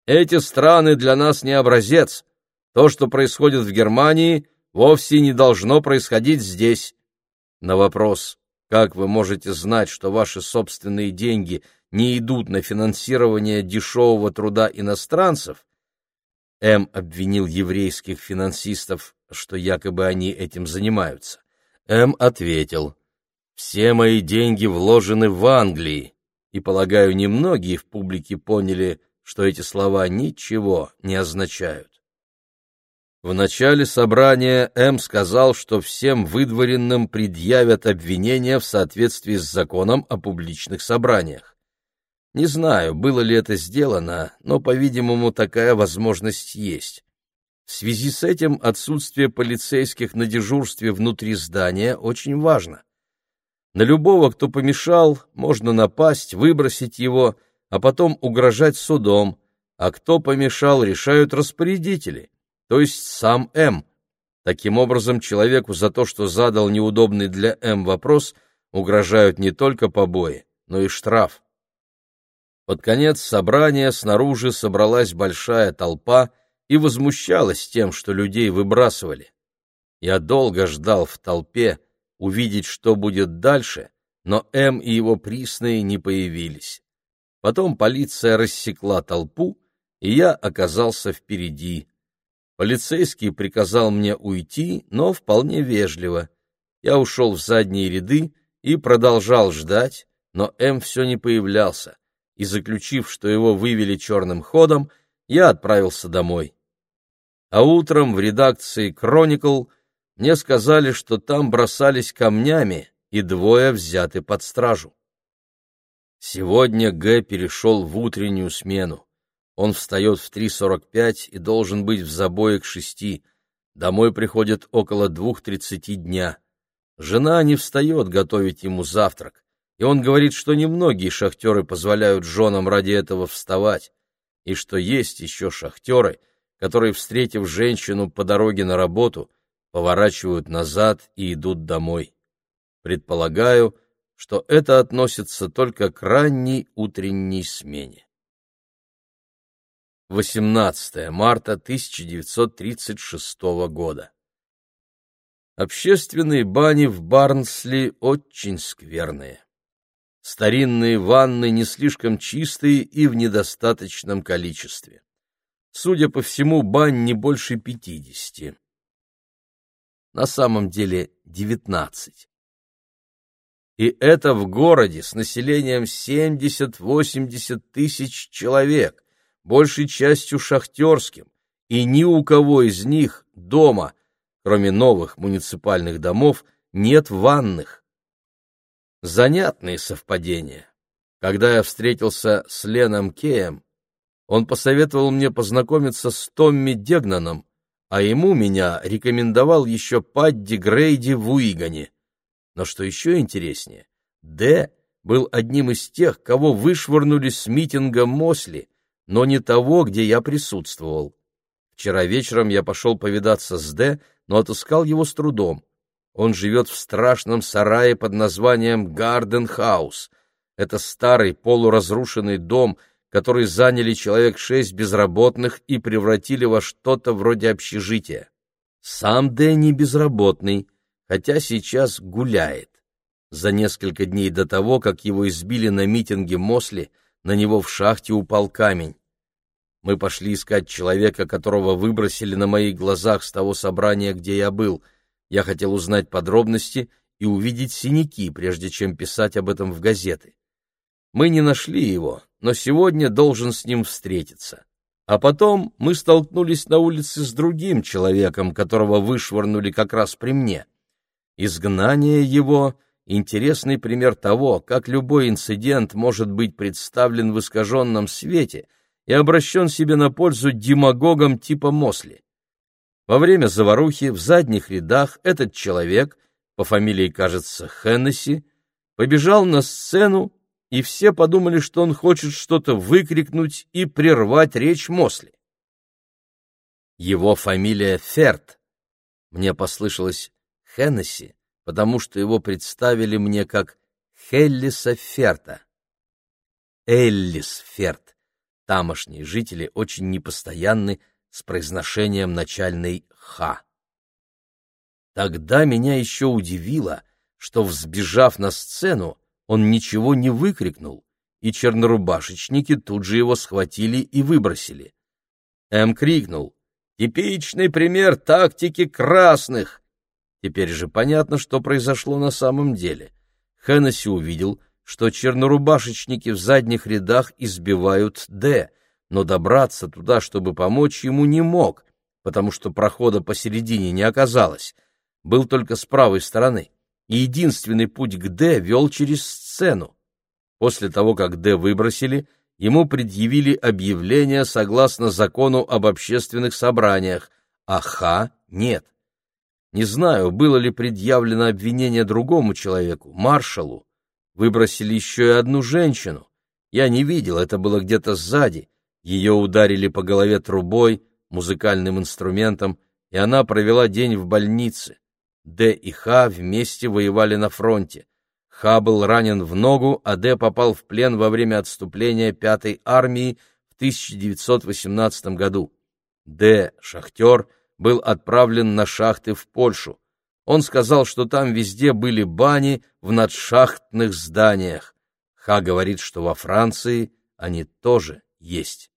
«Эти страны для нас не образец. То, что происходит в Германии, вовсе не должно происходить здесь». На вопрос, как вы можете знать, что ваши собственные деньги не идут на финансирование дешевого труда иностранцев, М. обвинил еврейских финансистов, что якобы они этим занимаются. М. ответил, «Все мои деньги вложены в Англии, и, полагаю, немногие в публике поняли, что эти слова ничего не означают. В начале собрания М сказал, что всем выдворенным предъявят обвинения в соответствии с законом о публичных собраниях. Не знаю, было ли это сделано, но, по-видимому, такая возможность есть. В связи с этим отсутствие полицейских на дежурстве внутри здания очень важно. На любого, кто помешал, можно напасть, выбросить его, а потом угрожать судом, а кто помешал, решают распорядители, то есть сам М. Таким образом, человеку за то, что задал неудобный для М вопрос, угрожают не только побои, но и штраф. Под конец собрания снаружи собралась большая толпа и возмущалась тем, что людей выбрасывали. Я долго ждал в толпе, увидеть, что будет дальше, но М и его присные не появились. Потом полиция рассекла толпу, и я оказался впереди. Полицейский приказал мне уйти, но вполне вежливо. Я ушел в задние ряды и продолжал ждать, но М все не появлялся, и, заключив, что его вывели черным ходом, я отправился домой. А утром в редакции «Кроникл» мне сказали, что там бросались камнями, и двое взяты под стражу. Сегодня Г. перешел в утреннюю смену. Он встает в 3.45 и должен быть в забое к шести. Домой приходит около двух тридцати дня. Жена не встает готовить ему завтрак, и он говорит, что немногие шахтеры позволяют женам ради этого вставать, и что есть еще шахтеры, которые, встретив женщину по дороге на работу, поворачивают назад и идут домой. Предполагаю, что это относится только к ранней утренней смене. 18 марта 1936 года. Общественные бани в Барнсли очень скверные. Старинные ванны не слишком чистые и в недостаточном количестве. Судя по всему, бань не больше пятидесяти. На самом деле девятнадцать. И это в городе с населением 70-80 тысяч человек, большей частью шахтерским, и ни у кого из них дома, кроме новых муниципальных домов, нет ванных. Занятные совпадения. Когда я встретился с Леном Кеем, он посоветовал мне познакомиться с Томми Дегнаном, а ему меня рекомендовал еще Падди Грейди в Уигане. Но что еще интереснее, Д был одним из тех, кого вышвырнули с митинга Мосли, но не того, где я присутствовал. Вчера вечером я пошел повидаться с Д, но отыскал его с трудом. Он живет в страшном сарае под названием Гарден Хаус. Это старый полуразрушенный дом, который заняли человек шесть безработных и превратили во что-то вроде общежития. Сам Д не безработный, хотя сейчас гуляет. За несколько дней до того, как его избили на митинге Мосли, на него в шахте упал камень. Мы пошли искать человека, которого выбросили на моих глазах с того собрания, где я был. Я хотел узнать подробности и увидеть синяки, прежде чем писать об этом в газеты. Мы не нашли его, но сегодня должен с ним встретиться. А потом мы столкнулись на улице с другим человеком, которого вышвырнули как раз при мне. Изгнание его — интересный пример того, как любой инцидент может быть представлен в искаженном свете и обращен себе на пользу демагогам типа Мосли. Во время заварухи в задних рядах этот человек, по фамилии, кажется, Хеннесси, побежал на сцену, и все подумали, что он хочет что-то выкрикнуть и прервать речь Мосли. Его фамилия Ферт. Мне послышалось Хеннесси, потому что его представили мне как Хеллиса Ферта. Эллис Ферт. Тамошние жители очень непостоянны с произношением начальной «х». Тогда меня еще удивило, что, взбежав на сцену, он ничего не выкрикнул, и чернорубашечники тут же его схватили и выбросили. М крикнул «Типичный пример тактики красных!» Теперь же понятно, что произошло на самом деле. Хеннесси увидел, что чернорубашечники в задних рядах избивают Д, но добраться туда, чтобы помочь ему, не мог, потому что прохода посередине не оказалось, был только с правой стороны, и единственный путь к Д вел через сцену. После того, как Д выбросили, ему предъявили объявление согласно закону об общественных собраниях, а Х нет. Не знаю, было ли предъявлено обвинение другому человеку, маршалу. Выбросили еще и одну женщину. Я не видел, это было где-то сзади. Ее ударили по голове трубой, музыкальным инструментом, и она провела день в больнице. Д и Х вместе воевали на фронте. Х был ранен в ногу, а Д попал в плен во время отступления Пятой армии в 1918 году. Д, шахтер, был отправлен на шахты в Польшу. Он сказал, что там везде были бани в надшахтных зданиях. Ха говорит, что во Франции они тоже есть.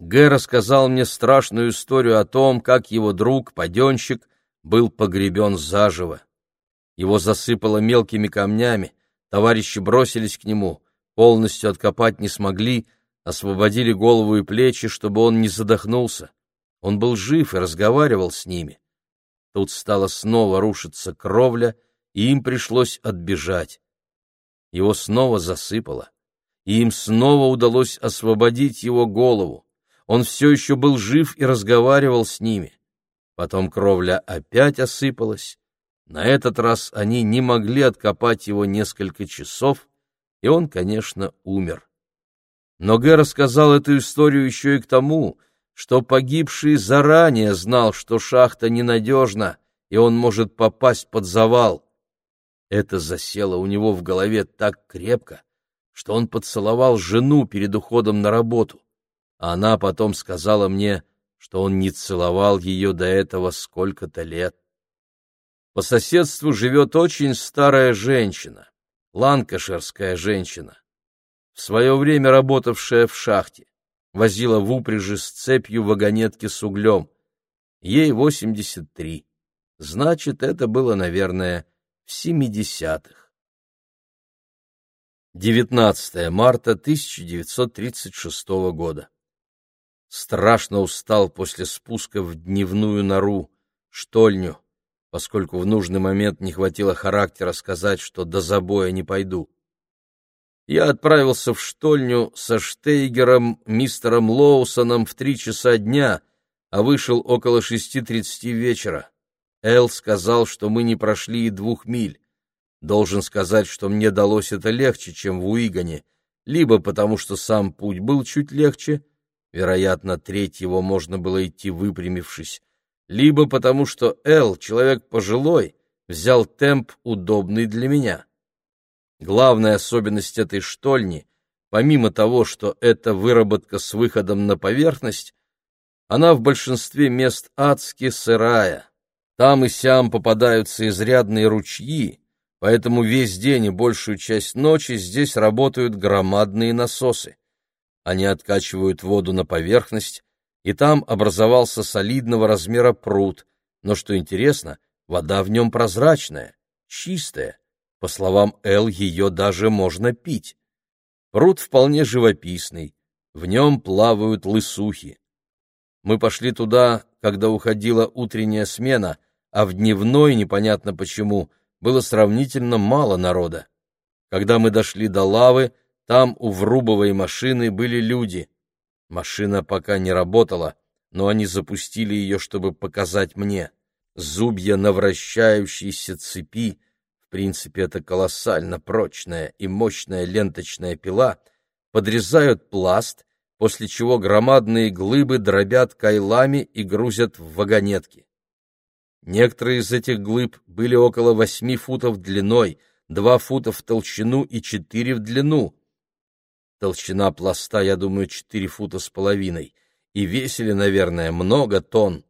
Г. рассказал мне страшную историю о том, как его друг, паденщик, был погребен заживо. Его засыпало мелкими камнями, товарищи бросились к нему, полностью откопать не смогли, освободили голову и плечи, чтобы он не задохнулся. Он был жив и разговаривал с ними. Тут стала снова рушиться кровля, и им пришлось отбежать. Его снова засыпало, и им снова удалось освободить его голову. Он все еще был жив и разговаривал с ними. Потом кровля опять осыпалась. На этот раз они не могли откопать его несколько часов, и он, конечно, умер. Но Гэ рассказал эту историю еще и к тому, что погибший заранее знал, что шахта ненадежна, и он может попасть под завал. Это засело у него в голове так крепко, что он поцеловал жену перед уходом на работу, а она потом сказала мне, что он не целовал ее до этого сколько-то лет. По соседству живет очень старая женщина, ланкаширская женщина, в свое время работавшая в шахте возила в упряжи с цепью вагонетки с углем. Ей 83. Значит, это было, наверное, в 70-х. 19 марта 1936 года. Страшно устал после спуска в дневную нору, штольню, поскольку в нужный момент не хватило характера сказать, что до забоя не пойду я отправился в штольню со Штейгером, мистером Лоусоном в три часа дня, а вышел около шести тридцати вечера. Эл сказал, что мы не прошли и двух миль. Должен сказать, что мне далось это легче, чем в Уигане, либо потому, что сам путь был чуть легче, вероятно, треть его можно было идти выпрямившись, либо потому, что Эл, человек пожилой, взял темп, удобный для меня. Главная особенность этой штольни, помимо того, что это выработка с выходом на поверхность, она в большинстве мест адски сырая. Там и сям попадаются изрядные ручьи, поэтому весь день и большую часть ночи здесь работают громадные насосы. Они откачивают воду на поверхность, и там образовался солидного размера пруд, но, что интересно, вода в нем прозрачная, чистая, по словам Эл, ее даже можно пить. Пруд вполне живописный, в нем плавают лысухи. Мы пошли туда, когда уходила утренняя смена, а в дневной, непонятно почему, было сравнительно мало народа. Когда мы дошли до лавы, там у врубовой машины были люди. Машина пока не работала, но они запустили ее, чтобы показать мне. Зубья на вращающейся цепи — принципе, это колоссально прочная и мощная ленточная пила, подрезают пласт, после чего громадные глыбы дробят кайлами и грузят в вагонетки. Некоторые из этих глыб были около восьми футов длиной, два фута в толщину и четыре в длину. Толщина пласта, я думаю, четыре фута с половиной, и весили, наверное, много тонн.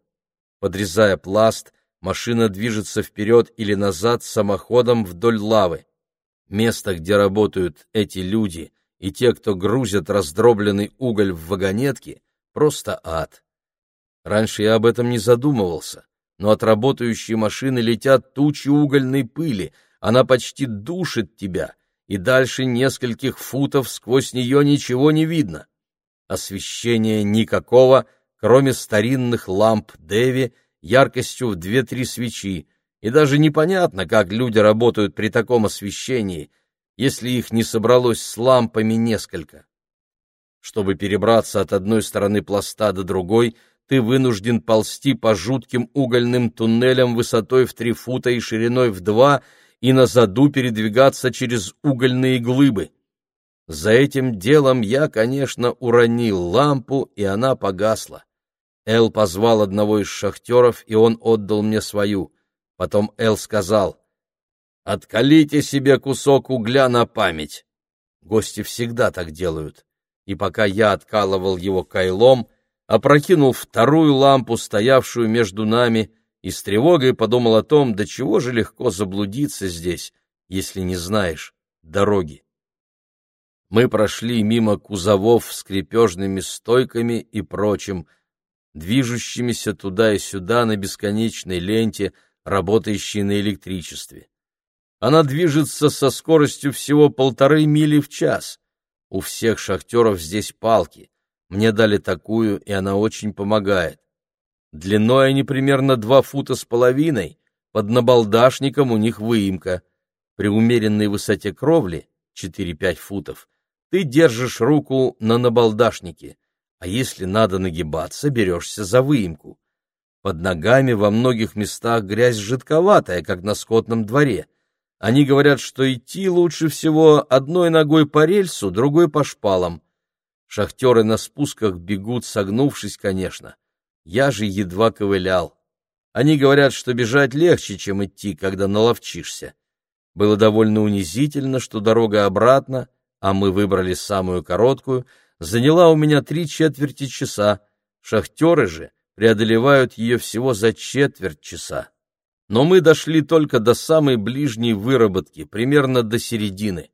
Подрезая пласт, машина движется вперед или назад самоходом вдоль лавы. Место, где работают эти люди, и те, кто грузят раздробленный уголь в вагонетки, просто ад. Раньше я об этом не задумывался, но от работающей машины летят тучи угольной пыли, она почти душит тебя, и дальше нескольких футов сквозь нее ничего не видно. Освещения никакого, кроме старинных ламп Деви яркостью в две-три свечи, и даже непонятно, как люди работают при таком освещении, если их не собралось с лампами несколько. Чтобы перебраться от одной стороны пласта до другой, ты вынужден ползти по жутким угольным туннелям высотой в три фута и шириной в два и на заду передвигаться через угольные глыбы. За этим делом я, конечно, уронил лампу, и она погасла. Эл позвал одного из шахтеров, и он отдал мне свою. Потом Эл сказал, «Откалите себе кусок угля на память». Гости всегда так делают. И пока я откалывал его кайлом, опрокинул вторую лампу, стоявшую между нами, и с тревогой подумал о том, до чего же легко заблудиться здесь, если не знаешь дороги. Мы прошли мимо кузовов с крепежными стойками и прочим, движущимися туда и сюда на бесконечной ленте, работающей на электричестве. Она движется со скоростью всего полторы мили в час. У всех шахтеров здесь палки. Мне дали такую, и она очень помогает. Длиной они примерно два фута с половиной, под набалдашником у них выемка. При умеренной высоте кровли, 4-5 футов, ты держишь руку на набалдашнике, а если надо нагибаться, берешься за выемку. Под ногами во многих местах грязь жидковатая, как на скотном дворе. Они говорят, что идти лучше всего одной ногой по рельсу, другой по шпалам. Шахтеры на спусках бегут, согнувшись, конечно. Я же едва ковылял. Они говорят, что бежать легче, чем идти, когда наловчишься. Было довольно унизительно, что дорога обратно, а мы выбрали самую короткую, заняла у меня три четверти часа. Шахтеры же преодолевают ее всего за четверть часа. Но мы дошли только до самой ближней выработки, примерно до середины.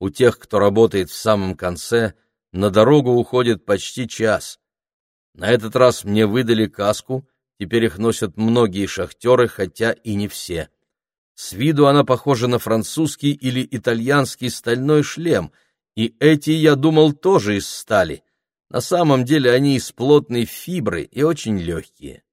У тех, кто работает в самом конце, на дорогу уходит почти час. На этот раз мне выдали каску, теперь их носят многие шахтеры, хотя и не все. С виду она похожа на французский или итальянский стальной шлем, и эти, я думал, тоже из стали. На самом деле они из плотной фибры и очень легкие.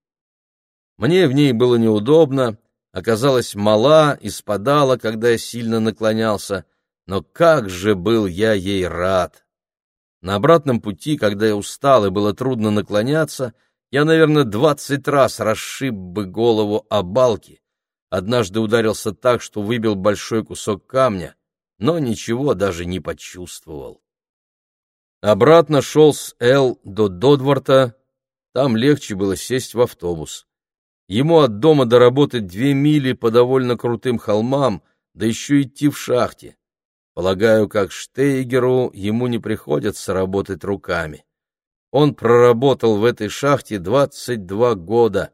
Мне в ней было неудобно, оказалась мала и спадала, когда я сильно наклонялся, но как же был я ей рад! На обратном пути, когда я устал и было трудно наклоняться, я, наверное, двадцать раз расшиб бы голову о балки, Однажды ударился так, что выбил большой кусок камня, но ничего даже не почувствовал. Обратно шел с Эл до Додворта, там легче было сесть в автобус. Ему от дома до работы две мили по довольно крутым холмам, да еще идти в шахте. Полагаю, как Штейгеру ему не приходится работать руками. Он проработал в этой шахте двадцать два года,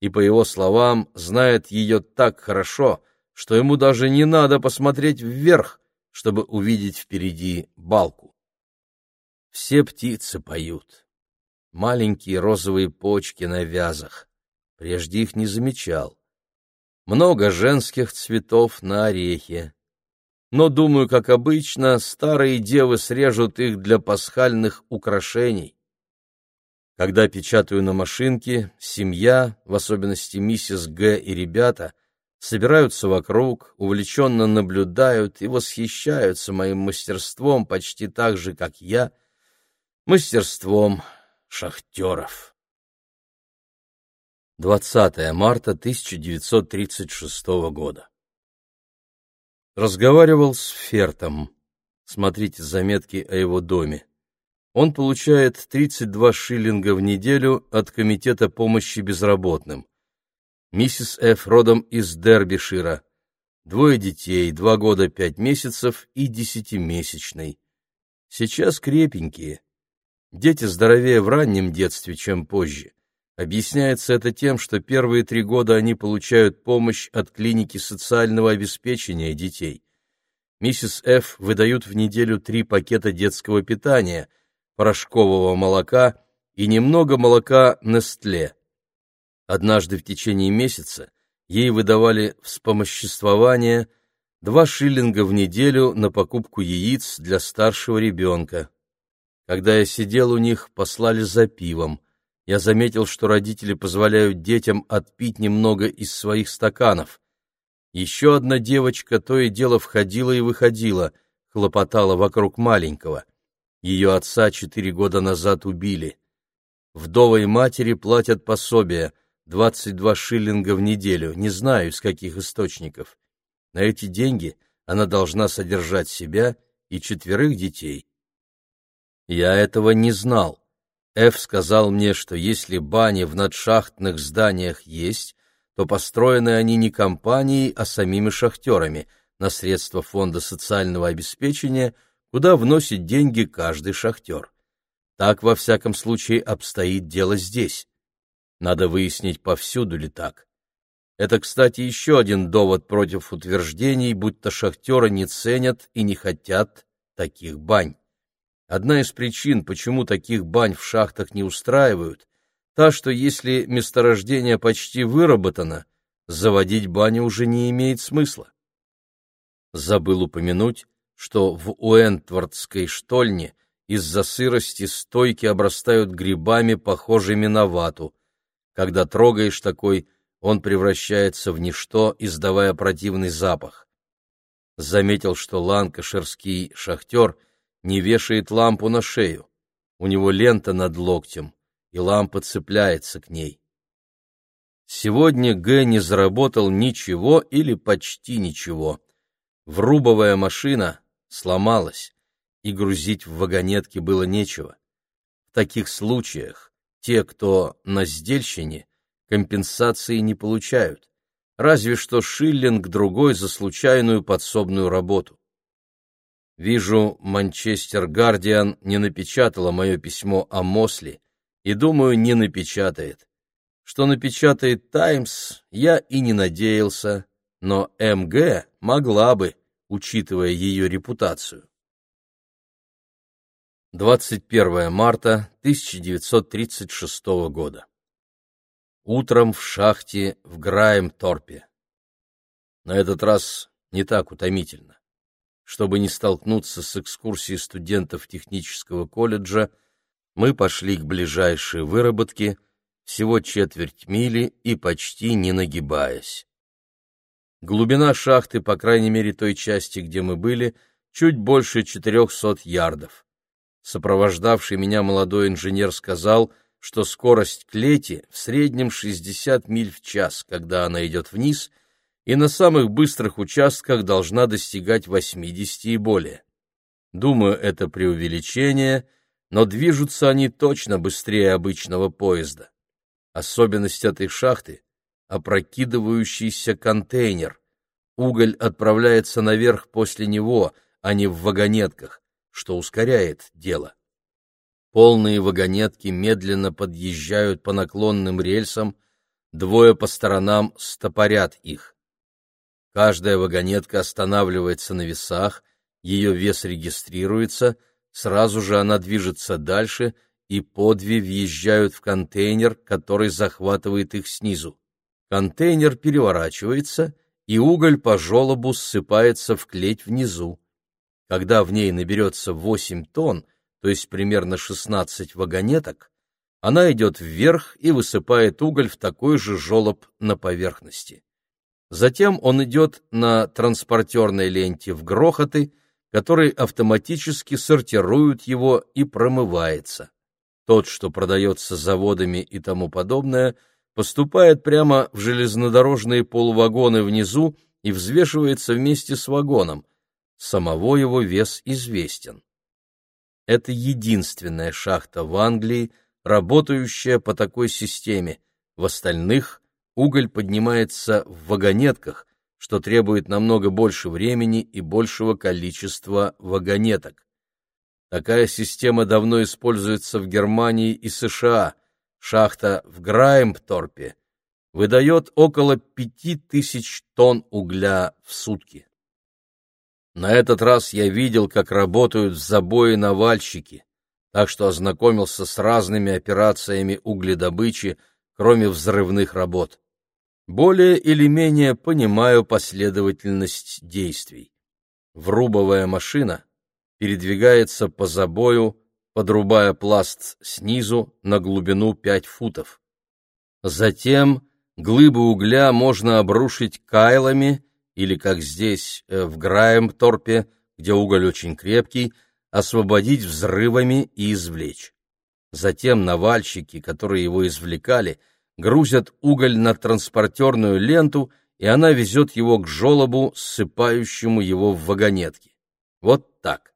и, по его словам, знает ее так хорошо, что ему даже не надо посмотреть вверх, чтобы увидеть впереди балку. Все птицы поют. Маленькие розовые почки на вязах. Прежде их не замечал. Много женских цветов на орехе. Но, думаю, как обычно, старые девы срежут их для пасхальных украшений. Когда печатаю на машинке, семья, в особенности миссис Г. и ребята, собираются вокруг, увлеченно наблюдают и восхищаются моим мастерством почти так же, как я, мастерством шахтеров. 20 марта 1936 года. Разговаривал с Фертом. Смотрите заметки о его доме он получает 32 шиллинга в неделю от Комитета помощи безработным. Миссис Ф. родом из Дербишира. Двое детей, два года пять месяцев и десятимесячный. Сейчас крепенькие. Дети здоровее в раннем детстве, чем позже. Объясняется это тем, что первые три года они получают помощь от клиники социального обеспечения детей. Миссис Ф. выдают в неделю три пакета детского питания – порошкового молока и немного молока Нестле. Однажды в течение месяца ей выдавали вспомоществование два шиллинга в неделю на покупку яиц для старшего ребенка. Когда я сидел у них, послали за пивом. Я заметил, что родители позволяют детям отпить немного из своих стаканов. Еще одна девочка то и дело входила и выходила, хлопотала вокруг маленького. Ее отца четыре года назад убили. Вдовой матери платят пособие, 22 шиллинга в неделю, не знаю, из каких источников. На эти деньги она должна содержать себя и четверых детей. Я этого не знал. Ф сказал мне, что если бани в надшахтных зданиях есть, то построены они не компанией, а самими шахтерами на средства Фонда социального обеспечения – куда вносит деньги каждый шахтер. Так, во всяком случае, обстоит дело здесь. Надо выяснить, повсюду ли так. Это, кстати, еще один довод против утверждений, будто шахтеры не ценят и не хотят таких бань. Одна из причин, почему таких бань в шахтах не устраивают, та, что если месторождение почти выработано, заводить баню уже не имеет смысла. Забыл упомянуть, что в Уэнтвардской штольне из-за сырости стойки обрастают грибами, похожими на вату. Когда трогаешь такой, он превращается в ничто, издавая противный запах. Заметил, что ланкаширский шахтер не вешает лампу на шею. У него лента над локтем, и лампа цепляется к ней. Сегодня Г не заработал ничего или почти ничего. Врубовая машина сломалась, и грузить в вагонетке было нечего. В таких случаях те, кто на сдельщине, компенсации не получают, разве что шиллинг другой за случайную подсобную работу. Вижу, Манчестер Гардиан не напечатала мое письмо о Мосли и, думаю, не напечатает. Что напечатает Таймс, я и не надеялся, но МГ могла бы, учитывая ее репутацию. 21 марта 1936 года. Утром в шахте в Граем-Торпе. На этот раз не так утомительно. Чтобы не столкнуться с экскурсией студентов технического колледжа, мы пошли к ближайшей выработке, всего четверть мили и почти не нагибаясь. Глубина шахты, по крайней мере той части, где мы были, чуть больше 400 ярдов. Сопровождавший меня молодой инженер сказал, что скорость клети в среднем 60 миль в час, когда она идет вниз, и на самых быстрых участках должна достигать 80 и более. Думаю, это преувеличение, но движутся они точно быстрее обычного поезда. Особенность этой шахты — опрокидывающийся контейнер. Уголь отправляется наверх после него, а не в вагонетках, что ускоряет дело. Полные вагонетки медленно подъезжают по наклонным рельсам, двое по сторонам стопорят их. Каждая вагонетка останавливается на весах, ее вес регистрируется, сразу же она движется дальше, и по две въезжают в контейнер, который захватывает их снизу. Контейнер переворачивается, и уголь по желобу ссыпается в клеть внизу. Когда в ней наберется 8 тонн, то есть примерно 16 вагонеток, она идет вверх и высыпает уголь в такой же желоб на поверхности. Затем он идет на транспортерной ленте в грохоты, которые автоматически сортируют его и промывается. Тот, что продается заводами и тому подобное, поступает прямо в железнодорожные полувагоны внизу и взвешивается вместе с вагоном, самого его вес известен. Это единственная шахта в Англии, работающая по такой системе. В остальных уголь поднимается в вагонетках, что требует намного больше времени и большего количества вагонеток. Такая система давно используется в Германии и США. Шахта в Граймпторпе выдает около 5000 тонн угля в сутки. На этот раз я видел, как работают в забое навальщики, так что ознакомился с разными операциями угледобычи, кроме взрывных работ. Более или менее понимаю последовательность действий. Врубовая машина передвигается по забою, подрубая пласт снизу на глубину 5 футов. Затем глыбы угля можно обрушить кайлами или, как здесь, э, в Граем-торпе, где уголь очень крепкий, освободить взрывами и извлечь. Затем навальщики, которые его извлекали, грузят уголь на транспортерную ленту, и она везет его к желобу, ссыпающему его в вагонетки. Вот так.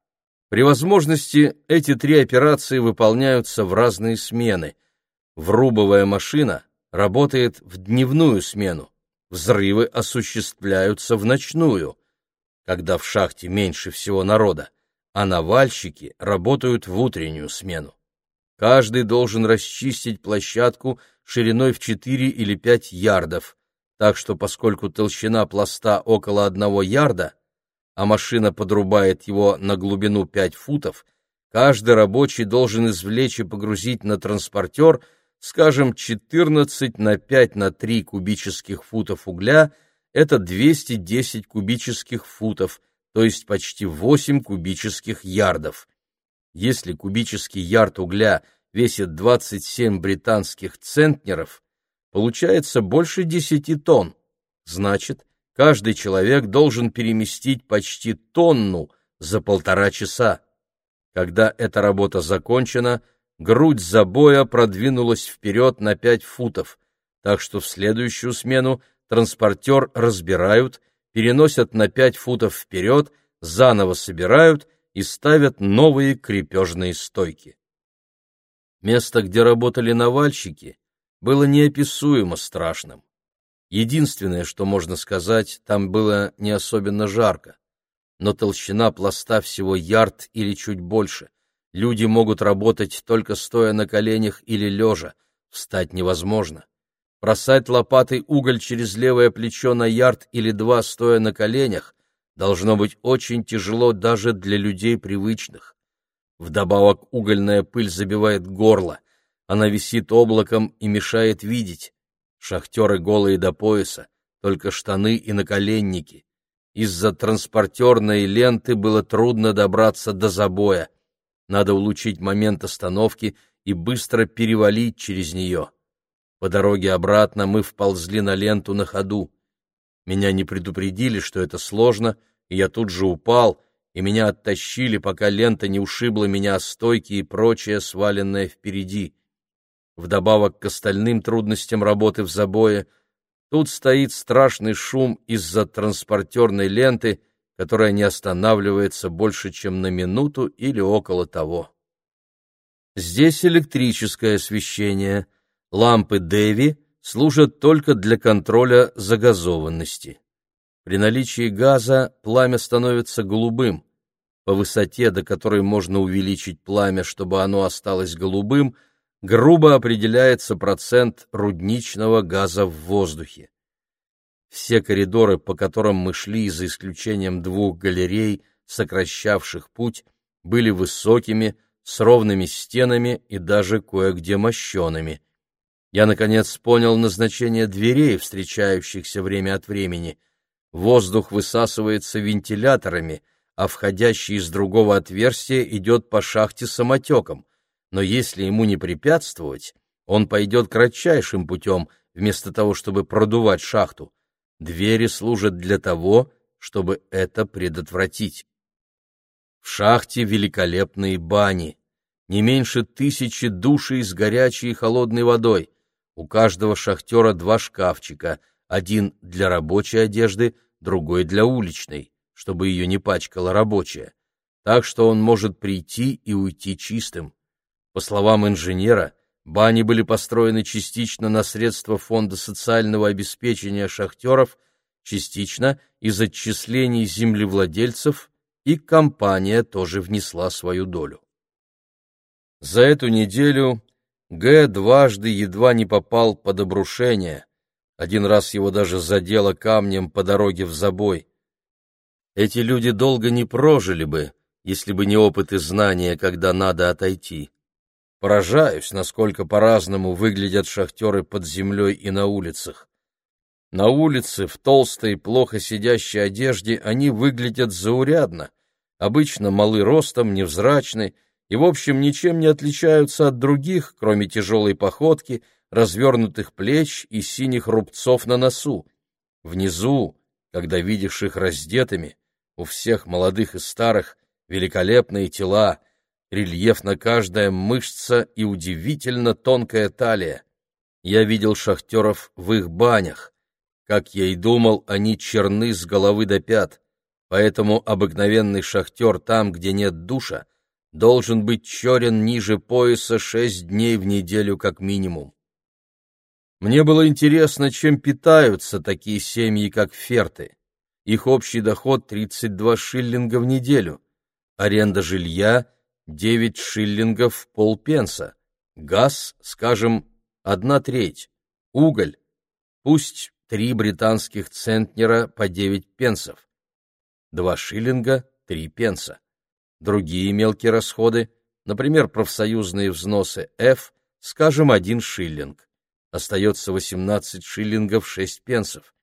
При возможности эти три операции выполняются в разные смены. Врубовая машина работает в дневную смену, взрывы осуществляются в ночную, когда в шахте меньше всего народа, а навальщики работают в утреннюю смену. Каждый должен расчистить площадку шириной в 4 или 5 ярдов, так что поскольку толщина пласта около одного ярда, а машина подрубает его на глубину 5 футов, каждый рабочий должен извлечь и погрузить на транспортер, скажем, 14 на 5 на 3 кубических футов угля, это 210 кубических футов, то есть почти 8 кубических ярдов. Если кубический ярд угля весит 27 британских центнеров, получается больше 10 тонн. Значит, каждый человек должен переместить почти тонну за полтора часа. Когда эта работа закончена, грудь забоя продвинулась вперед на 5 футов, так что в следующую смену транспортер разбирают, переносят на 5 футов вперед, заново собирают и ставят новые крепежные стойки. Место, где работали навальщики, было неописуемо страшным. Единственное, что можно сказать, там было не особенно жарко. Но толщина пласта всего ярд или чуть больше. Люди могут работать только стоя на коленях или лежа. Встать невозможно. Бросать лопатой уголь через левое плечо на ярд или два, стоя на коленях, должно быть очень тяжело даже для людей привычных. Вдобавок угольная пыль забивает горло. Она висит облаком и мешает видеть. Шахтеры голые до пояса, только штаны и наколенники. Из-за транспортерной ленты было трудно добраться до забоя. Надо улучшить момент остановки и быстро перевалить через нее. По дороге обратно мы вползли на ленту на ходу. Меня не предупредили, что это сложно, и я тут же упал, и меня оттащили, пока лента не ушибла меня о стойки и прочее, сваленное впереди. Вдобавок к остальным трудностям работы в забое, тут стоит страшный шум из-за транспортерной ленты, которая не останавливается больше, чем на минуту или около того. Здесь электрическое освещение, лампы Дэви служат только для контроля загазованности. При наличии газа пламя становится голубым. По высоте, до которой можно увеличить пламя, чтобы оно осталось голубым, грубо определяется процент рудничного газа в воздухе. Все коридоры, по которым мы шли, за исключением двух галерей, сокращавших путь, были высокими, с ровными стенами и даже кое-где мощеными. Я, наконец, понял назначение дверей, встречающихся время от времени. Воздух высасывается вентиляторами, а входящий из другого отверстия идет по шахте самотеком но если ему не препятствовать, он пойдет кратчайшим путем, вместо того, чтобы продувать шахту. Двери служат для того, чтобы это предотвратить. В шахте великолепные бани, не меньше тысячи душей с горячей и холодной водой. У каждого шахтера два шкафчика, один для рабочей одежды, другой для уличной, чтобы ее не пачкала рабочая. Так что он может прийти и уйти чистым. По словам инженера, бани были построены частично на средства Фонда социального обеспечения шахтеров, частично из отчислений землевладельцев, и компания тоже внесла свою долю. За эту неделю Г дважды едва не попал под обрушение, один раз его даже задело камнем по дороге в забой. Эти люди долго не прожили бы, если бы не опыт и знания, когда надо отойти. Поражаюсь, насколько по-разному выглядят шахтеры под землей и на улицах. На улице, в толстой, плохо сидящей одежде, они выглядят заурядно, обычно малы ростом, невзрачны и, в общем, ничем не отличаются от других, кроме тяжелой походки, развернутых плеч и синих рубцов на носу. Внизу, когда видишь их раздетыми, у всех молодых и старых великолепные тела, рельефна каждая мышца и удивительно тонкая талия. Я видел шахтеров в их банях. Как я и думал, они черны с головы до пят, поэтому обыкновенный шахтер там, где нет душа, должен быть черен ниже пояса шесть дней в неделю как минимум. Мне было интересно, чем питаются такие семьи, как ферты. Их общий доход 32 шиллинга в неделю. Аренда жилья девять шиллингов полпенса, газ, скажем, одна треть, уголь, пусть три британских центнера по девять пенсов. 2 шиллинга 3 пенса. Другие мелкие расходы, например, профсоюзные взносы F, скажем, 1 шиллинг. Остается 18 шиллингов 6 пенсов.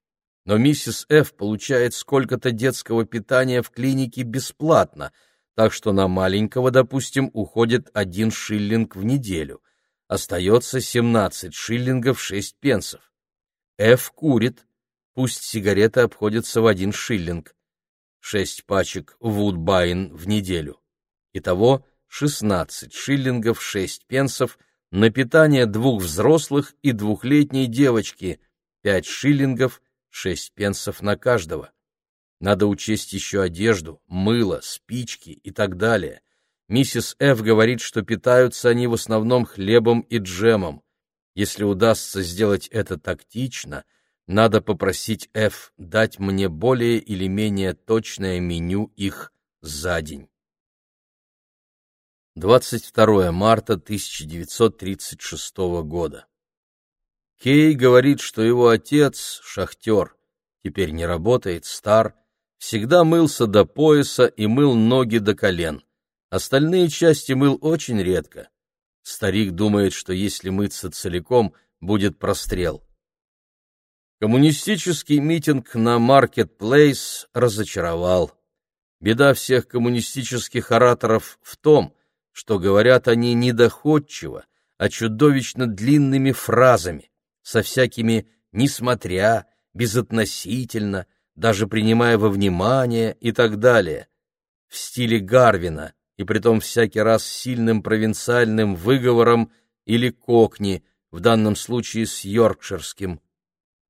Но миссис F получает сколько-то детского питания в клинике бесплатно, так что на маленького, допустим, уходит 1 шиллинг в неделю. Остается 17 шиллингов 6 пенсов. F курит, пусть сигареты обходятся в 1 шиллинг. 6 пачек Вудбайн в неделю. Итого 16 шиллингов 6 пенсов на питание двух взрослых и двухлетней девочки, 5 шиллингов 6 пенсов на каждого. Надо учесть еще одежду, мыло, спички и так далее. Миссис Ф. говорит, что питаются они в основном хлебом и джемом. Если удастся сделать это тактично, надо попросить Ф. дать мне более или менее точное меню их за день. 22 марта 1936 года. Кей говорит, что его отец, шахтер, теперь не работает, стар, всегда мылся до пояса и мыл ноги до колен. Остальные части мыл очень редко. Старик думает, что если мыться целиком, будет прострел. Коммунистический митинг на Маркет-Плейс разочаровал. Беда всех коммунистических ораторов в том, что говорят они недоходчиво, а чудовищно длинными фразами, со всякими «несмотря», «безотносительно», даже принимая во внимание и так далее, в стиле Гарвина, и притом всякий раз сильным провинциальным выговором или кокни, в данном случае с йоркширским.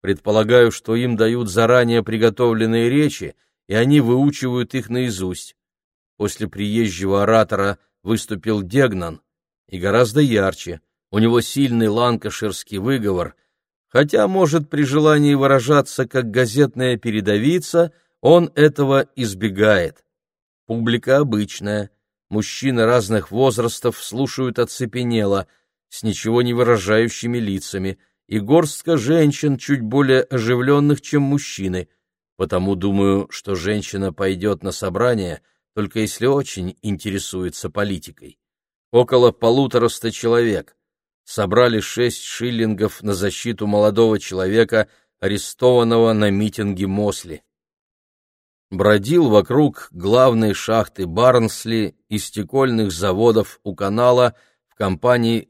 Предполагаю, что им дают заранее приготовленные речи, и они выучивают их наизусть. После приезжего оратора – выступил Дегнан, и гораздо ярче. У него сильный ланкаширский выговор, хотя, может, при желании выражаться как газетная передовица, он этого избегает. Публика обычная, мужчины разных возрастов слушают оцепенело, с ничего не выражающими лицами, и горстка женщин чуть более оживленных, чем мужчины, потому думаю, что женщина пойдет на собрание — только если очень интересуется политикой. Около полутораста человек. Собрали шесть шиллингов на защиту молодого человека, арестованного на митинге Мосли. Бродил вокруг главной шахты Барнсли и стекольных заводов у канала в компании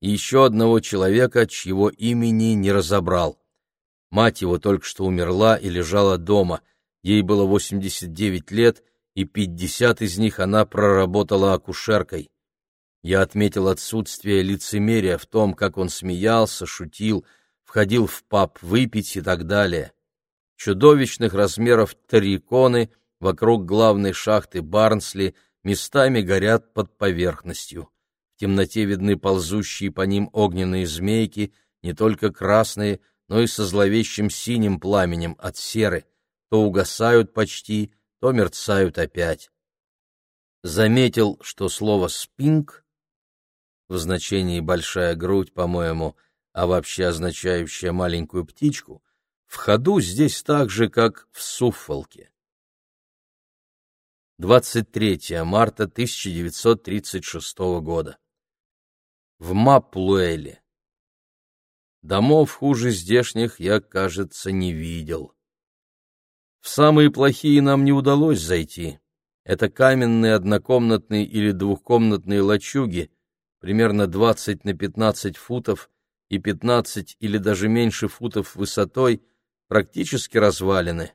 и еще одного человека, чьего имени не разобрал. Мать его только что умерла и лежала дома. Ей было 89 лет, и пятьдесят из них она проработала акушеркой. Я отметил отсутствие лицемерия в том, как он смеялся, шутил, входил в паб выпить и так далее. Чудовищных размеров тариконы вокруг главной шахты Барнсли местами горят под поверхностью. В темноте видны ползущие по ним огненные змейки, не только красные, но и со зловещим синим пламенем от серы, то угасают почти, то мерцают опять. Заметил, что слово «спинг» в значении «большая грудь», по-моему, а вообще означающее «маленькую птичку», в ходу здесь так же, как в Суффолке. 23 марта 1936 года. В Маплуэле. Домов хуже здешних я, кажется, не видел. В самые плохие нам не удалось зайти. Это каменные однокомнатные или двухкомнатные лачуги, примерно 20 на 15 футов и 15 или даже меньше футов высотой, практически развалины.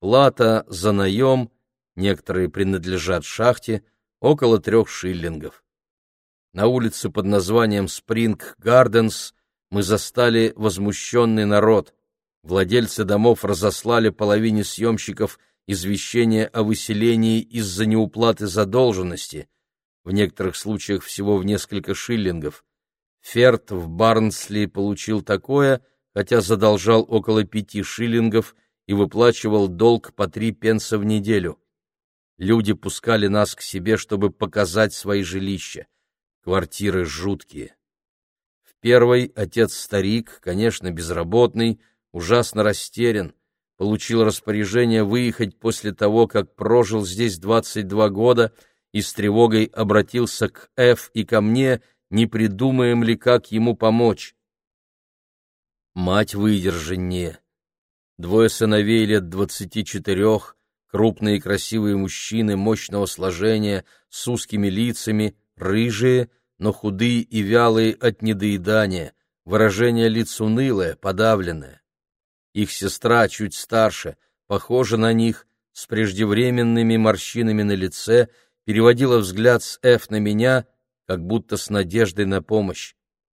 Плата за наем, некоторые принадлежат шахте, около трех шиллингов. На улице под названием Спринг Гарденс мы застали возмущенный народ. Владельцы домов разослали половине съемщиков извещение о выселении из-за неуплаты задолженности, в некоторых случаях всего в несколько шиллингов. Ферт в Барнсли получил такое, хотя задолжал около пяти шиллингов и выплачивал долг по три пенса в неделю. Люди пускали нас к себе, чтобы показать свои жилища. Квартиры жуткие. В первой отец-старик, конечно, безработный, ужасно растерян. получил распоряжение выехать после того, как прожил здесь 22 года и с тревогой обратился к Ф и ко мне, не придумаем ли, как ему помочь. Мать выдержаннее. Двое сыновей лет двадцати четырех, крупные красивые мужчины мощного сложения, с узкими лицами, рыжие, но худые и вялые от недоедания, выражение лиц унылое, подавленное. Их сестра чуть старше, похожа на них, с преждевременными морщинами на лице, переводила взгляд с Ф на меня, как будто с надеждой на помощь.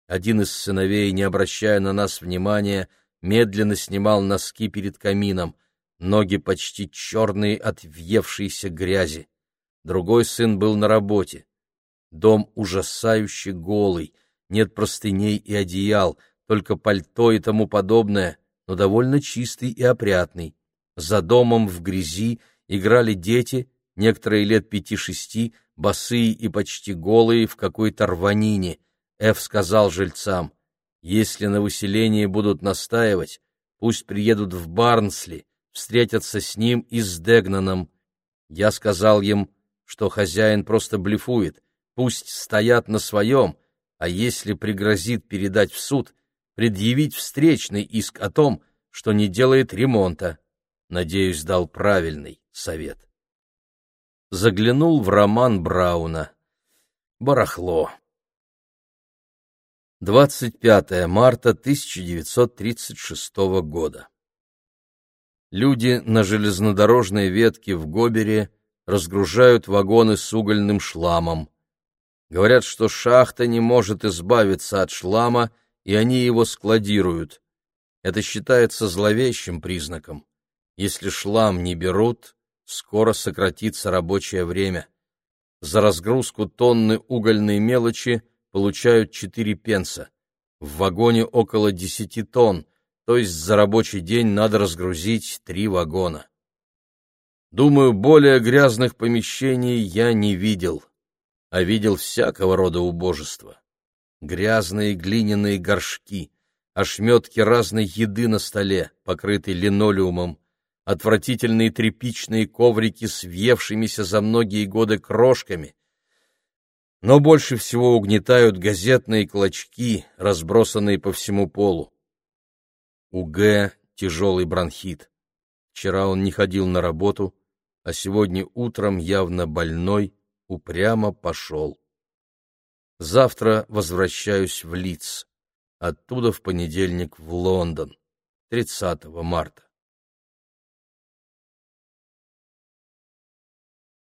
Один из сыновей, не обращая на нас внимания, медленно снимал носки перед камином, ноги почти черные от въевшейся грязи. Другой сын был на работе. Дом ужасающе голый, нет простыней и одеял, только пальто и тому подобное, но довольно чистый и опрятный. За домом в грязи играли дети, некоторые лет пяти-шести, босые и почти голые в какой-то рванине. Эф сказал жильцам, если на выселении будут настаивать, пусть приедут в Барнсли, встретятся с ним и с Дегнаном. Я сказал им, что хозяин просто блефует, пусть стоят на своем, а если пригрозит передать в суд, предъявить встречный иск о том, что не делает ремонта. Надеюсь, дал правильный совет. Заглянул в роман Брауна. Барахло. 25 марта 1936 года. Люди на железнодорожной ветке в Гобере разгружают вагоны с угольным шламом. Говорят, что шахта не может избавиться от шлама, и они его складируют. Это считается зловещим признаком. Если шлам не берут, скоро сократится рабочее время. За разгрузку тонны угольной мелочи получают 4 пенса. В вагоне около 10 тонн, то есть за рабочий день надо разгрузить три вагона. Думаю, более грязных помещений я не видел а видел всякого рода убожество. Грязные глиняные горшки, ошметки разной еды на столе, покрытые линолеумом, отвратительные тряпичные коврики с въевшимися за многие годы крошками. Но больше всего угнетают газетные клочки, разбросанные по всему полу. У Г тяжелый бронхит. Вчера он не ходил на работу, а сегодня утром явно больной, упрямо пошел. Завтра возвращаюсь в Лидс, оттуда в понедельник в Лондон, 30 марта.